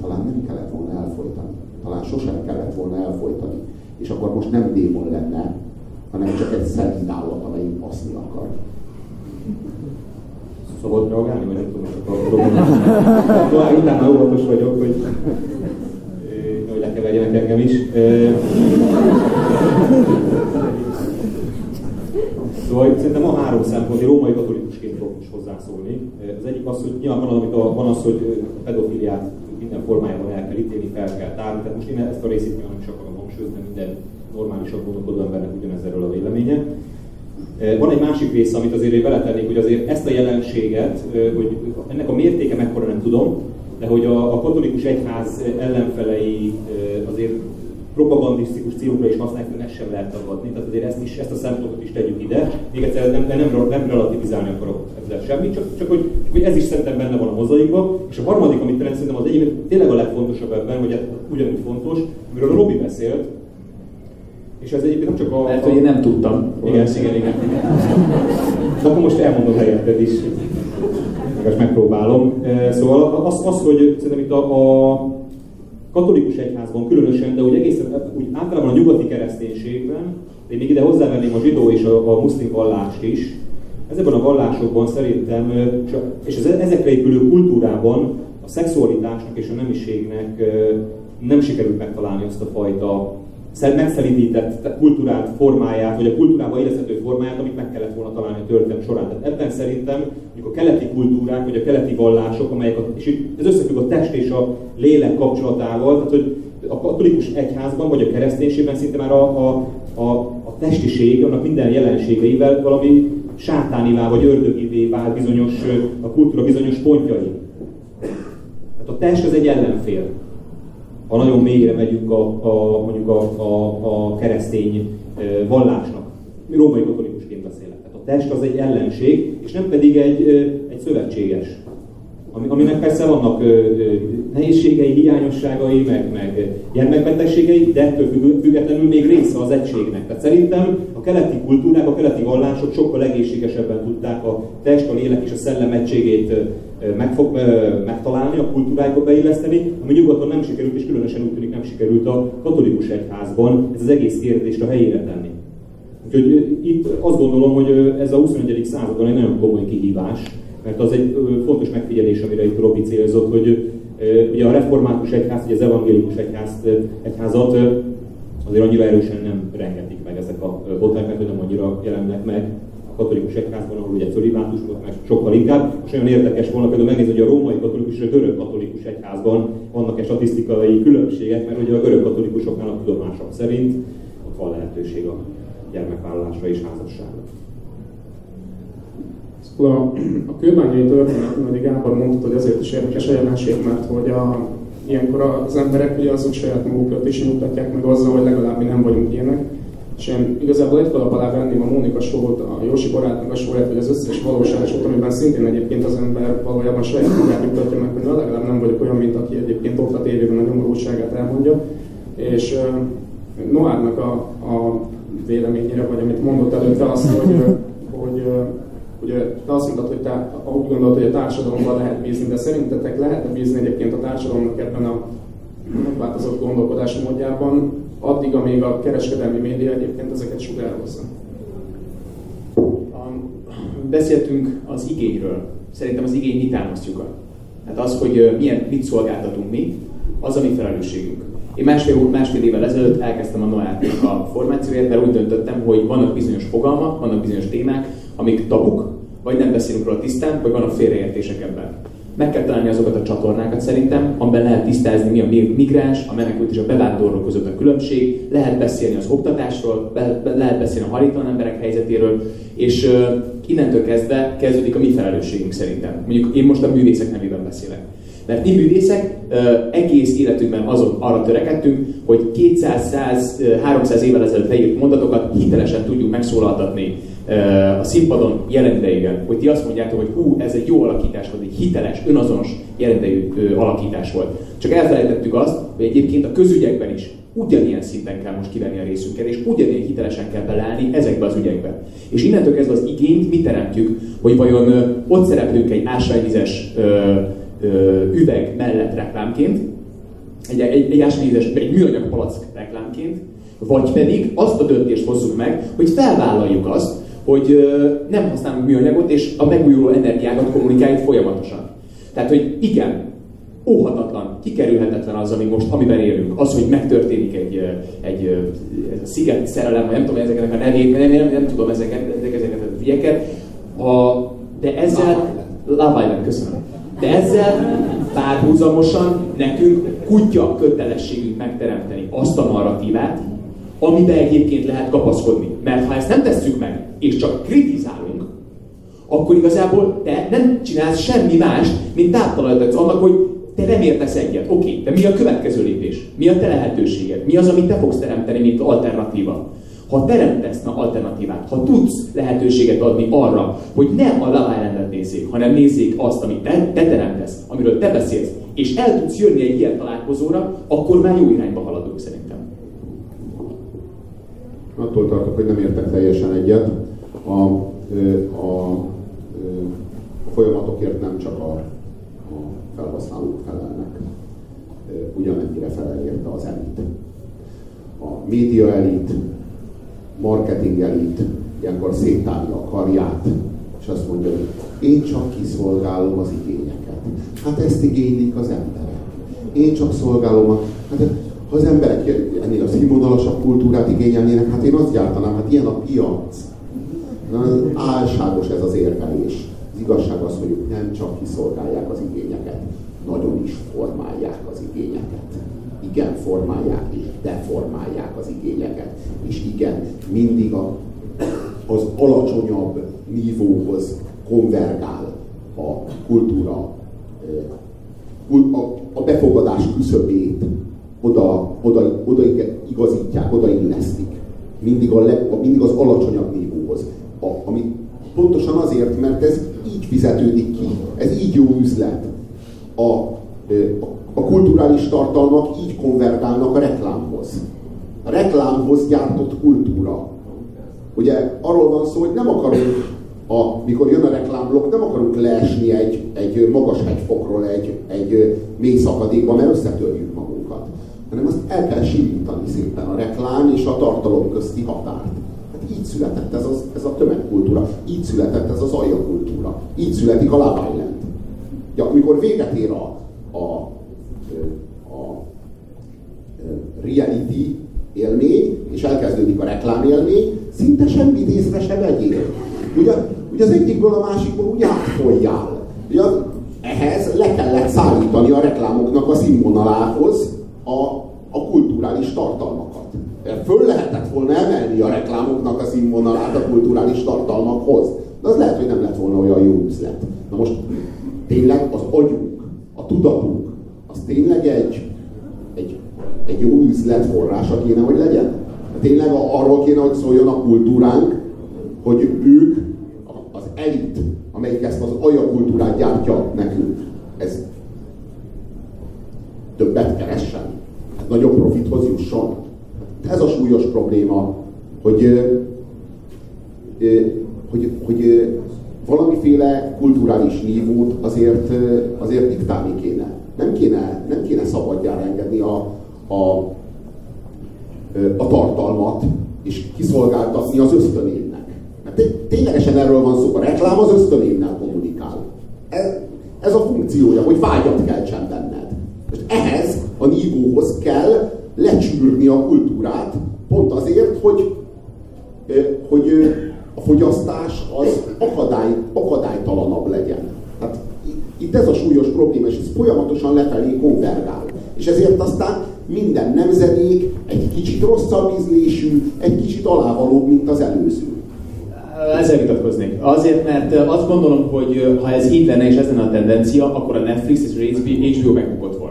talán nem kellett volna elfolytani, talán sosem kellett volna elfolytani, és akkor most nem démon lenne, hanem csak egy szelíd állat, amelyik baszni akar. Szabad reagálni, vagy nem tudom, csak a problémát. Utána óvatos vagyok, hogy hogy lekeverjenek engem is. Szóval szerintem a három szempont, hogy római katolikusként fogok is hozzászólni. Az egyik az, hogy nyilván van, amit a, van az, hogy a pedofiliát minden formájában el kell ítélni, fel kell tárni. Tehát most én ezt a részét nem is akarom hangsúlyozni, minden normálisan gondolkodó embernek ugyanez erről a véleménye. Van egy másik része, amit azért beletennék, hogy azért ezt a jelenséget, hogy ennek a mértéke mekkora nem tudom, de hogy a, a katolikus egyház ellenfelei azért propagandisztikus célokra is használják, hogy ezt sem lehet tagadni. Tehát azért ezt, is, ezt a szempontot is tegyük ide. Még egyszer nem, nem, nem relativizálni akarok ezzel semmit, csak, csak hogy, hogy, ez is szerintem benne van a mozaikban. És a harmadik, amit szerintem az egyik, tényleg a legfontosabb ebben, vagy hát ugyanúgy fontos, amiről Robi beszélt, és ez egyébként nem csak a... Mert hogy én nem tudtam. Igen, igen, igen. De akkor most elmondom helyetted is. Most megpróbálom. Szóval az, az hogy szerintem itt a, a katolikus egyházban különösen, de úgy egészen úgy általában a nyugati kereszténységben, de még ide hozzávenném a zsidó és a, a muszlim vallást is, ezekben a vallásokban szerintem, és az ezekre épülő kultúrában a szexualitásnak és a nemiségnek nem sikerült megtalálni azt a fajta megszelidített kultúrát formáját, vagy a kultúrába érezhető formáját, amit meg kellett volna találni a történelem során. Tehát ebben szerintem mondjuk a keleti kultúrák, vagy a keleti vallások, amelyek, a, és itt ez összefügg a test és a lélek kapcsolatával, tehát hogy a katolikus egyházban, vagy a kereszténységben szinte már a, a, a, a testiség, annak minden jelenségeivel valami sátánivá vagy ördögivé vált bizonyos, a kultúra bizonyos pontjai. Tehát a test az egy ellenfél ha nagyon mélyre megyünk a, a mondjuk a, a, a keresztény vallásnak. Római katolikusként beszélek. Tehát a test az egy ellenség, és nem pedig egy, egy szövetséges. Ami, aminek persze vannak nehézségei, hiányosságai, meg, meg gyermekbetegségei, de ettől függetlenül még része az egységnek. Tehát szerintem a keleti kultúrák, a keleti vallások sokkal egészségesebben tudták a test, a lélek és a szellem egységét megfog, megtalálni, a kultúrákba beilleszteni, ami nyugaton nem sikerült, és különösen úgy tűnik nem sikerült a katolikus egyházban ez az egész kérdést a helyére tenni. Úgyhogy itt azt gondolom, hogy ez a 21. században egy nagyon komoly kihívás, mert az egy fontos megfigyelés, amire itt Robi célzott, hogy ugye a református egyház, ugye az evangélikus egyház, egyházat azért annyira erősen nem rengetik meg ezek a botrányok, hogy nem annyira jelennek meg katolikus egyházban, ahol ugye cölibátus volt, meg sokkal inkább. És olyan érdekes volna például megnézni, hogy a római katolikus és a görög katolikus egyházban vannak-e statisztikai különbségek, mert ugye a görög katolikusoknál a tudomások szerint ott van lehetőség a gyermekvállalásra és házasságra. Szóval a, a kőbányai történet, amit Gábor mondta, hogy azért is érdekes a jelenség, mert hogy a, ilyenkor az emberek ugye azok saját magukat is nyugtatják meg azzal, hogy legalább mi nem vagyunk ilyenek. És én igazából egy kalap alá venném a Mónika sót, a Jósi barátnak a sóját, vagy az összes valóságosot, amiben szintén egyébként az ember valójában saját magát nyugtatja meg, hogy legalább nem vagyok olyan, mint aki egyébként ott a tévében a nyomorúságát elmondja. És uh, Noárnak a, a véleményére, vagy amit mondott előtte azt, hogy, hogy Ugye te azt mondtad, hogy te úgy gondolod, hogy a társadalomban lehet bízni, de szerintetek lehet bízni egyébként a társadalomnak ebben a megváltozott gondolkodási módjában, addig, amíg a kereskedelmi média egyébként ezeket sugározza? Beszéltünk az igényről. Szerintem az igény mi támasztjuk el. Hát az, hogy milyen, mit szolgáltatunk mi, az a mi felelősségünk. Én másfél, másfél évvel ezelőtt elkezdtem a Noárnak a formációját, mert úgy döntöttem, hogy vannak bizonyos fogalmak, vannak bizonyos témák, amik tabuk, vagy nem beszélünk róla tisztán, vagy vannak félreértések ebben. Meg kell találni azokat a csatornákat szerintem, amiben lehet tisztázni, mi a migráns, a menekült és a bevándorló között a különbség, lehet beszélni az oktatásról, be, be, lehet beszélni a hajléktalan emberek helyzetéről, és uh, innentől kezdve kezdődik a mi felelősségünk szerintem. Mondjuk én most a művészek nevében beszélek. Mert mi művészek uh, egész életünkben azon arra törekedtünk, hogy 200-100-300 évvel ezelőtt leírt mondatokat hitelesen tudjuk megszólaltatni a színpadon jelen idejében, hogy ti azt mondjátok, hogy hú, ez egy jó alakítás volt, egy hiteles, önazonos jelentejű alakítás volt. Csak elfelejtettük azt, hogy egyébként a közügyekben is ugyanilyen szinten kell most kivenni a részünket, és ugyanilyen hitelesen kell beleállni ezekbe az ügyekbe. És innentől kezdve az igényt mi teremtjük, hogy vajon ott szereplünk egy ásványvizes üveg mellett reklámként, egy, egy, egy ásványvizes, egy műanyag palack reklámként, vagy pedig azt a döntést hozzuk meg, hogy felvállaljuk azt, hogy nem használunk műanyagot, és a megújuló energiákat kommunikáljuk folyamatosan. Tehát, hogy igen, óhatatlan, kikerülhetetlen az, ami most, amiben élünk. Az, hogy megtörténik egy, egy, egy sziget szerelem, nem tudom ezeknek a nevét, nem, nem, nem tudom ezeket, ezeket a ügyeket. A, de ezzel, Love Island, köszönöm. De ezzel párhuzamosan nekünk kutya kötelességünk megteremteni azt a narratívát, amiben egyébként lehet kapaszkodni. Mert ha ezt nem tesszük meg, és csak kritizálunk, akkor igazából te nem csinálsz semmi más, mint táptalajtatsz annak, hogy te nem értesz egyet. Oké, okay, de mi a következő lépés? Mi a te lehetőséged? Mi az, amit te fogsz teremteni, mint alternatíva? Ha teremtesz na alternatívát, ha tudsz lehetőséget adni arra, hogy ne a Love island nézzék, hanem nézzék azt, amit te, te teremtesz, amiről te beszélsz, és el tudsz jönni egy ilyen találkozóra, akkor már jó irányba haladunk szerintem. Attól tartok, hogy nem értek teljesen egyet. A, a, a folyamatokért nem csak a, a felhasználók felelnek, ugyanennyire felel érte az elit. A média elit, marketing elit ilyenkor széttárja a karját, és azt mondja, hogy én csak kiszolgálom az igényeket. Hát ezt igénylik az emberek. Én csak szolgálom a... Hát ha az emberek ennél a színvonalasabb kultúrát igényelnének, hát én azt gyártanám, hát ilyen a piac. Na, álságos ez az érvelés. Az igazság az, hogy ők nem csak kiszolgálják az igényeket, nagyon is formálják az igényeket. Igen, formálják és deformálják az igényeket. És igen, mindig a, az alacsonyabb nívóhoz konvergál a kultúra, a, a befogadás küszöbét oda, oda, oda igazítják, oda illesztik. Mindig, a leg, mindig az alacsonyabb nívóhoz. A, ami pontosan azért, mert ez így fizetődik ki. Ez így jó üzlet. A, a, a kulturális tartalmak így konvergálnak a reklámhoz. A reklámhoz gyártott kultúra. Ugye arról van szó, hogy nem akarunk, a, mikor jön a reklámblokk, nem akarunk leesni egy, egy magas hegyfokról egy, egy mély szakadékba, mert összetörjük hanem azt el kell simítani szépen a reklám és a tartalom közti határt. Hát így született ez, az, ez a tömegkultúra, így született ez az kultúra, így születik a Love. Ja, amikor véget ér a, a, a reality élmény, és elkezdődik a reklám élmény, szinte semmit észre se vegyél. Ugye, ugye az egyikből a másikból úgy átfolyjál. Ugye ehhez le kellett szállítani a reklámoknak a színvonalához a a kulturális tartalmakat. Föl lehetett volna emelni a reklámoknak a színvonalát a kulturális tartalmakhoz. de az lehet, hogy nem lett volna olyan jó üzlet. Na most tényleg az agyunk, a tudatunk, az tényleg egy, egy, egy jó üzlet forrása kéne, hogy legyen? Tényleg arról kéne, hogy szóljon a kultúránk, hogy ők az elit, amelyik ezt az kultúrát gyártja nekünk, ez többet keressen, nagyobb profithoz jusson. Ez a súlyos probléma, hogy, hogy, hogy valamiféle kulturális nívót azért, azért diktálni kéne. Nem kéne, nem kéne szabadjára engedni a, a, a tartalmat, és kiszolgáltatni az ösztönévnek. Mert ténylegesen erről van szó. A reklám az ösztönévnel kommunikál. Ez, ez a funkciója, hogy vágyat keltsen benned. Most ehhez a nívóhoz kell lecsűrni a kultúrát, pont azért, hogy, hogy a fogyasztás az akadály, akadálytalanabb legyen. Hát itt ez a súlyos probléma, és ez folyamatosan lefelé konvergál. És ezért aztán minden nemzedék egy kicsit rosszabb ízlésű, egy kicsit alávalóbb, mint az előző. Ezzel vitatkoznék. Azért, mert azt gondolom, hogy ha ez így lenne és ez lenne a tendencia, akkor a Netflix és a HBO megbukott volna.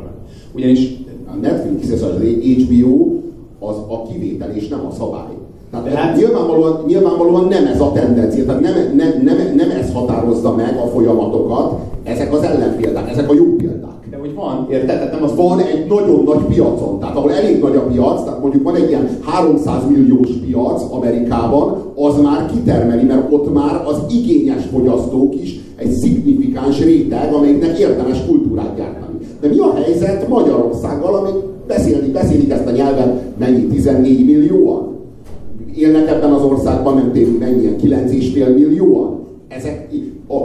Ugyanis a Netflix és az HBO az a kivétel és nem a szabály. Tehát hát, nyilvánvalóan, nyilvánvalóan nem ez a tendencia, tehát nem, nem, nem, nem ez határozza meg a folyamatokat, ezek az ellenpéldák, ezek a jó példák. De hogy van, érted? Tehát nem az van egy nagyon nagy piacon, tehát ahol elég nagy a piac, tehát mondjuk van egy ilyen 300 milliós piac Amerikában, az már kitermeli, mert ott már az igényes fogyasztók is egy szignifikáns réteg, amelyiknek érdemes kultúrát gyártani. De mi a helyzet Magyarországgal, amik beszélni, beszélik ezt a nyelven, mennyi, 14 millióan? élnek ebben az országban, nem tudjuk mennyien, 9,5 millióan. Ezek, a,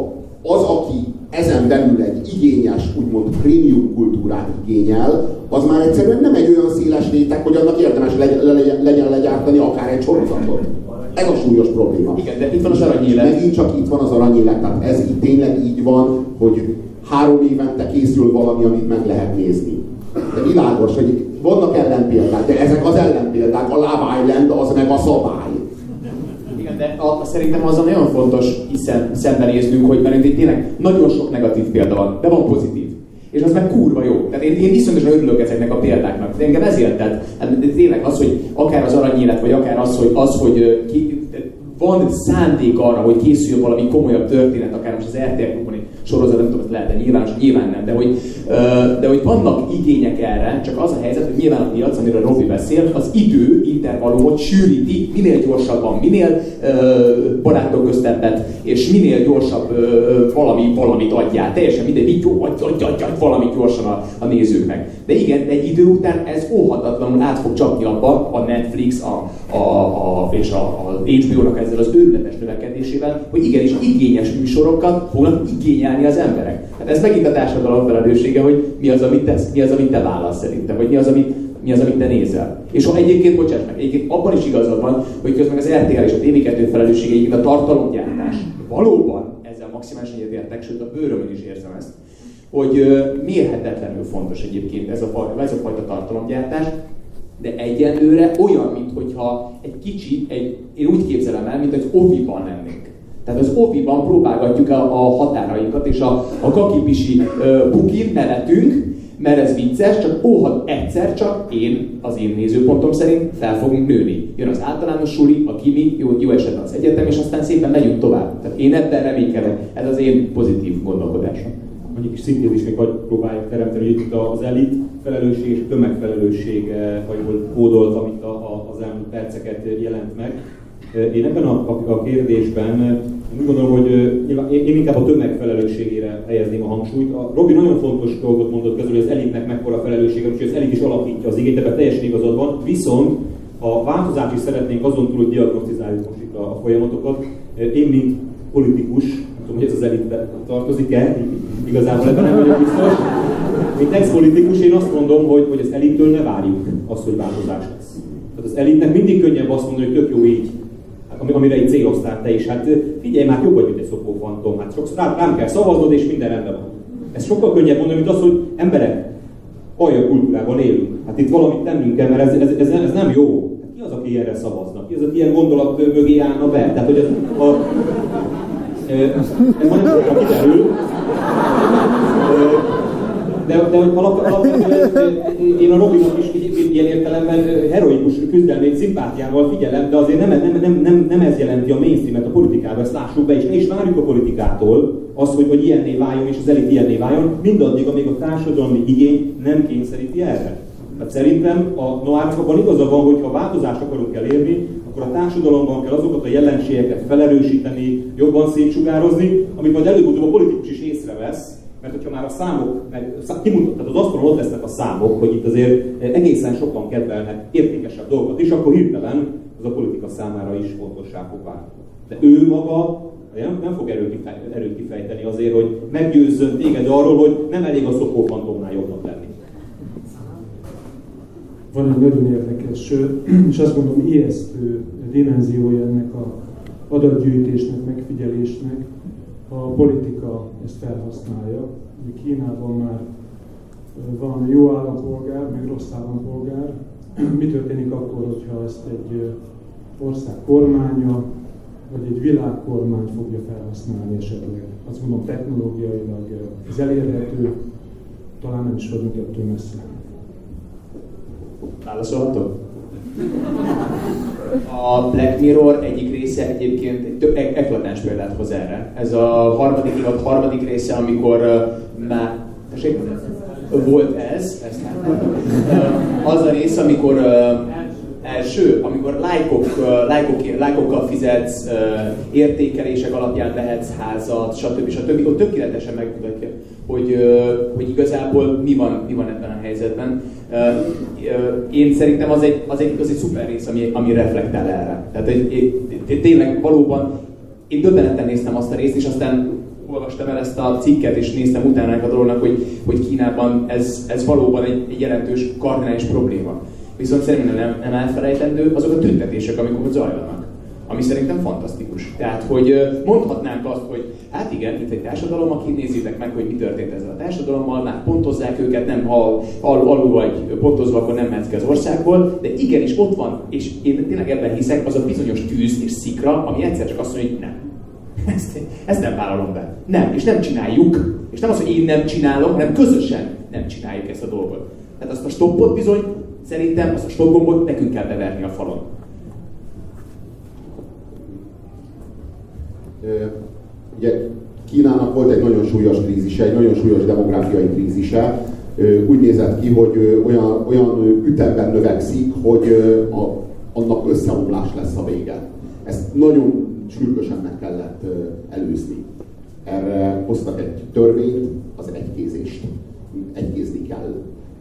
az, aki ezen belül egy igényes, úgymond prémium kultúrát igényel, az már egyszerűen nem egy olyan széles réteg, hogy annak érdemes legyen, legyen, legyen legyártani akár egy sorozatot. Ez a súlyos probléma. Igen, de itt van az aranyélet. Megint csak itt van az aranyélet. Tehát ez itt tényleg így van, hogy három évente készül valami, amit meg lehet nézni. De világos, hogy vannak ellenpéldák, de ezek az ellenpéldák, a Love Island az meg a szabály. Igen, de a, szerintem az a nagyon fontos hiszen szembenéznünk, hogy mert itt tényleg nagyon sok negatív példa van, de van pozitív. És az meg kurva jó. Tehát én, én iszonyatosan örülök ezeknek a példáknak. De engem ezért tett. Hát, tényleg az, hogy akár az aranyélet, vagy akár az, hogy, az, hogy ki, van szándék arra, hogy készül valami komolyabb történet, akár most az RTL sorozat, nem tudom, hogy lehet, de nyilván, nem, de hogy, de hogy vannak igények erre, csak az a helyzet, hogy nyilván a piac, amiről Robi beszél, az idő intervallumot sűríti, minél gyorsabban, minél barátok köztebbet, és minél gyorsabb valami, valamit adjál. Teljesen mindegy, így jó, adj, adj, adj, adj valamit gyorsan a, a nézőknek. De igen, egy idő után ez óhatatlanul át fog csapni abba a Netflix, a, a, a, és a, a HBO-nak ezzel az őrületes növekedésével, hogy igenis igényes műsorokat fognak igényelni az emberek. Hát ez megint a társadalom felelőssége, hogy mi az, amit te, mi az, amit te válasz szerintem, vagy mi az, amit, mi az, amit te nézel. És ha egyébként, bocsáss meg, egyébként abban is igazad van, hogy közben az RTL és a TV2 felelőssége egyébként a tartalomgyártás. Valóban ezzel maximálisan egyetértek, sőt a bőrömön is érzem ezt, hogy mérhetetlenül fontos egyébként ez a, fajta, ez a fajta tartalomgyártás, de egyenlőre olyan, mintha egy kicsi, egy, én úgy képzelem el, mint egy oviban lennénk. Tehát az oviban próbálgatjuk a, a határainkat, és a, a kakipisi uh, bukin mellettünk, mert ez vicces, csak óha egyszer csak én, az én nézőpontom szerint fel fogunk nőni. Jön az általános suli, a kimi, jó, jó esetben az egyetem, és aztán szépen megyünk tovább. Tehát én ebben reménykedek. Ez az én pozitív gondolkodásom mondjuk is szintén is még vagy próbáljuk teremteni, hogy itt az elit felelősség és tömegfelelősség, vagy hogy kódolt, amit a, a, az elmúlt perceket jelent meg. Én ebben a, a, a kérdésben úgy gondolom, hogy nyilván, én inkább a tömegfelelősségére helyezném a hangsúlyt. A Robi nagyon fontos dolgot mondott közül, hogy az elitnek mekkora felelőssége, úgyhogy az elit is alapítja az igényt, ebben teljesen igazad van. Viszont a változást is szeretnénk azon túl, hogy diagnosztizáljuk most itt a folyamatokat. Én, mint politikus, nem tudom, hogy ez az elitbe tartozik-e, igazából ebben nem vagyok biztos. Mint ex-politikus én azt mondom, hogy, hogy az elittől ne várjuk azt, hogy változás lesz. Tehát az elitnek mindig könnyebb azt mondani, hogy tök jó így, amire így céloztál te is. Hát figyelj már, jobb vagy, mint egy szopó fantom. Hát sokszor rám, rám kell szavaznod, és minden rendben van. Ez sokkal könnyebb mondani, mint az, hogy emberek, alja kultúrában élünk. Hát itt valamit tennünk kell, mert ez, ez, ez, ez nem jó. Hát ki az, aki erre szavaznak? Ki az, aki ilyen gondolat mögé állna be? Tehát, hogy az, a, Ez majd nem kiderül. De, de hogy alap, alapvetően én a Robinot is ilyen értelemben heroikus küzdelmét szimpátiával figyelem, de azért nem, nem, nem, nem, nem ez jelenti a mainstreamet a politikában, ezt lássuk be, és ne is várjuk a politikától az, hogy, hogy ilyenné váljon, és az elit ilyenné váljon, mindaddig, amíg a társadalmi igény nem kényszeríti erre. Tehát szerintem a Noárnak abban igaza van, hogy ha változást akarunk elérni, akkor a társadalomban kell azokat a jelenségeket felerősíteni, jobban szétsugározni, amit majd előbb-utóbb a politikus is észrevesz, mert hogyha már a számok, meg, kimutat, az asztalon ott lesznek a számok, hogy itt azért egészen sokan kedvelnek értékesebb dolgokat is, akkor hirtelen az a politika számára is fontossá fog. De ő maga nem, nem fog erőt, kifej, erőt kifejteni azért, hogy meggyőzzön téged arról, hogy nem elég a szokófantomnál jobbnak lenni. Van egy nagyon érdekes, és azt mondom ijesztő dimenziója ennek a adatgyűjtésnek, megfigyelésnek, a politika ezt felhasználja. Kínában már van jó állampolgár, meg rossz állampolgár. Mi történik akkor, hogyha ezt egy ország kormánya, vagy egy világkormány fogja felhasználni esetleg? Azt mondom, technológiailag ez elérhető, talán nem is vagyunk ettől messze. Válaszolhatok? A Black Mirror egyik része egyébként egy több eklatáns példát hoz erre. Ez a harmadik évad harmadik része, amikor már... Tessék? Volt ez, ezt láttam. Az a rész, amikor első, amikor lájkok, lájkok, lájkokkal fizetsz, értékelések alapján vehetsz házat, stb. stb. Ott tökéletesen megmutatja, hogy, hogy igazából mi van, mi van ebben a helyzetben. Én szerintem az egy, az egy, az egy szuper rész, ami, ami reflektál erre. Tehát egy, egy, tényleg valóban én döbbenetten néztem azt a részt, és aztán olvastam el ezt a cikket, és néztem utána a dolognak, hogy, hogy Kínában ez, ez valóban egy, egy jelentős kardinális probléma. Viszont szerintem nem, nem elfelejtendő azok a tüntetések, amikor zajlanak. Ami szerintem fantasztikus. Tehát, hogy mondhatnánk azt, hogy hát igen, itt egy társadalom, aki nézzétek meg, hogy mi történt ezzel a társadalommal, már pontozzák őket, nem ha al, alul vagy pontozva, akkor nem mehetsz ki az országból, de igenis ott van, és én tényleg ebben hiszek, az a bizonyos tűz és szikra, ami egyszer csak azt mondja, hogy nem. Ezt, ezt nem vállalom be. Nem, és nem csináljuk. És nem az, hogy én nem csinálom, hanem közösen nem csináljuk ezt a dolgot. Tehát azt a stoppot bizony Szerintem azt a stopgombot nekünk kell beverni a falon. Ugye Kínának volt egy nagyon súlyos krízise, egy nagyon súlyos demográfiai krízise. Úgy nézett ki, hogy olyan, olyan ütemben növekszik, hogy a, annak összeomlás lesz a vége. Ezt nagyon sürgősen meg kellett előzni. Erre hoztak egy törvényt, az egykézést. Egykézni kell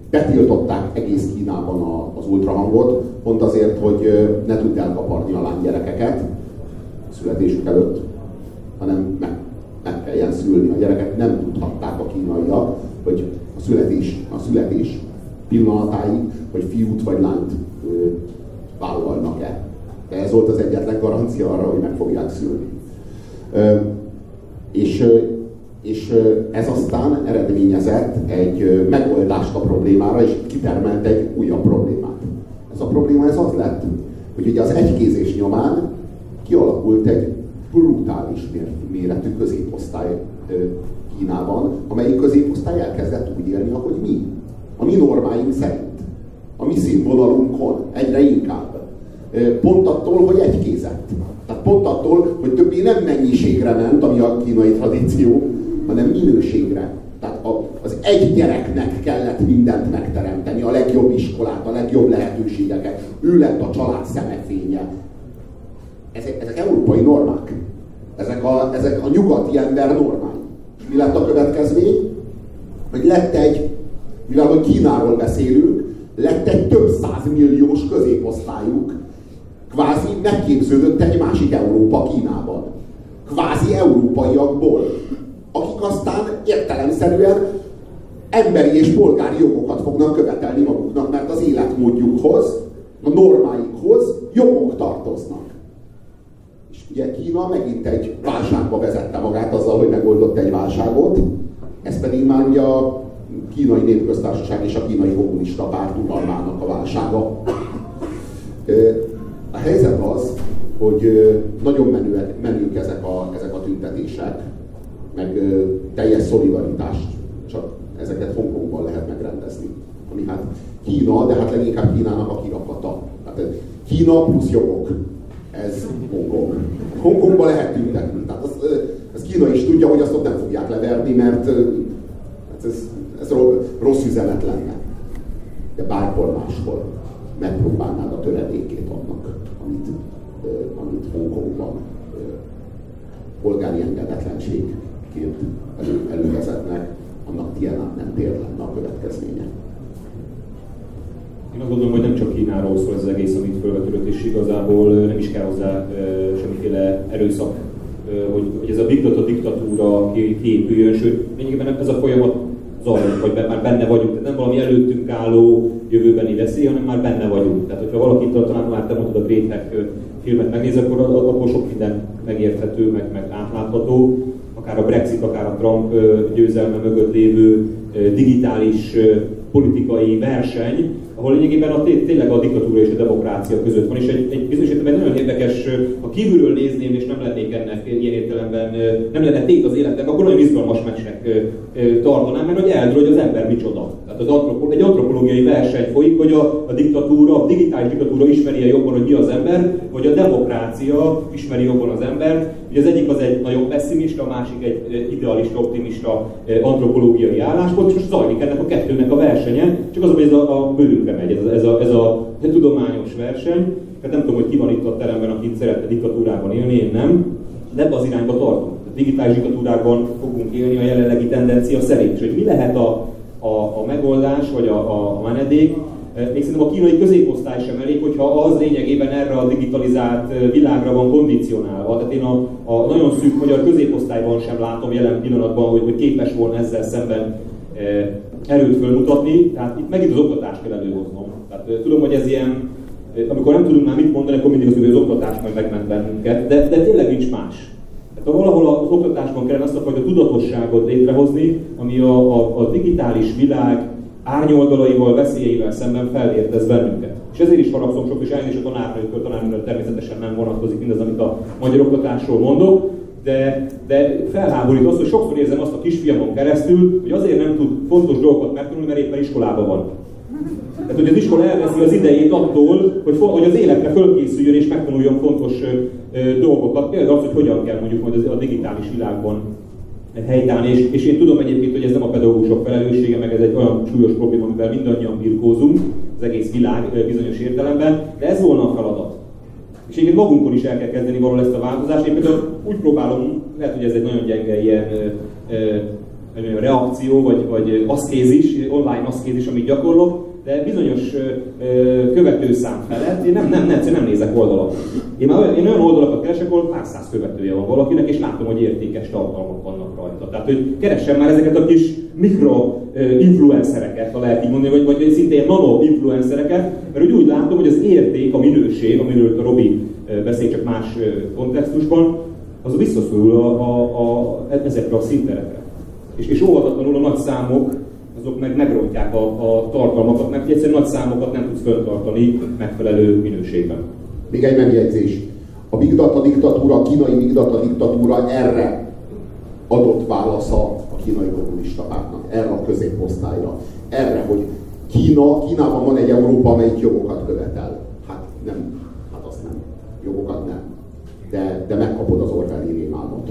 betiltották egész Kínában az ultrahangot, pont azért, hogy ne tud elkaparni a lánygyerekeket születésük előtt, hanem meg, meg kelljen szülni. A gyerekek nem tudhatták a kínaiak, hogy a születés, a születés pillanatáig, hogy fiút vagy lányt vállalnak-e. De ez volt az egyetlen garancia arra, hogy meg fogják szülni. Ö, és és ez aztán eredményezett egy megoldást a problémára, és kitermelt egy újabb problémát. Ez a probléma ez az lett, hogy ugye az egykézés nyomán kialakult egy brutális méretű középosztály Kínában, amelyik középosztály elkezdett úgy élni, ahogy mi. A mi normáink szerint. A mi színvonalunkon egyre inkább. Pont attól, hogy egykézett. Tehát pont attól, hogy többé nem mennyiségre ment, ami a kínai tradíció, hanem minőségre. Tehát az egy gyereknek kellett mindent megteremteni, a legjobb iskolát, a legjobb lehetőségeket. Ő lett a család szemefénye. Ezek, ezek európai normák. Ezek a, ezek a nyugati ember normái. És mi lett a következmény? Hogy lett egy, mivel hogy Kínáról beszélünk, lett egy több százmilliós középosztályuk, kvázi megképződött egy másik Európa Kínában. Kvázi európaiakból akik aztán értelemszerűen emberi és polgári jogokat fognak követelni maguknak, mert az életmódjukhoz, a normáikhoz jogok tartoznak. Ugye Kína megint egy válságba vezette magát azzal, hogy megoldott egy válságot, ez pedig már ugye a kínai népköztársaság és a kínai kommunista párt uralmának a válsága. A helyzet az, hogy nagyon menőek, menők ezek a, ezek a tüntetések, meg teljes szolidaritást, csak ezeket Hongkongban lehet megrendezni. Ami hát Kína, de hát leginkább Kínának a kirakata. Hát Kína plusz jogok. Ez Hongkong. Hongkongban lehet tüntetni. Tehát az, ez Kína is tudja, hogy azt ott nem fogják leverni, mert hát ez, ez rossz üzenet lenne. De bárhol máshol megpróbálnád a töredékét annak, amit, amit Hongkongban polgári engedetlenségként elő, elővezetnek, annak nem tér lenne a következménye. Én azt gondolom, hogy nem csak Kínáról szól ez az egész, amit felvetődött, és igazából nem is kell hozzá semmiféle erőszak, hogy, hogy ez a diktata diktatúra kiépüljön, sőt, lényegében ez a folyamat zajlik, vagy már benne vagyunk. Tehát nem valami előttünk álló jövőbeni veszély, hanem már benne vagyunk. Tehát, hogyha valaki talán már te mondtad a Great Hack filmet megnéz, akkor, akkor sok minden megérthető, meg, meg átlátható. Akár a Brexit, akár a Trump győzelme mögött lévő digitális politikai verseny, ahol lényegében a, tényleg a diktatúra és a demokrácia között van, és egy, egy bizonyos értelemben nagyon érdekes, ha kívülről nézném, és nem lennék ennek ilyen értelemben, nem lenne tét az életem, akkor nagyon izgalmas mesnek tartanám, mert hogy eldől, hogy az ember micsoda. Tehát az antropol, egy antropológiai verseny folyik, hogy a, a diktatúra, a digitális diktatúra ismeri jobban, hogy mi az ember, vagy a demokrácia ismeri jobban az embert. Ugye az egyik az egy nagyon pessimista, a másik egy idealista, optimista antropológiai álláspont, és most zajlik ennek a kettőnek a versenye, csak az, hogy ez a, a bőrünkre megy, ez a, ez a, ez a, tudományos verseny. Tehát nem tudom, hogy ki van itt a teremben, aki szeretne diktatúrában élni, én nem, de ebbe az irányba tartunk. A digitális diktatúrákban fogunk élni a jelenlegi tendencia szerint. És hogy mi lehet a, a, a megoldás, vagy a, a menedék, még szerintem a kínai középosztály sem elég, hogyha az lényegében erre a digitalizált világra van kondicionálva. Tehát én a, a nagyon szűk magyar középosztályban sem látom jelen pillanatban, hogy, hogy képes volna ezzel szemben erőt fölmutatni, tehát itt megint az oktatást kell előhoznom. Tehát tudom, hogy ez ilyen, amikor nem tudunk már mit mondani, akkor mindig az, hogy az oktatás majd megment bennünket, de, de tényleg nincs más. Tehát valahol az oktatásban kellene azt a fajta tudatosságot létrehozni, ami a, a, a digitális világ árnyoldalaival, veszélyeivel szemben felvértez bennünket. És ezért is haragszom sok, és elnézést a tanárnőtől, tanárnőtől természetesen nem vonatkozik mindaz, amit a magyar oktatásról mondok, de, de felháborít az, hogy sokszor érzem azt a kisfiamon keresztül, hogy azért nem tud fontos dolgokat megtanulni, mert éppen iskolában van. Tehát, hogy az iskola elveszi az idejét attól, hogy, hogy az életre fölkészüljön és megtanuljon fontos ö, dolgokat. Például az, hogy hogyan kell mondjuk majd a digitális világban helytállni. És, és én tudom egyébként, hogy ez nem a pedagógusok felelőssége, meg ez egy olyan súlyos probléma, amivel mindannyian birkózunk, az egész világ bizonyos értelemben, de ez volna a feladat. És egyébként magunkon is el kell kezdeni valahol ezt a változást. Én például úgy próbálom, lehet, hogy ez egy nagyon gyenge ilyen ö, ö, reakció, vagy, vagy aszkézis, online aszkézis, amit gyakorlok, de bizonyos követőszám felett én nem, nem, nem, nem nézek oldalakat. Én, már olyan, én olyan oldalakat keresek, ahol pár száz követője van valakinek, és látom, hogy értékes tartalmak vannak rajta. Tehát, hogy keressen már ezeket a kis mikro influencereket, ha lehet így mondani, vagy, vagy szintén nano influencereket, mert úgy, úgy látom, hogy az érték, a minőség, amiről a Robi beszél csak más kontextusban, az visszaszorul a, a, a, ezekre a szinterekre. És, és óvatatlanul a nagy számok azok meg megrontják a, a tartalmakat, mert egyszerűen nagy számokat nem tudsz föntartani megfelelő minőségben. Még egy megjegyzés. A Big Data diktatúra, a kínai Big Data diktatúra erre adott válasza a kínai kommunista pártnak, erre a középosztályra. Erre, hogy Kína, Kínában van egy Európa, amelyik jogokat követel. Hát nem, hát azt nem. Jogokat nem. De, de megkapod az Orwelli rémálmot.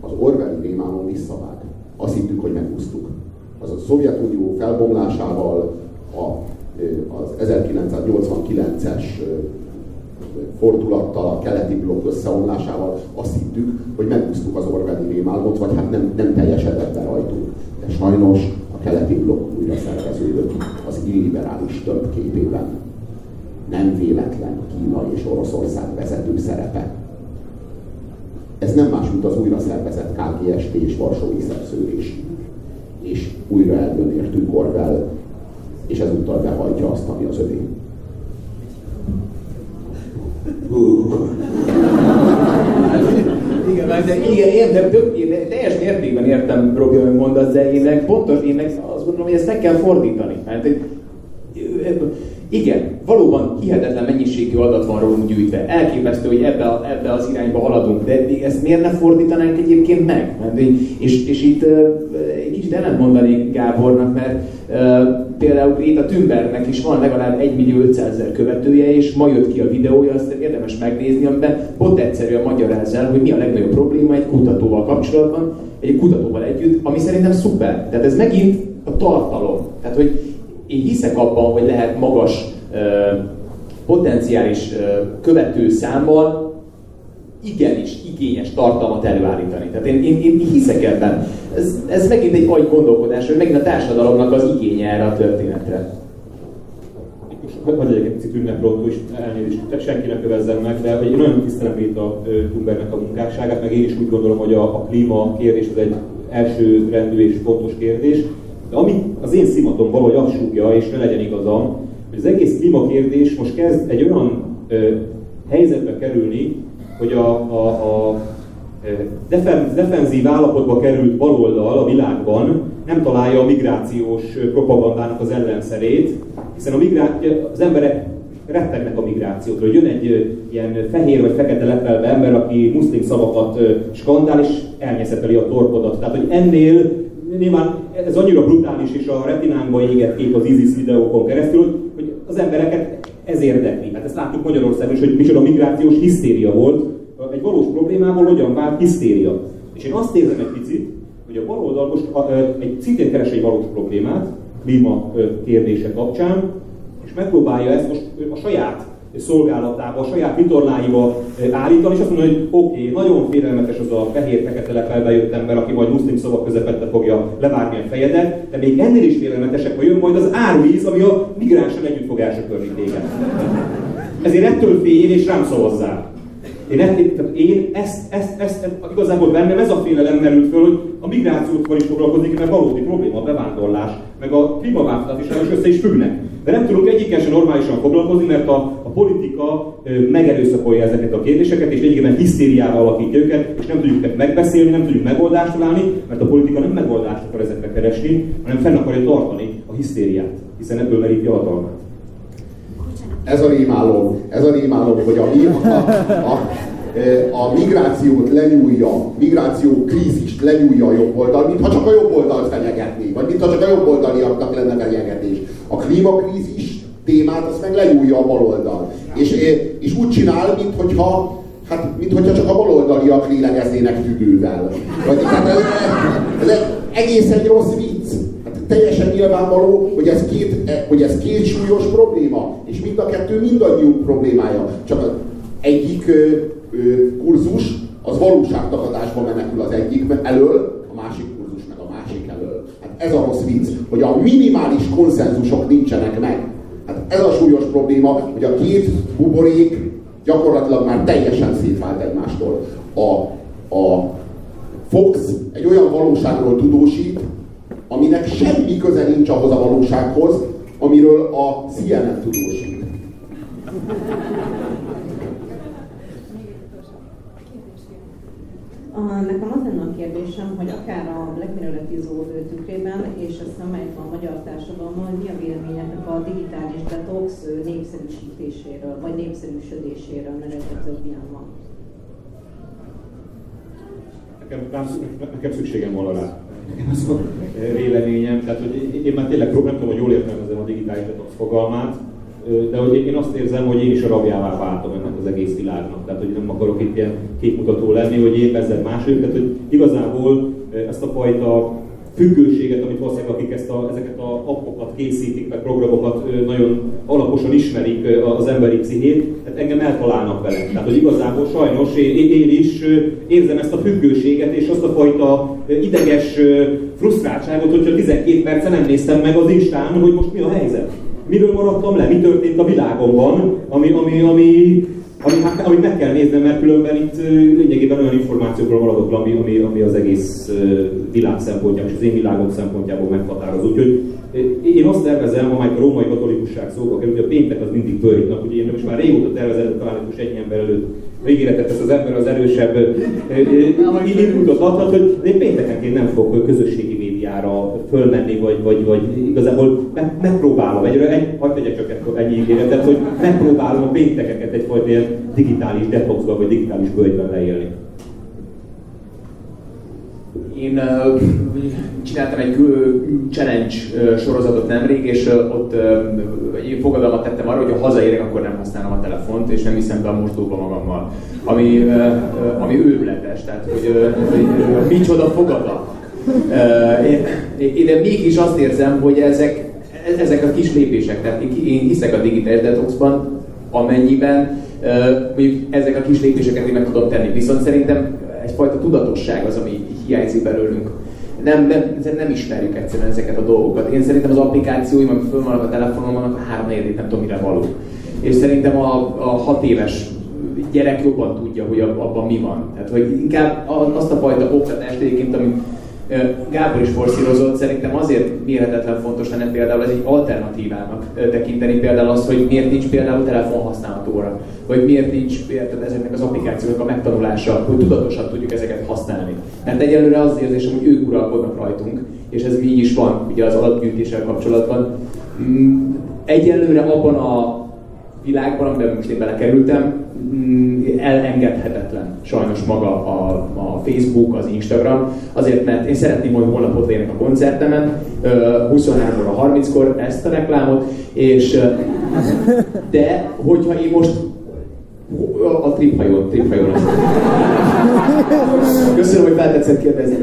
Az Orwelli rémálmon visszavág. Azt hittük, hogy megúsztuk az a Szovjetunió felbomlásával, a, az 1989-es fordulattal, a keleti blokk összeomlásával azt hittük, hogy megúsztuk az Orwelli rémálmot, vagy hát nem, nem teljesedett be rajtunk. De sajnos a keleti blokk újra szerveződött az illiberális több képében. Nem véletlen Kína és Oroszország vezető szerepe. Ez nem más, mint az újra szervezett KGST és Varsói szerződés és újra eldön értünk Orwell, és ezúttal behajtja azt, ami az övé. Igen, de igen, értem, tök, én teljes mértékben értem, Robi, amit mondasz, de én meg pontos, én meg azt gondolom, hogy ezt meg kell fordítani. Mert Igen, valóban hihetetlen mennyiségű adat van rólunk gyűjtve. Elképesztő, hogy ebbe, ebbe az irányba haladunk, de ezt miért ne fordítanánk egyébként meg? És, és itt kicsit ellent mondanék Gábornak, mert például itt a Tümbernek is van legalább 1 millió 500 ezer követője, és ma jött ki a videója, azt érdemes megnézni, amiben pont egyszerűen magyaráz el, hogy mi a legnagyobb probléma egy kutatóval kapcsolatban, egy kutatóval együtt, ami szerintem szuper. Tehát ez megint a tartalom. Tehát, hogy én hiszek abban, hogy lehet magas potenciális követő számmal igenis igényes tartalmat előállítani. Tehát én, én, én hiszek ebben. Ez, ez megint egy agy gondolkodás, hogy megint a társadalomnak az igénye erre a történetre. Hogy legyek egy picit ünneprontó, és elnézést, senki ne kövezzen meg, de én nagyon tisztelem itt a Thunbergnek a munkásságát, meg én is úgy gondolom, hogy a, a klíma kérdés az egy első rendű és fontos kérdés. De ami az én szimatom valahogy azt súgja, és ne legyen igazam, hogy az egész klímakérdés most kezd egy olyan ö, helyzetbe kerülni, hogy a, a, a defen, defenzív állapotba került baloldal a világban nem találja a migrációs propagandának az ellenszerét, hiszen a migrá... az emberek rettegnek a migrációtól. Jön egy ilyen fehér vagy fekete lepelbe ember, aki muszlim szavakat skandál, és elnyeszepeli a torkodat. Tehát, hogy ennél nyilván ez annyira brutális, és a retinánkba égett kép az ISIS videókon keresztül, hogy az embereket ez érdekli. Hát ezt láttuk Magyarországon is, hogy micsoda migrációs hisztéria volt, egy valós problémából hogyan vált hisztéria. És én azt érzem egy picit, hogy a baloldal most egy szintén keres egy valós problémát, klíma kérdése kapcsán, és megpróbálja ezt most a saját szolgálatába, a saját vitorláiba állítani, és azt mondja, hogy oké, okay, nagyon félelmetes az a fehér-fekete lepelbe jött ember, aki majd muszlim szavak közepette fogja levárni a fejedet, de még ennél is félelmetesek, hogy jön majd az árvíz, ami a migránsan együtt fog elsöpörni téged. Ezért ettől félj és rám szavazzál. Én, ezt, én ezt, ezt, ezt, ezt, igazából bennem ez a félelem merült föl, hogy a migrációval is foglalkozik, mert valódi probléma a bevándorlás, meg a klímaváltozás is össze is függnek. De nem tudunk egyikkel sem normálisan foglalkozni, mert a, a politika megerőszakolja ezeket a kérdéseket, és egyébként hisztériával alakítja őket, és nem tudjuk megbeszélni, nem tudjuk megoldást találni, mert a politika nem megoldást akar ezekre keresni, hanem fenn akarja tartani a hisztériát, hiszen ebből meríti a hatalmát. Ez a rémálom, ez a rémálom, hogy a, a, a, a migrációt lenyúlja, migráció krízist lenyúlja a jobb oldal, mintha csak a jobb oldal fenyegetné, vagy mintha csak a jobb oldaliaknak lenne fenyegetés. A klímakrízis témát azt meg lenyúlja a baloldal. És, és úgy csinál, mintha Hát, mint hogyha csak a baloldaliak lélegeznének tüdővel. Vagy, hát ez, ez, ez egész egy rossz vicc teljesen nyilvánvaló, hogy ez, két, e, hogy ez két súlyos probléma, és mind a kettő mindannyiunk problémája. Csak az egyik ö, ö, kurzus az valóságtagadásba menekül az egyik elől, a másik kurzus meg a másik elől. Hát ez a rossz vicc, hogy a minimális konszenzusok nincsenek meg. Hát ez a súlyos probléma, hogy a két buborék gyakorlatilag már teljesen szétvált egymástól. A, a Fox egy olyan valóságról tudósít, aminek semmi köze nincs ahhoz a valósághoz, amiről a CNN tudósít. A, nekem az lenne a kérdésem, hogy akár a Black Mirror epizód tükrében, és ezt nem a magyar társadalommal, hogy mi a véleményeknek a digitális detox népszerűsítéséről, vagy népszerűsödéséről, mert ez több ilyen van. Nekem, nekem szükségem volna rá véleményem, tehát hogy én már tényleg nem tudom, hogy jól értelmezem a digitális fogalmát, de hogy én azt érzem, hogy én is a rabjává váltam ennek az egész világnak. Tehát, hogy nem akarok itt ilyen képmutató lenni, hogy én vezet mások, tehát, hogy igazából ezt a fajta függőséget, amit valószínűleg akik ezt a, ezeket a appokat készítik, meg programokat nagyon alaposan ismerik az emberi pszichét, tehát engem eltalálnak vele. Tehát, hogy igazából sajnos én, én is érzem ezt a függőséget és azt a fajta ideges frusztráltságot, hogyha 12 perce nem néztem meg az Instán, hogy most mi a helyzet. Miről maradtam le, mi történt a világomban, ami, ami, ami ami, hát, amit meg kell néznem, mert különben itt lényegében olyan információkról maradok, ami, ami, ami az egész világ szempontjából és az én világom szempontjából meghatároz. Úgyhogy én azt tervezem, ha a római katolikusság szóba kerül, hogy a péntek az mindig bőjt ugye én most már régóta tervezem, talán most egy ember előtt ígéretet tesz az ember az erősebb inputot adhat, hogy én péntekenként nem fogok közösségi médiára fölmenni, vagy, vagy, vagy igazából meg, megpróbálom, egy, egy, hagyd tegyek csak ennyi ígéretet, hogy megpróbálom a péntekeket egyfajta ilyen digitális detoxba, vagy digitális bőjtben leélni. Én uh, csináltam egy challenge uh, sorozatot nemrég, és uh, ott uh, én fogadalmat tettem arra, hogy ha hazaérek, akkor nem használom a telefont, és nem viszem be a mosdóba magammal. Ami, uh, uh, ami őrületes, tehát hogy uh, micsoda fogadalmat. Én, én mégis azt érzem, hogy ezek, ezek a kis lépések, tehát én, hiszek a digitális detoxban, amennyiben mondjuk ezek a kis lépéseket én meg tudom tenni. Viszont szerintem egyfajta tudatosság az, ami hiányzik belőlünk. Nem, nem, nem ismerjük egyszerűen ezeket a dolgokat. Én szerintem az applikációim, amik föl vannak a telefonon, vannak a három negyedét nem tudom mire való. És szerintem a, a hat éves gyerek jobban tudja, hogy abban mi van. Tehát, hogy inkább azt a fajta oktatást egyébként, amit Gábor is forszírozott, szerintem azért mérhetetlen fontos lenne például ez egy alternatívának tekinteni például az, hogy miért nincs például telefonhasználatóra, vagy miért nincs például ezeknek az applikációknak a megtanulása, hogy tudatosan tudjuk ezeket használni. Mert egyelőre az érzésem, hogy ők uralkodnak rajtunk, és ez így is van ugye az adatgyűjtéssel kapcsolatban. Mm, egyelőre abban a világban, amiben most én belekerültem, mm, elengedhetetlen sajnos maga a, a Facebook, az Instagram, azért mert én szeretném, hogy holnap ott a koncertemen, 23-ra 30-kor ezt a reklámot, és de hogyha én most a triphajón, triphajón. Köszönöm, hogy feltetszett kérdezni.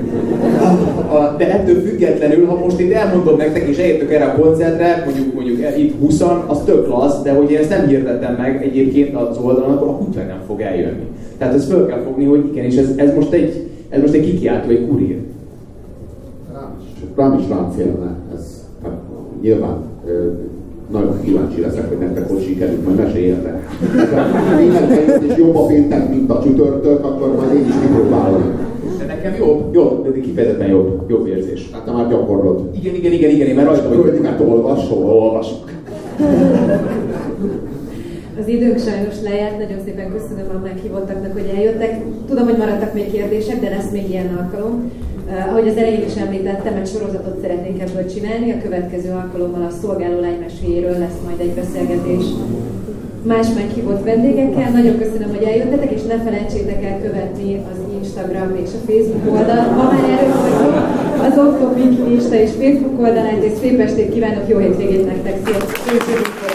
De ettől függetlenül, ha most itt elmondom nektek, és eljöttök erre a koncertre, mondjuk, mondjuk itt 20 az tök klassz, de hogy én ezt nem hirdettem meg egyébként az oldalon, akkor a kutya nem fog eljönni. Tehát ezt föl kell fogni, hogy igen, és ez, ez most egy, ez most egy kikiáltó, egy kurír. Rám is, rám is rám félne ez. Hát, nyilván nagyon kíváncsi leszek, hogy nektek hogy sikerült, majd meséljetek. Ha és jobb a péntek, mint a csütörtök, akkor majd én is kipróbálom. De nekem jobb, jobb, de kifejezetten jobb, jobb érzés. Hát te már gyakorlod. Igen, igen, igen, igen, én már rajta vagyok. mert olvasol. Olvasok. Az időnk sajnos lejárt, nagyon szépen köszönöm a meghívottaknak, hogy eljöttek. Tudom, hogy maradtak még kérdések, de lesz még ilyen alkalom. Uh, ahogy az elején is említettem, egy sorozatot szeretnénk ebből csinálni, a következő alkalommal a szolgáló lánymeséjéről lesz majd egy beszélgetés más meghívott vendégekkel. Nagyon köszönöm, hogy eljöttetek, és ne felejtsétek el követni az Instagram és a Facebook oldalt. Ma már erről az Octopink Insta és Facebook oldalát, és szép estét kívánok, jó hétvégét nektek! Sziasztok!